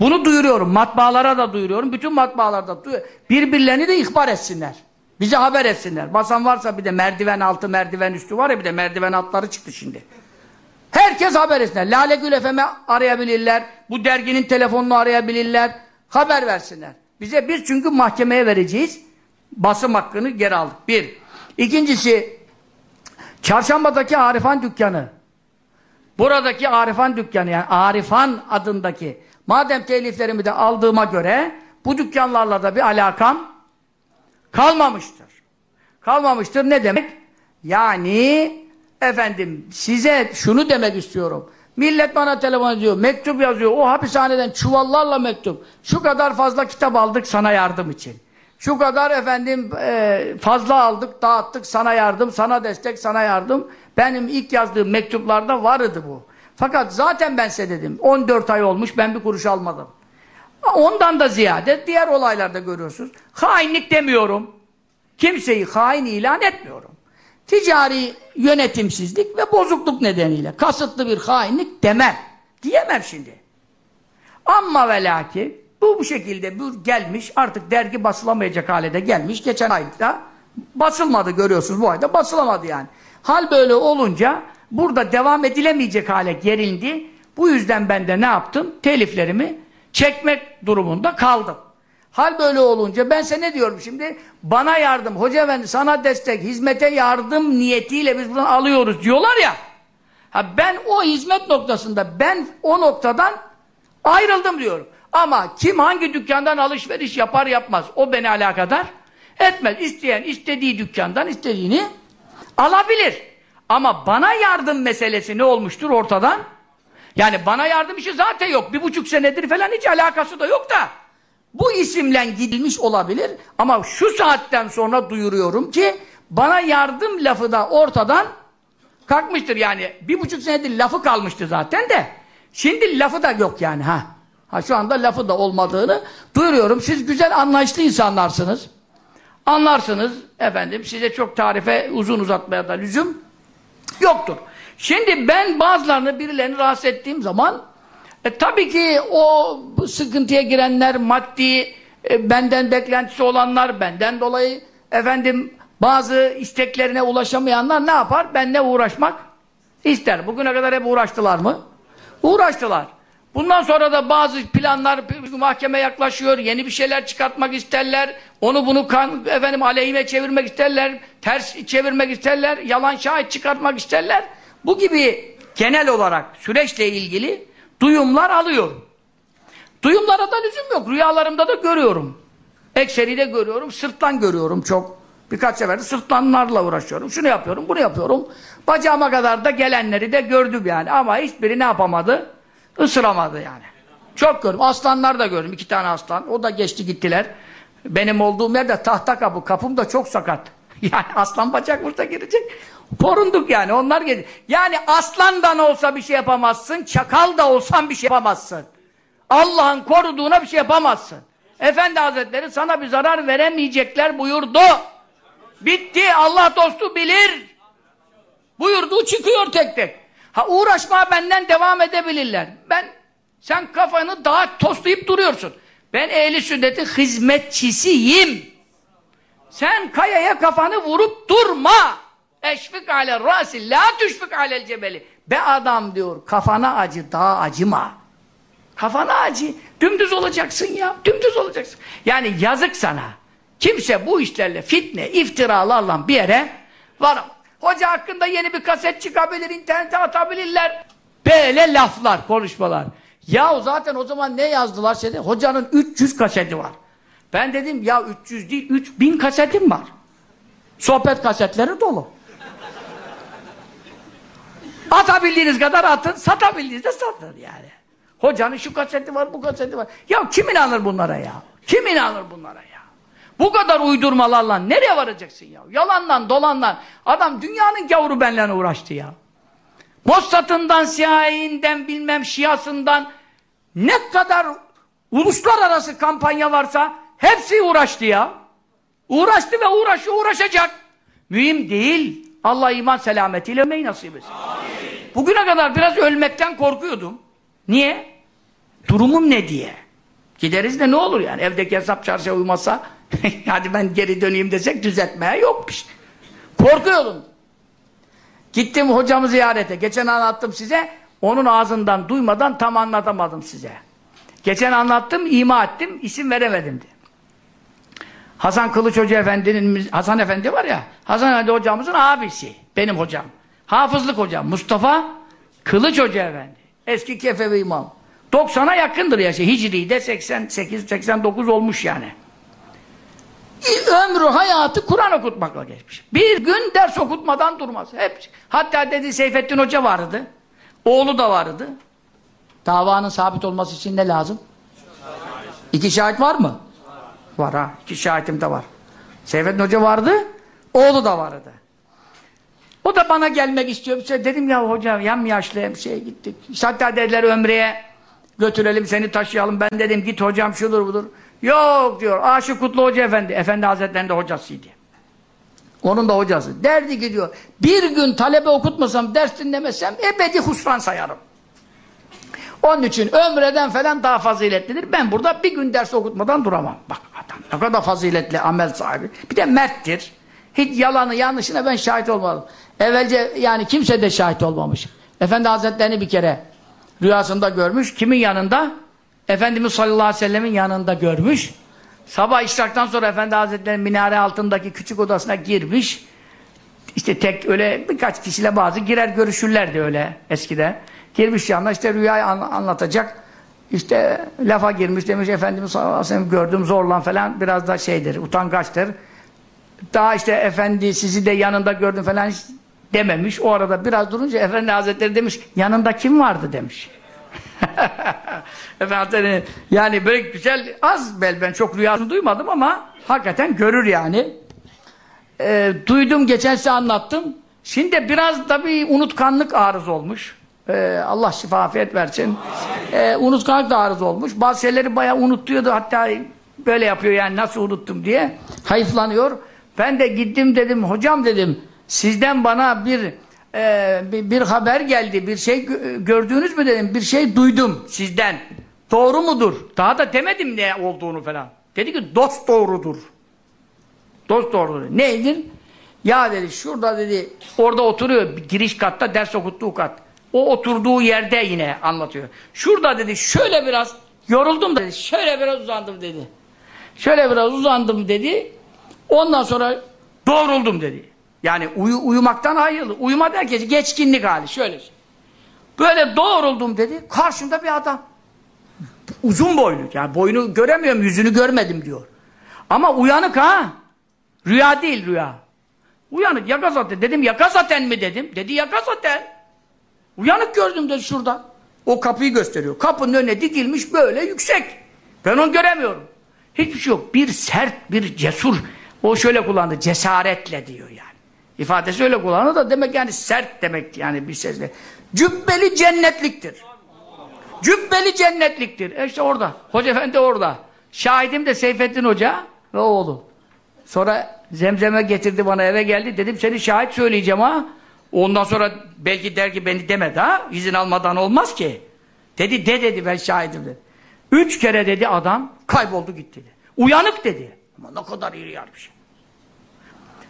A: Bunu duyuruyorum. Matbaalara da duyuruyorum. Bütün matbaalarda duyuruyorum. Birbirlerini de ihbar etsinler. Bize haber etsinler. Basan varsa bir de merdiven altı, merdiven üstü var ya bir de merdiven altları çıktı şimdi. Herkes haber etsinler. Lale Gül FM'i arayabilirler. Bu derginin telefonunu arayabilirler. Haber versinler. Bize biz çünkü mahkemeye vereceğiz. Basım hakkını geri aldık. Bir. İkincisi Çarşamba'daki Arifan dükkanı. Buradaki Arifan dükkanı yani Arifan adındaki madem teliflerimi de aldığıma göre bu dükkanlarla da bir alakam kalmamıştır. Kalmamıştır ne demek? Yani efendim size şunu demek istiyorum. Millet bana telefon ediyor, mektup yazıyor. O hapishaneden çuvallarla mektup. Şu kadar fazla kitap aldık sana yardım için. Şu kadar efendim e, fazla aldık, dağıttık sana yardım, sana destek, sana yardım. Benim ilk yazdığım mektuplarda vardı bu. Fakat zaten ben size dedim 14 ay olmuş ben bir kuruş almadım. Ondan da ziyade diğer olaylarda görüyorsunuz. Hainlik demiyorum. Kimseyi hain ilan etmiyorum. Ticari yönetimsizlik ve bozukluk nedeniyle kasıtlı bir hainlik demem. Diyemem şimdi. Ama ve lakin bu bu şekilde bu gelmiş artık dergi basılamayacak hale de gelmiş. Geçen ayda basılmadı görüyorsunuz bu ayda basılamadı yani. Hal böyle olunca burada devam edilemeyecek hale gerildi. Bu yüzden ben de ne yaptım? Teliflerimi çekmek durumunda kaldım. Hal böyle olunca ben size ne diyorum şimdi? Bana yardım, hoca efendi sana destek, hizmete yardım niyetiyle biz buradan alıyoruz diyorlar ya. Ha ben o hizmet noktasında, ben o noktadan ayrıldım diyorum. Ama kim hangi dükkandan alışveriş yapar yapmaz o beni alakadar etmez. İsteyen istediği dükkandan istediğini alabilir. Ama bana yardım meselesi ne olmuştur ortadan? Yani bana yardım işi zaten yok. Bir buçuk senedir falan hiç alakası da yok da. Bu isimle gidilmiş olabilir ama şu saatten sonra duyuruyorum ki bana yardım lafı da ortadan Kalkmıştır yani. Bir buçuk senedir lafı kalmıştı zaten de. Şimdi lafı da yok yani ha. Ha şu anda lafı da olmadığını duyuruyorum. Siz güzel anlayışlı insanlarsınız. Anlarsınız efendim. Size çok tarife uzun uzatmaya da lüzum yoktur. Şimdi ben bazılarını birilerini rahatsız ettiğim zaman e, tabii ki o sıkıntıya girenler maddi e, benden beklentisi olanlar benden dolayı efendim bazı isteklerine ulaşamayanlar ne yapar? Benle uğraşmak ister. Bugüne kadar hep uğraştılar mı? Uğraştılar. Bundan sonra da bazı planlar mahkeme yaklaşıyor, yeni bir şeyler çıkartmak isterler, onu bunu kan, efendim aleyhime çevirmek isterler, ters çevirmek isterler, yalan şahit çıkartmak isterler. Bu gibi genel olarak süreçle ilgili duyumlar alıyorum. Duyumlara da lüzum yok. Rüyalarımda da görüyorum. Ekseri de görüyorum. Sırtlan görüyorum çok. Birkaç sefer sırtlanlarla uğraşıyorum. Şunu yapıyorum, bunu yapıyorum. Bacağıma kadar da gelenleri de gördüm yani. Ama hiçbiri ne yapamadı? Isıramadı yani. Çok gördüm. Aslanlar da gördüm. iki tane aslan. O da geçti gittiler. Benim olduğum yerde tahta kapı. Kapım da çok sakat. Yani aslan bacak burada girecek. Porunduk yani. Onlar geldi. Yani aslandan olsa bir şey yapamazsın. Çakal da olsan bir şey yapamazsın. Allah'ın koruduğuna bir şey yapamazsın. Efendi Hazretleri sana bir zarar veremeyecekler buyurdu. Bitti. Allah dostu bilir. Buyurdu çıkıyor tek tek. Ha uğraşma benden devam edebilirler. Ben sen kafanı daha toslayıp duruyorsun. Ben ehli sünnetin hizmetçisiyim. Sen kayaya kafanı vurup durma. Eşfik ale rasi la tüşfik alel cebeli. Be adam diyor kafana acı daha acıma. Kafana acı. Dümdüz olacaksın ya. Dümdüz olacaksın. Yani yazık sana. Kimse bu işlerle fitne, iftiralarla bir yere varamaz. Hoca hakkında yeni bir kaset çıkabilir, internete atabilirler. Böyle laflar, konuşmalar. Ya zaten o zaman ne yazdılar şeyde? Hocanın 300 kaseti var. Ben dedim ya 300 değil, 3000 kasetim var. Sohbet kasetleri dolu. Atabildiğiniz kadar atın, satabildiğinizde satın yani. Hocanın şu kaseti var, bu kaseti var. Ya kim inanır bunlara ya? Kim inanır bunlara ya? Bu kadar uydurmalarla nereye varacaksın ya? Yalandan, dolandan. Adam dünyanın gavuru benle uğraştı ya. Mossad'ından, CIA'inden, bilmem Şiasından ne kadar uluslararası kampanya varsa hepsi uğraştı ya. Uğraştı ve uğraşıyor, uğraşacak. Mühim değil. Allah iman selametiyle ölmeyi nasip etsin. Bugüne kadar biraz ölmekten korkuyordum. Niye? Durumum ne diye. Gideriz de ne olur yani evdeki hesap çarşıya uymazsa hadi ben geri döneyim desek düzeltmeye yokmuş. Korkuyordum. Gittim hocamı ziyarete. Geçen anlattım size. Onun ağzından duymadan tam anlatamadım size. Geçen anlattım, ima ettim, isim veremedim diye. Hasan Kılıç Hoca Efendi'nin, Hasan Efendi var ya, Hasan Efendi hocamızın abisi, benim hocam. Hafızlık hocam, Mustafa Kılıç Hoca Efendi. Eski Kefevi imam. 90'a yakındır yaşı. Hicri'de 88-89 olmuş yani. Ömrü, hayatı Kur'an okutmakla geçmiş. Bir gün ders okutmadan durmaz. Hep. Hatta dedi Seyfettin Hoca vardı. Oğlu da vardı. Davanın sabit olması için ne lazım? İki şahit var mı? Var ha. İki şahitim de var. Seyfettin Hoca vardı. Oğlu da vardı. O da bana gelmek istiyor. İşte dedim ya hocam yam yaşlı bir şeye gittik. Hatta dediler Ömre'ye götürelim seni taşıyalım. Ben dedim git hocam şudur budur. Yok diyor. Aşık Kutlu Hoca Efendi. Efendi Hazretleri'nin de hocasıydı. Onun da hocası. Derdi ki diyor bir gün talebe okutmasam ders dinlemesem ebedi husran sayarım. Onun için ömreden falan daha faziletlidir. Ben burada bir gün ders okutmadan duramam. Bak adam ne kadar faziletli amel sahibi. Bir de merttir. Hiç yalanı yanlışına ben şahit olmadım. Evvelce yani kimse de şahit olmamış. Efendi Hazretlerini bir kere rüyasında görmüş. Kimin yanında? Efendimiz sallallahu aleyhi ve sellemin yanında görmüş. Sabah işraktan sonra Efendi Hazretleri minare altındaki küçük odasına girmiş. İşte tek öyle birkaç kişiyle bazı girer görüşürlerdi öyle eskide. Girmiş yanına işte rüyayı an anlatacak. İşte lafa girmiş demiş Efendimiz sallallahu aleyhi ve sellem gördüm zorlan falan biraz da şeydir utangaçtır. Daha işte efendi sizi de yanında gördüm falan dememiş. O arada biraz durunca Efendi Hazretleri demiş yanında kim vardı demiş. Efendim yani böyle güzel az bel ben çok rüyasını duymadım ama hakikaten görür yani. Ee, duydum geçen size anlattım. Şimdi biraz da unutkanlık arız olmuş. Ee, Allah şifa afiyet versin. Ee, unutkanlık da arız olmuş. Bazı şeyleri bayağı unutuyordu. Hatta böyle yapıyor yani nasıl unuttum diye. Hayıflanıyor. Ben de gittim dedim hocam dedim sizden bana bir e, bir, haber geldi. Bir şey gö- gördünüz mü dedim. Bir şey duydum sizden. Doğru mudur? Daha da demedim ne olduğunu falan. Dedi ki dost doğrudur. Dost doğrudur. Neydir? Ya dedi şurada dedi orada oturuyor giriş katta ders okuttuğu kat. O oturduğu yerde yine anlatıyor. Şurada dedi şöyle biraz yoruldum dedi. Şöyle biraz uzandım dedi. Şöyle biraz uzandım dedi. Ondan sonra doğruldum dedi. Yani uyu, uyumaktan ayrıldı. Uyuma derken geçkinlik hali şöyle. Böyle doğruldum dedi. Karşımda bir adam. Uzun boylu. Yani boyunu göremiyorum, yüzünü görmedim diyor. Ama uyanık ha. Rüya değil rüya. Uyanık yaka zaten. Dedim yaka zaten mi dedim. Dedi yaka zaten. Uyanık gördüm dedi şurada. O kapıyı gösteriyor. Kapının önüne dikilmiş böyle yüksek. Ben onu göremiyorum. Hiçbir şey yok. Bir sert, bir cesur. O şöyle kullandı. Cesaretle diyor yani. İfadesi öyle kullanıyor da demek yani sert demek yani bir sesle. Cübbeli cennetliktir. Cübbeli cennetliktir. E işte orada. Hoca efendi orada. Şahidim de Seyfettin Hoca ve oğlu. Sonra zemzeme getirdi bana eve geldi. Dedim seni şahit söyleyeceğim ha. Ondan sonra belki der ki beni demedi ha. İzin almadan olmaz ki. Dedi de dedi ben şahidim dedi. Üç kere dedi adam kayboldu gitti dedi. Uyanık dedi. Ama ne kadar iri yarmış.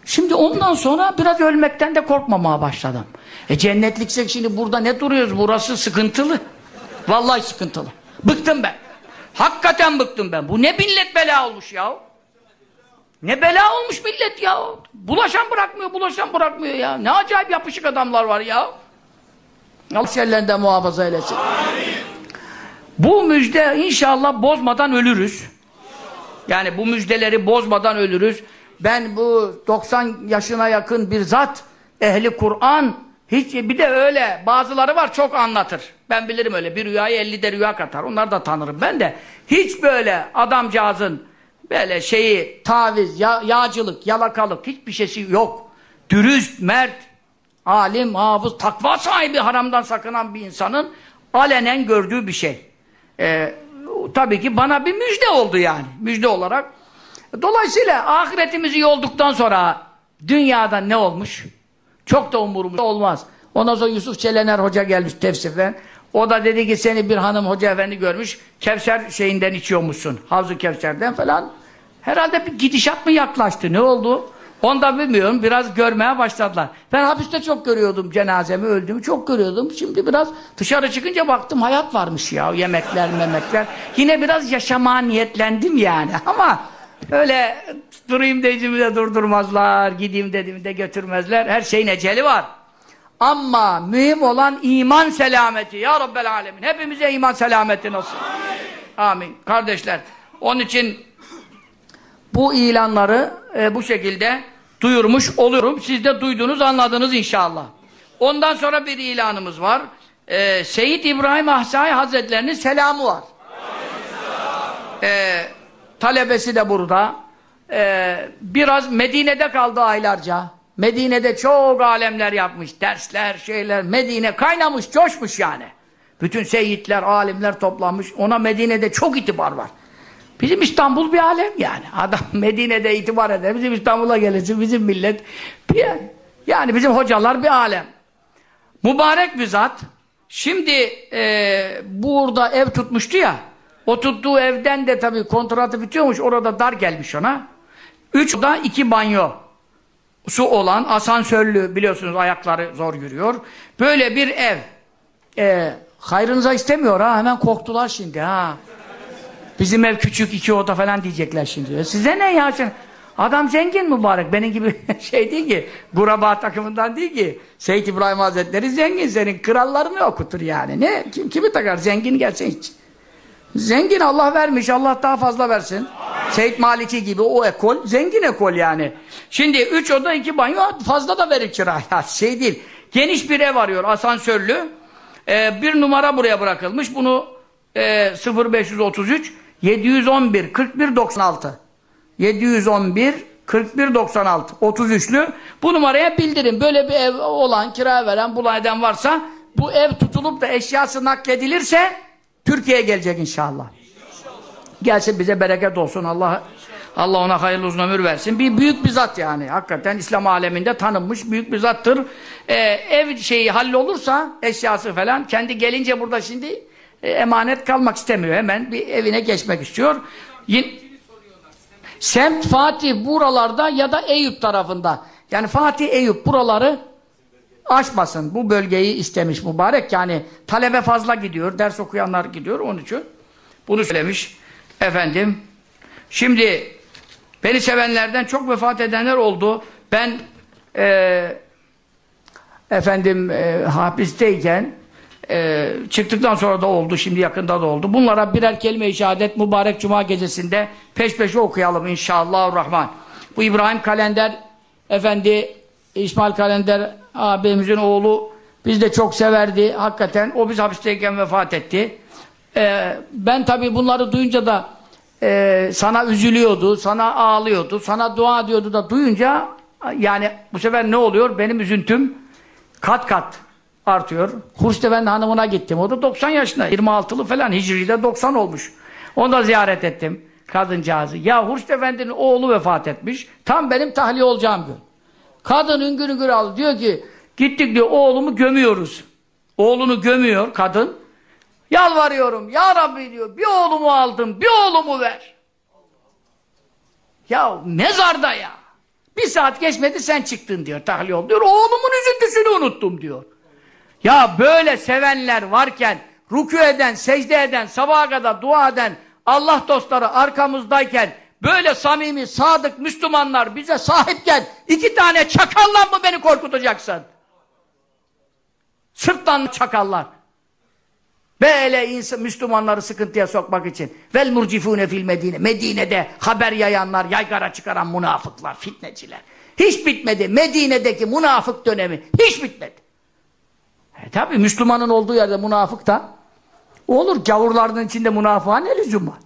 A: Şimdi ondan sonra biraz ölmekten de korkmamaya başladım. E cennetliksek şimdi burada ne duruyoruz? Burası sıkıntılı. Vallahi sıkıntılı. Bıktım ben. Hakikaten bıktım ben. Bu ne millet bela olmuş ya. Ne bela olmuş millet ya. Bulaşan bırakmıyor, bulaşan bırakmıyor ya. Ne acayip yapışık adamlar var ya. Allah şerlerinden muhafaza eylesin. Bu müjde inşallah bozmadan ölürüz. Yani bu müjdeleri bozmadan ölürüz. Ben bu 90 yaşına yakın bir zat, ehli Kur'an, hiç bir de öyle bazıları var çok anlatır. Ben bilirim öyle bir rüyayı 50 de rüya katar. Onları da tanırım ben de. Hiç böyle adamcağızın böyle şeyi taviz, ya, yağcılık, yalakalık hiçbir şeysi yok. Dürüst, mert, alim, hafız, takva sahibi haramdan sakınan bir insanın alenen gördüğü bir şey. Ee, tabii ki bana bir müjde oldu yani. Müjde olarak. Dolayısıyla ahiretimizi yolduktan sonra dünyada ne olmuş? Çok da umurumda olmaz. Ondan sonra Yusuf Çelener Hoca gelmiş tefsirden. O da dedi ki seni bir hanım hoca efendi görmüş. Kevser şeyinden içiyormuşsun. Havzu Kevser'den falan. Herhalde bir gidişat mı yaklaştı? Ne oldu? Onu da bilmiyorum. Biraz görmeye başladılar. Ben hapiste çok görüyordum cenazemi, öldüğümü çok görüyordum. Şimdi biraz dışarı çıkınca baktım hayat varmış ya. Yemekler, memekler. Yine biraz yaşamaya niyetlendim yani. Ama öyle durayım dediğimi de durdurmazlar. Gideyim dediğimi de götürmezler. Her şeyin eceli var. Ama mühim olan iman selameti. Ya Rabbel Alemin. Hepimize iman selameti nasıl? Amin. Amin. Kardeşler. Onun için bu ilanları e, bu şekilde duyurmuş olurum. Siz de duydunuz, anladınız inşallah. Ondan sonra bir ilanımız var. E, Seyyid İbrahim Ahsai Hazretlerinin selamı var. E, talebesi de burada. E, biraz Medine'de kaldı aylarca. Medine'de çok alemler yapmış. Dersler, şeyler. Medine kaynamış, coşmuş yani. Bütün seyyidler, alimler toplanmış. Ona Medine'de çok itibar var. Bizim İstanbul bir alem yani. Adam Medine'de itibar eder. Bizim İstanbul'a gelirsin, bizim millet bir yani bizim hocalar bir alem. Mübarek bir zat. Şimdi e, burada ev tutmuştu ya. O tuttuğu evden de tabii kontratı bitiyormuş. Orada dar gelmiş ona. Üç oda iki banyo su olan asansörlü biliyorsunuz ayakları zor yürüyor. Böyle bir ev. E, hayrınıza istemiyor ha. Hemen korktular şimdi ha. Bizim ev küçük iki oda falan diyecekler şimdi. Size ne ya? Sen, adam zengin mübarek. Benim gibi şey değil ki. Guraba takımından değil ki. Seyyid İbrahim Hazretleri zengin. Senin krallarını okutur yani. Ne? Kim, kimi takar? Zengin gelsin hiç. Zengin Allah vermiş. Allah daha fazla versin. Seyyid Maliki gibi o ekol. Zengin ekol yani. Şimdi üç oda iki banyo fazla da verir kiraya. Şey değil. Geniş bir ev arıyor. Asansörlü. Ee, bir numara buraya bırakılmış. Bunu e, 0533 711 41 96 711 4196 33'lü bu numaraya bildirin. Böyle bir ev olan, kira veren, bulan varsa bu ev tutulup da eşyası nakledilirse Türkiye'ye gelecek inşallah. Gelsin bize bereket olsun. Allah Allah ona hayırlı uzun ömür versin. Bir büyük bir zat yani. Hakikaten İslam aleminde tanınmış büyük bir zattır. Ee, ev şeyi hallolursa eşyası falan kendi gelince burada şimdi e, emanet kalmak istemiyor. Hemen bir evine geçmek istiyor. Yin Semt Fatih buralarda ya da Eyüp tarafında. Yani Fatih Eyüp buraları açmasın. Bu bölgeyi istemiş mübarek. Yani talebe fazla gidiyor. Ders okuyanlar gidiyor. Onun için bunu söylemiş. Efendim. Şimdi beni sevenlerden çok vefat edenler oldu. Ben e, efendim e, hapisteyken e, çıktıktan sonra da oldu. Şimdi yakında da oldu. Bunlara birer kelime-i şehadet mübarek cuma gecesinde peş peşe okuyalım inşallah rahman. Bu İbrahim Kalender efendi İsmail Kalender abimizin oğlu biz de çok severdi hakikaten. O biz hapisteyken vefat etti. Ee, ben tabii bunları duyunca da e, sana üzülüyordu, sana ağlıyordu, sana dua diyordu da duyunca yani bu sefer ne oluyor? Benim üzüntüm kat kat artıyor. Hurşit Efendi hanımına gittim. O da 90 yaşında. 26'lı falan. Hicri'de 90 olmuş. Onu da ziyaret ettim. Kadıncağızı. Ya Hurşit Efendi'nin oğlu vefat etmiş. Tam benim tahliye olacağım gün. Kadın üngür üngür aldı. Diyor ki gittik diyor oğlumu gömüyoruz. Oğlunu gömüyor kadın. Yalvarıyorum. Ya Rabbi diyor. Bir oğlumu aldım. Bir oğlumu ver. Ya mezarda ya. Bir saat geçmedi sen çıktın diyor. Tahliye oldu diyor. Oğlumun üzüntüsünü unuttum diyor. Ya böyle sevenler varken rükû eden, secde eden, sabaha kadar dua eden Allah dostları arkamızdayken böyle samimi, sadık Müslümanlar bize sahipken iki tane çakalla mı beni korkutacaksın? Sırttan çakallar. Böyle insan, Müslümanları sıkıntıya sokmak için. Vel murcifune fil Medine. Medine'de haber yayanlar, yaygara çıkaran münafıklar, fitneciler. Hiç bitmedi. Medine'deki münafık dönemi hiç bitmedi. E tabi Müslümanın olduğu yerde münafık da olur. Gavurların içinde münafığa ne lüzum var?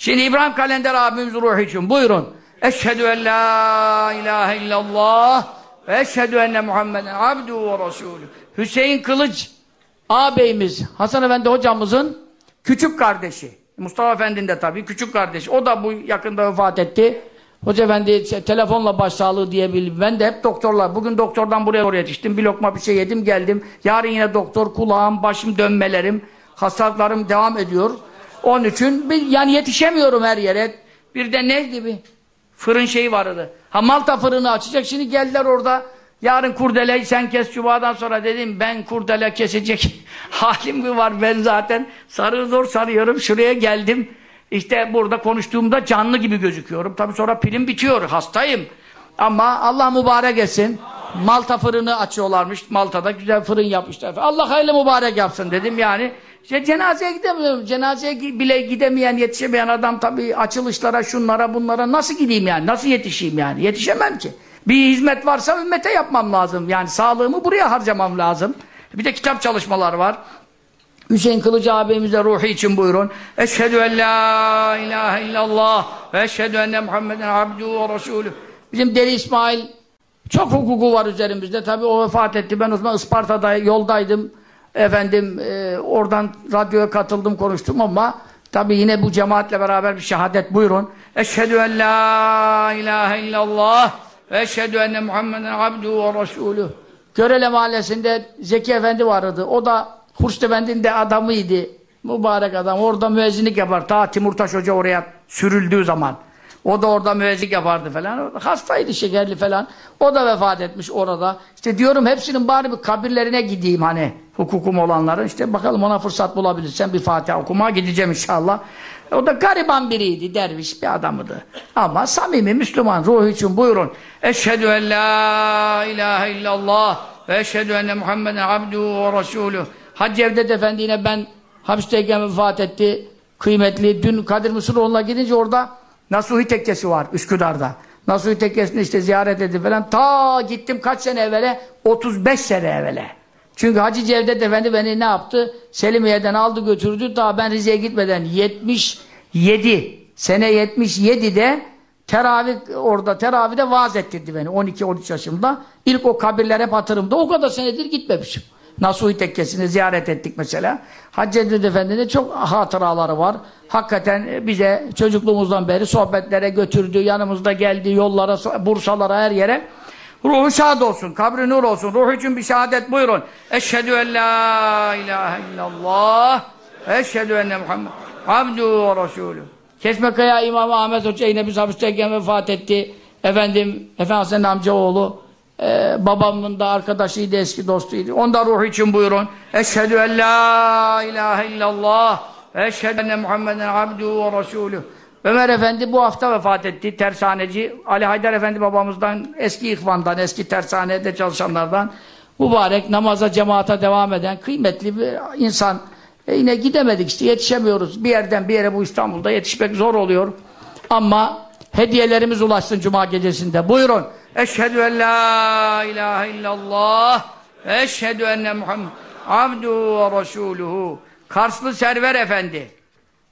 A: Şimdi İbrahim Kalender abimiz ruhu için buyurun. Eşhedü en la ilahe illallah ve eşhedü enne Muhammeden abdu ve rasulü. Hüseyin Kılıç ağabeyimiz, Hasan Efendi hocamızın küçük kardeşi. Mustafa Efendi'nin de tabii küçük kardeşi. O da bu yakında vefat etti. Hoca Efendi şey, telefonla başsağlığı diyebilirim. Ben de hep doktorlar. Bugün doktordan buraya doğru yetiştim. Bir lokma bir şey yedim geldim. Yarın yine doktor, kulağım, başım dönmelerim, hastalıklarım devam ediyor. Onun için bir, yani yetişemiyorum her yere. Bir de ne gibi? Fırın şeyi vardı. Ha Malta fırını açacak. Şimdi geldiler orada. Yarın kurdele sen kes cumadan sonra dedim ben kurdele kesecek halim mi var? Ben zaten sarı zor sarıyorum. Şuraya geldim. İşte burada konuştuğumda canlı gibi gözüküyorum. Tabi sonra pilim bitiyor. Hastayım. Ama Allah mübarek etsin. Malta fırını açıyorlarmış. Malta'da güzel fırın yapmışlar. Allah hayırlı mübarek yapsın dedim. Yani işte cenazeye gidemiyorum cenazeye bile gidemeyen yetişemeyen adam tabi açılışlara şunlara bunlara nasıl gideyim yani nasıl yetişeyim yani yetişemem ki bir hizmet varsa ümmete yapmam lazım. Yani sağlığımı buraya harcamam lazım. Bir de kitap çalışmalar var. Hüseyin Kılıcı abimize ruhu için buyurun. Eşhedü en la ilahe illallah ve eşhedü enne Muhammeden abduhu ve resulü. Bizim Deli İsmail çok hukuku var üzerimizde. Tabi o vefat etti. Ben o zaman Isparta'da yoldaydım. Efendim e, oradan radyoya katıldım konuştum ama tabi yine bu cemaatle beraber bir şehadet buyurun. Eşhedü en la ilahe illallah ve eşhedü enne Muhammeden abduhu ve resulü. Görele mahallesinde Zeki Efendi vardı. O da Hurşit Efendi'nin de adamıydı. Mübarek adam. Orada müezzinlik yapar. Ta Timurtaş Hoca oraya sürüldüğü zaman. O da orada müezzinlik yapardı falan. Hastaydı şekerli falan. O da vefat etmiş orada. İşte diyorum hepsinin bari bir kabirlerine gideyim hani. Hukukum olanların. İşte bakalım ona fırsat bulabilirsem bir Fatiha okumaya gideceğim inşallah. O da gariban biriydi, derviş bir adamıydı. Ama samimi Müslüman ruhu için buyurun. Eşhedü en la ilahe illallah ve eşhedü enne Muhammeden abduhu ve resulüh. Hacı Cevdet Efendi ben hapisteyken vefat etti. Kıymetli. Dün Kadir Mısıroğlu'na gidince orada Nasuhi Tekkesi var Üsküdar'da. Nasuhi Tekkesi'ni işte ziyaret edip falan. Ta gittim kaç sene evvele? 35 sene evvele. Çünkü Hacı Cevdet Efendi beni ne yaptı? Selimiye'den aldı götürdü. Daha ben Rize'ye gitmeden 77 sene 77'de Teravih orada teravide vaaz ettirdi beni 12-13 yaşımda. İlk o kabirler hep hatırımda. O kadar senedir gitmemişim. Nasuhi Tekkesi'ni ziyaret ettik mesela. Hacı Cedid Efendi'nin çok hatıraları var. Hakikaten bize çocukluğumuzdan beri sohbetlere götürdü, yanımızda geldi, yollara, Bursalara, her yere. Ruhu şad olsun, kabri nur olsun. Ruhu için bir şehadet buyurun. Eşhedü en la ilahe illallah. Eşhedü enne Muhammed. Abdü ve Resulü. Kesmekaya İmam Ahmet Hoca yine biz hapisteyken vefat etti. Efendim, Efendi Hasan'ın amcaoğlu. Ee, babamın da arkadaşıydı, eski dostuydu. Onda ruhu için buyurun. Eşhedü en la ilahe illallah. Eşhedü enne Muhammeden abdü ve Resulü. Ömer Efendi bu hafta vefat etti. Tersaneci. Ali Haydar Efendi babamızdan, eski ihvandan, eski tersanede çalışanlardan. Mübarek namaza, cemaata devam eden kıymetli bir insan. E yine gidemedik işte yetişemiyoruz. Bir yerden bir yere bu İstanbul'da yetişmek zor oluyor. Ama hediyelerimiz ulaşsın Cuma gecesinde. Buyurun. Eşhedü en la ilahe illallah eşhedü enne Muhammed abdu ve resuluhu. Karslı Server Efendi.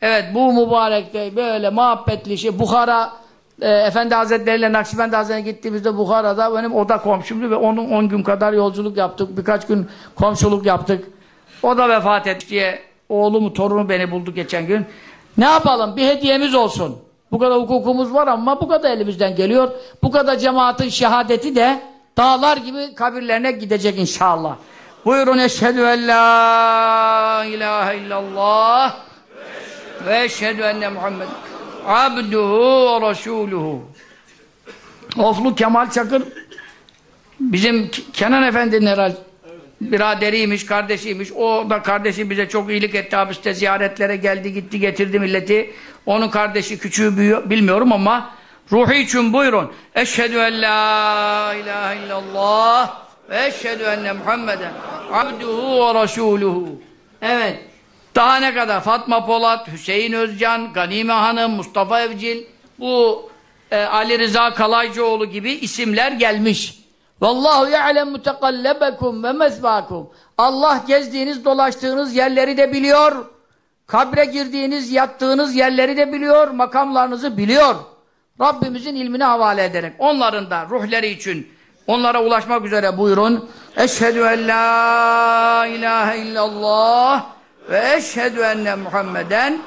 A: Evet bu mübarekte böyle muhabbetli şey Bukhara e, Efendi Hazretleri ile Nakşibendi Hazretleri'ne gittiğimizde Bukhara'da benim oda komşumdu ve onun 10 gün kadar yolculuk yaptık. Birkaç gün komşuluk yaptık. O da vefat etti diye oğlumu, torunu beni buldu geçen gün. Ne yapalım? Bir hediyemiz olsun. Bu kadar hukukumuz var ama bu kadar elimizden geliyor. Bu kadar cemaatin şehadeti de dağlar gibi kabirlerine gidecek inşallah. Buyurun eşhedü en la ilahe illallah ve eşhedü enne Muhammed abduhu ve resuluhu. Oflu Kemal Çakır bizim Kenan Efendi'nin herhalde biraderiymiş, kardeşiymiş. O da kardeşi bize çok iyilik etti. Hapiste ziyaretlere geldi, gitti, getirdi milleti. Onun kardeşi küçüğü büyüyor, bilmiyorum ama ruhu için buyurun. Eşhedü en la ilahe illallah ve eşhedü enne Muhammeden abduhu ve resuluhu. Evet. Daha ne kadar? Fatma Polat, Hüseyin Özcan, Ganime Hanım, Mustafa Evcil, bu e, Ali Rıza Kalaycıoğlu gibi isimler gelmiş. Vallahu ya'lem mutekallabekum ve mesvakum. Allah gezdiğiniz, dolaştığınız yerleri de biliyor. Kabre girdiğiniz, yattığınız yerleri de biliyor. Makamlarınızı biliyor. Rabbimizin ilmine havale ederek. Onların da ruhları için onlara ulaşmak üzere buyurun. Eşhedü en la ilahe illallah ve eşhedü enne Muhammeden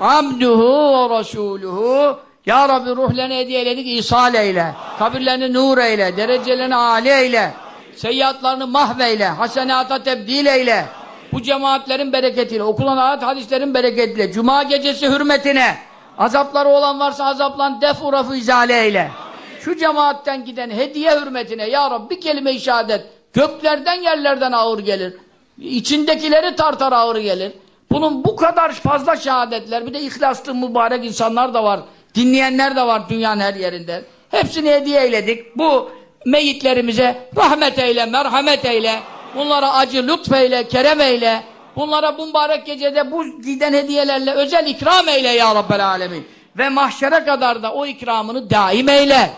A: abduhu ve resuluhu ya Rabbi ruhlarını hediyeledik ihsal eyle. Kabirlerini nur eyle. Derecelerini âli eyle. Seyyiatlarını mahveyle. Hasenata tebdil eyle. Bu cemaatlerin bereketiyle, okulan ayet hadislerin bereketiyle, cuma gecesi hürmetine, azapları olan varsa azaplan def urafı izale eyle. Şu cemaatten giden hediye hürmetine, Ya Rabbi bir kelime-i şehadet, göklerden yerlerden ağır gelir. İçindekileri tartar ağır gelir. Bunun bu kadar fazla şehadetler, bir de ihlaslı mübarek insanlar da var. Dinleyenler de var dünyanın her yerinde. Hepsini hediye eyledik. Bu meyitlerimize rahmet eyle, merhamet eyle. Bunlara acı lütfeyle, kerem eyle. Bunlara bu mübarek gecede bu giden hediyelerle özel ikram eyle ya Rabbel Alemin. Ve mahşere kadar da o ikramını daim eyle.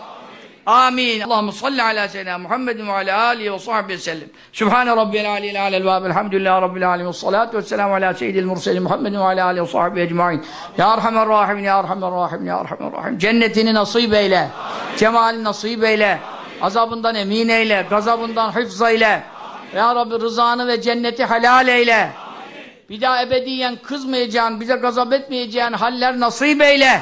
A: Amin. Allahu salli ala seyyidina Muhammedin ve ala alihi ve sahbihi sellem. Sübhane rabbiyel aliyil alel ve elhamdülillahi rabbil alamin. Salatu vesselamu ala seyyidil murselin Muhammedin ve ala alihi ve sahbihi ecmaîn. Ya Erhamer Rahimin, Ya Erhamer Rahim, Ya Erhamer Rahim. Cennetini nasip eyle. Cemalini nasip eyle. Azabından emin eyle. Gazabından hıfz eyle. Ya Rabbi rızanı ve cenneti helal eyle. Bir daha ebediyen kızmayacağın, bize gazap etmeyeceğin haller nasip eyle.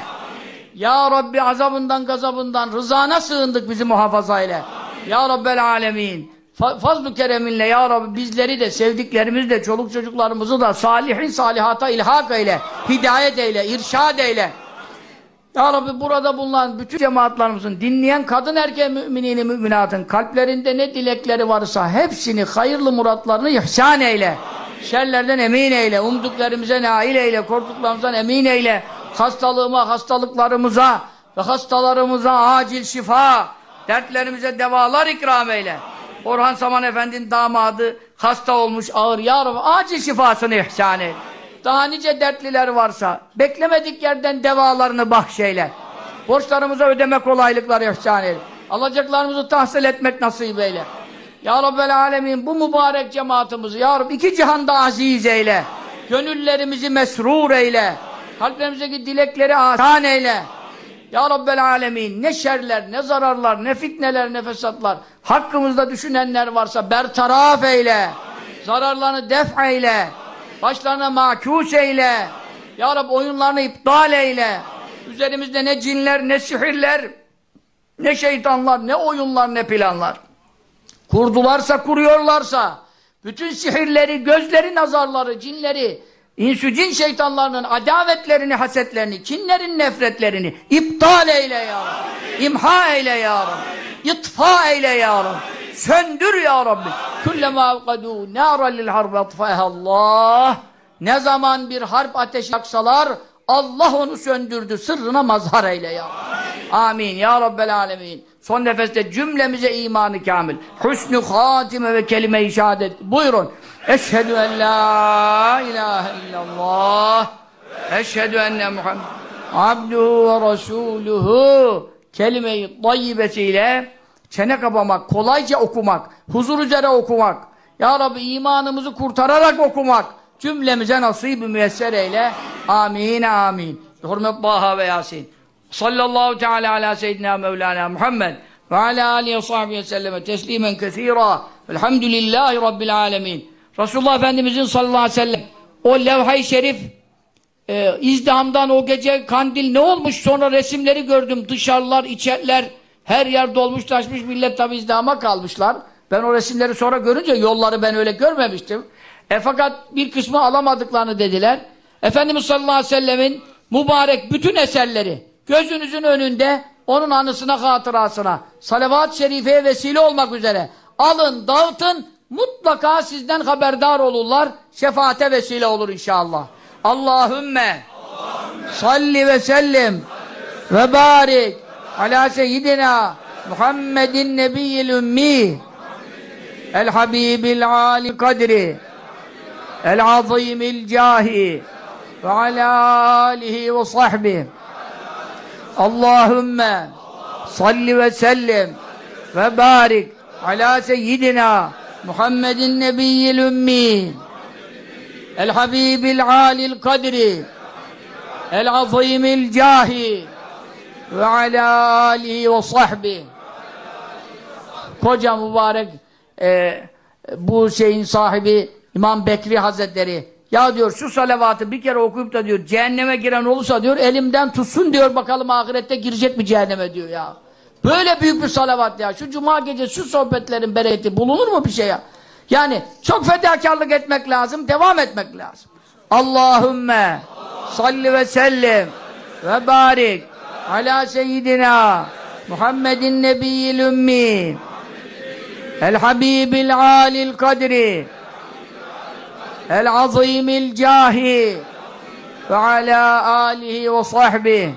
A: Ya Rabbi azabından gazabından rızana sığındık bizi muhafaza eyle. Ya Rabbel alemin. Fa fazl-ı kereminle Ya Rabbi bizleri de sevdiklerimizi de çoluk çocuklarımızı da salihin salihata ilhak eyle. Hidayet eyle, irşad eyle. Ya Rabbi burada bulunan bütün cemaatlarımızın dinleyen kadın erkek müminini müminatın kalplerinde ne dilekleri varsa hepsini hayırlı muratlarını ihsan eyle. Şerlerden emin eyle. Umduklarımıza nail eyle. Korktuklarımızdan emin eyle. Hastalığıma, hastalıklarımıza ve hastalarımıza acil şifa, dertlerimize devalar ikram eyle. Orhan Saman Efendi'nin damadı hasta olmuş ağır. Ya Rabbi acil şifasını ihsan eyle. Daha nice dertliler varsa beklemedik yerden devalarını bahşeyle. Borçlarımıza ödeme kolaylıkları ihsan eyle. Alacaklarımızı tahsil etmek nasip eyle. Ya Rabbel Alemin bu mübarek cemaatimizi Ya Rabbi iki cihanda aziz eyle. Gönüllerimizi mesrur eyle. Kalplerimizdeki dilekleri asan eyle. Ya Rabbel Alemin ne şerler, ne zararlar, ne fitneler, ne fesatlar hakkımızda düşünenler varsa bertaraf eyle. Zararlarını def eyle. Başlarına makus eyle. Ya Rabbi oyunlarını iptal eyle. Üzerimizde ne cinler, ne sihirler, ne şeytanlar, ne oyunlar, ne planlar. Kurdularsa, kuruyorlarsa, bütün sihirleri, gözleri, nazarları, cinleri, insü cin şeytanlarının adavetlerini, hasetlerini, kinlerin nefretlerini iptal eyle ya Rabbi. İmha eyle ya Rabbi. İtfa eyle ya Rabbi. Söndür ya Rabbi. Kullema avkadû nâra lil harbi Allah. Ne zaman bir harp ateşi yaksalar, Allah onu söndürdü. Sırrına mazhar eyle ya Rabbi. Amin ya Rabbel alemin. Son nefeste cümlemize imanı kamil. Hüsnü hatime ve kelime-i şehadet. Buyurun. Eşhedü en la ilahe illallah. Eşhedü enne Muhammed. Abduhu ve Resuluhu. Kelime-i tayyibesiyle çene kapamak, kolayca okumak, huzur üzere okumak. Ya Rabbi imanımızı kurtararak okumak. Cümlemize nasip-i müyesser eyle. Amin amin. Hürmet Baha ve Yasin. Sallallahu teala ala seyyidina Mevlana Muhammed ve ala alihi ve sahbihi selleme teslimen kesira. Elhamdülillahi Rabbil alemin. Resulullah Efendimizin sallallahu aleyhi ve sellem o levha-i şerif e, izdihamdan o gece kandil ne olmuş sonra resimleri gördüm dışarılar içerler her yer dolmuş taşmış millet tabi izdihama kalmışlar ben o resimleri sonra görünce yolları ben öyle görmemiştim e fakat bir kısmı alamadıklarını dediler. Efendimiz sallallahu aleyhi ve sellemin mübarek bütün eserleri gözünüzün önünde onun anısına hatırasına salavat-ı şerifeye vesile olmak üzere alın dağıtın mutlaka sizden haberdar olurlar şefaate vesile olur inşallah. Allahümme salli ve sellim ve barik ala seyyidina Muhammedin nebiyyil ümmi el habibil ali kadri el azimil cahi ve ala alihi ve sahbihi. Allahümme salli ve sellim ve barik ala seyyidina Muhammedin nebiyyil ümmi. El habibil alil kadri. El azimil cahi ve ala alihi ve sahbihi. Koca mübarek e, bu şeyin sahibi İmam Bekri Hazretleri ya diyor şu salavatı bir kere okuyup da diyor cehenneme giren olursa diyor elimden tutsun diyor bakalım ahirette girecek mi cehenneme diyor ya. Böyle büyük bir salavat ya. Şu cuma gecesi şu sohbetlerin bereketi bulunur mu bir şey ya? Yani çok fedakarlık etmek lazım, devam etmek lazım. Allahümme salli ve sellim ve barik ala seyyidina Muhammedin nebiyyil ümmi el habibil alil kadri el azimil cahi ve ala alihi ve sahbihi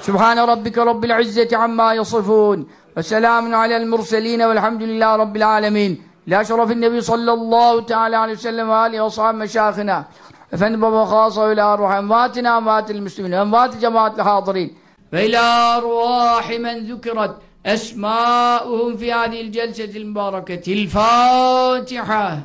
A: Sübhane rabbike rabbil izzeti amma yasifun ve selamun alel murselin velhamdülillahi rabbil alemin ila şerefin nebi sallallahu teala aleyhi ve sellem ve alihi ve sahibi meşâhına efendim baba khasa ila arvah envatina envatil müslümin envati cemaatil hadirin ve ila arvahi men zükirat esmâuhum fi hadil celsetil mübareketil Fatiha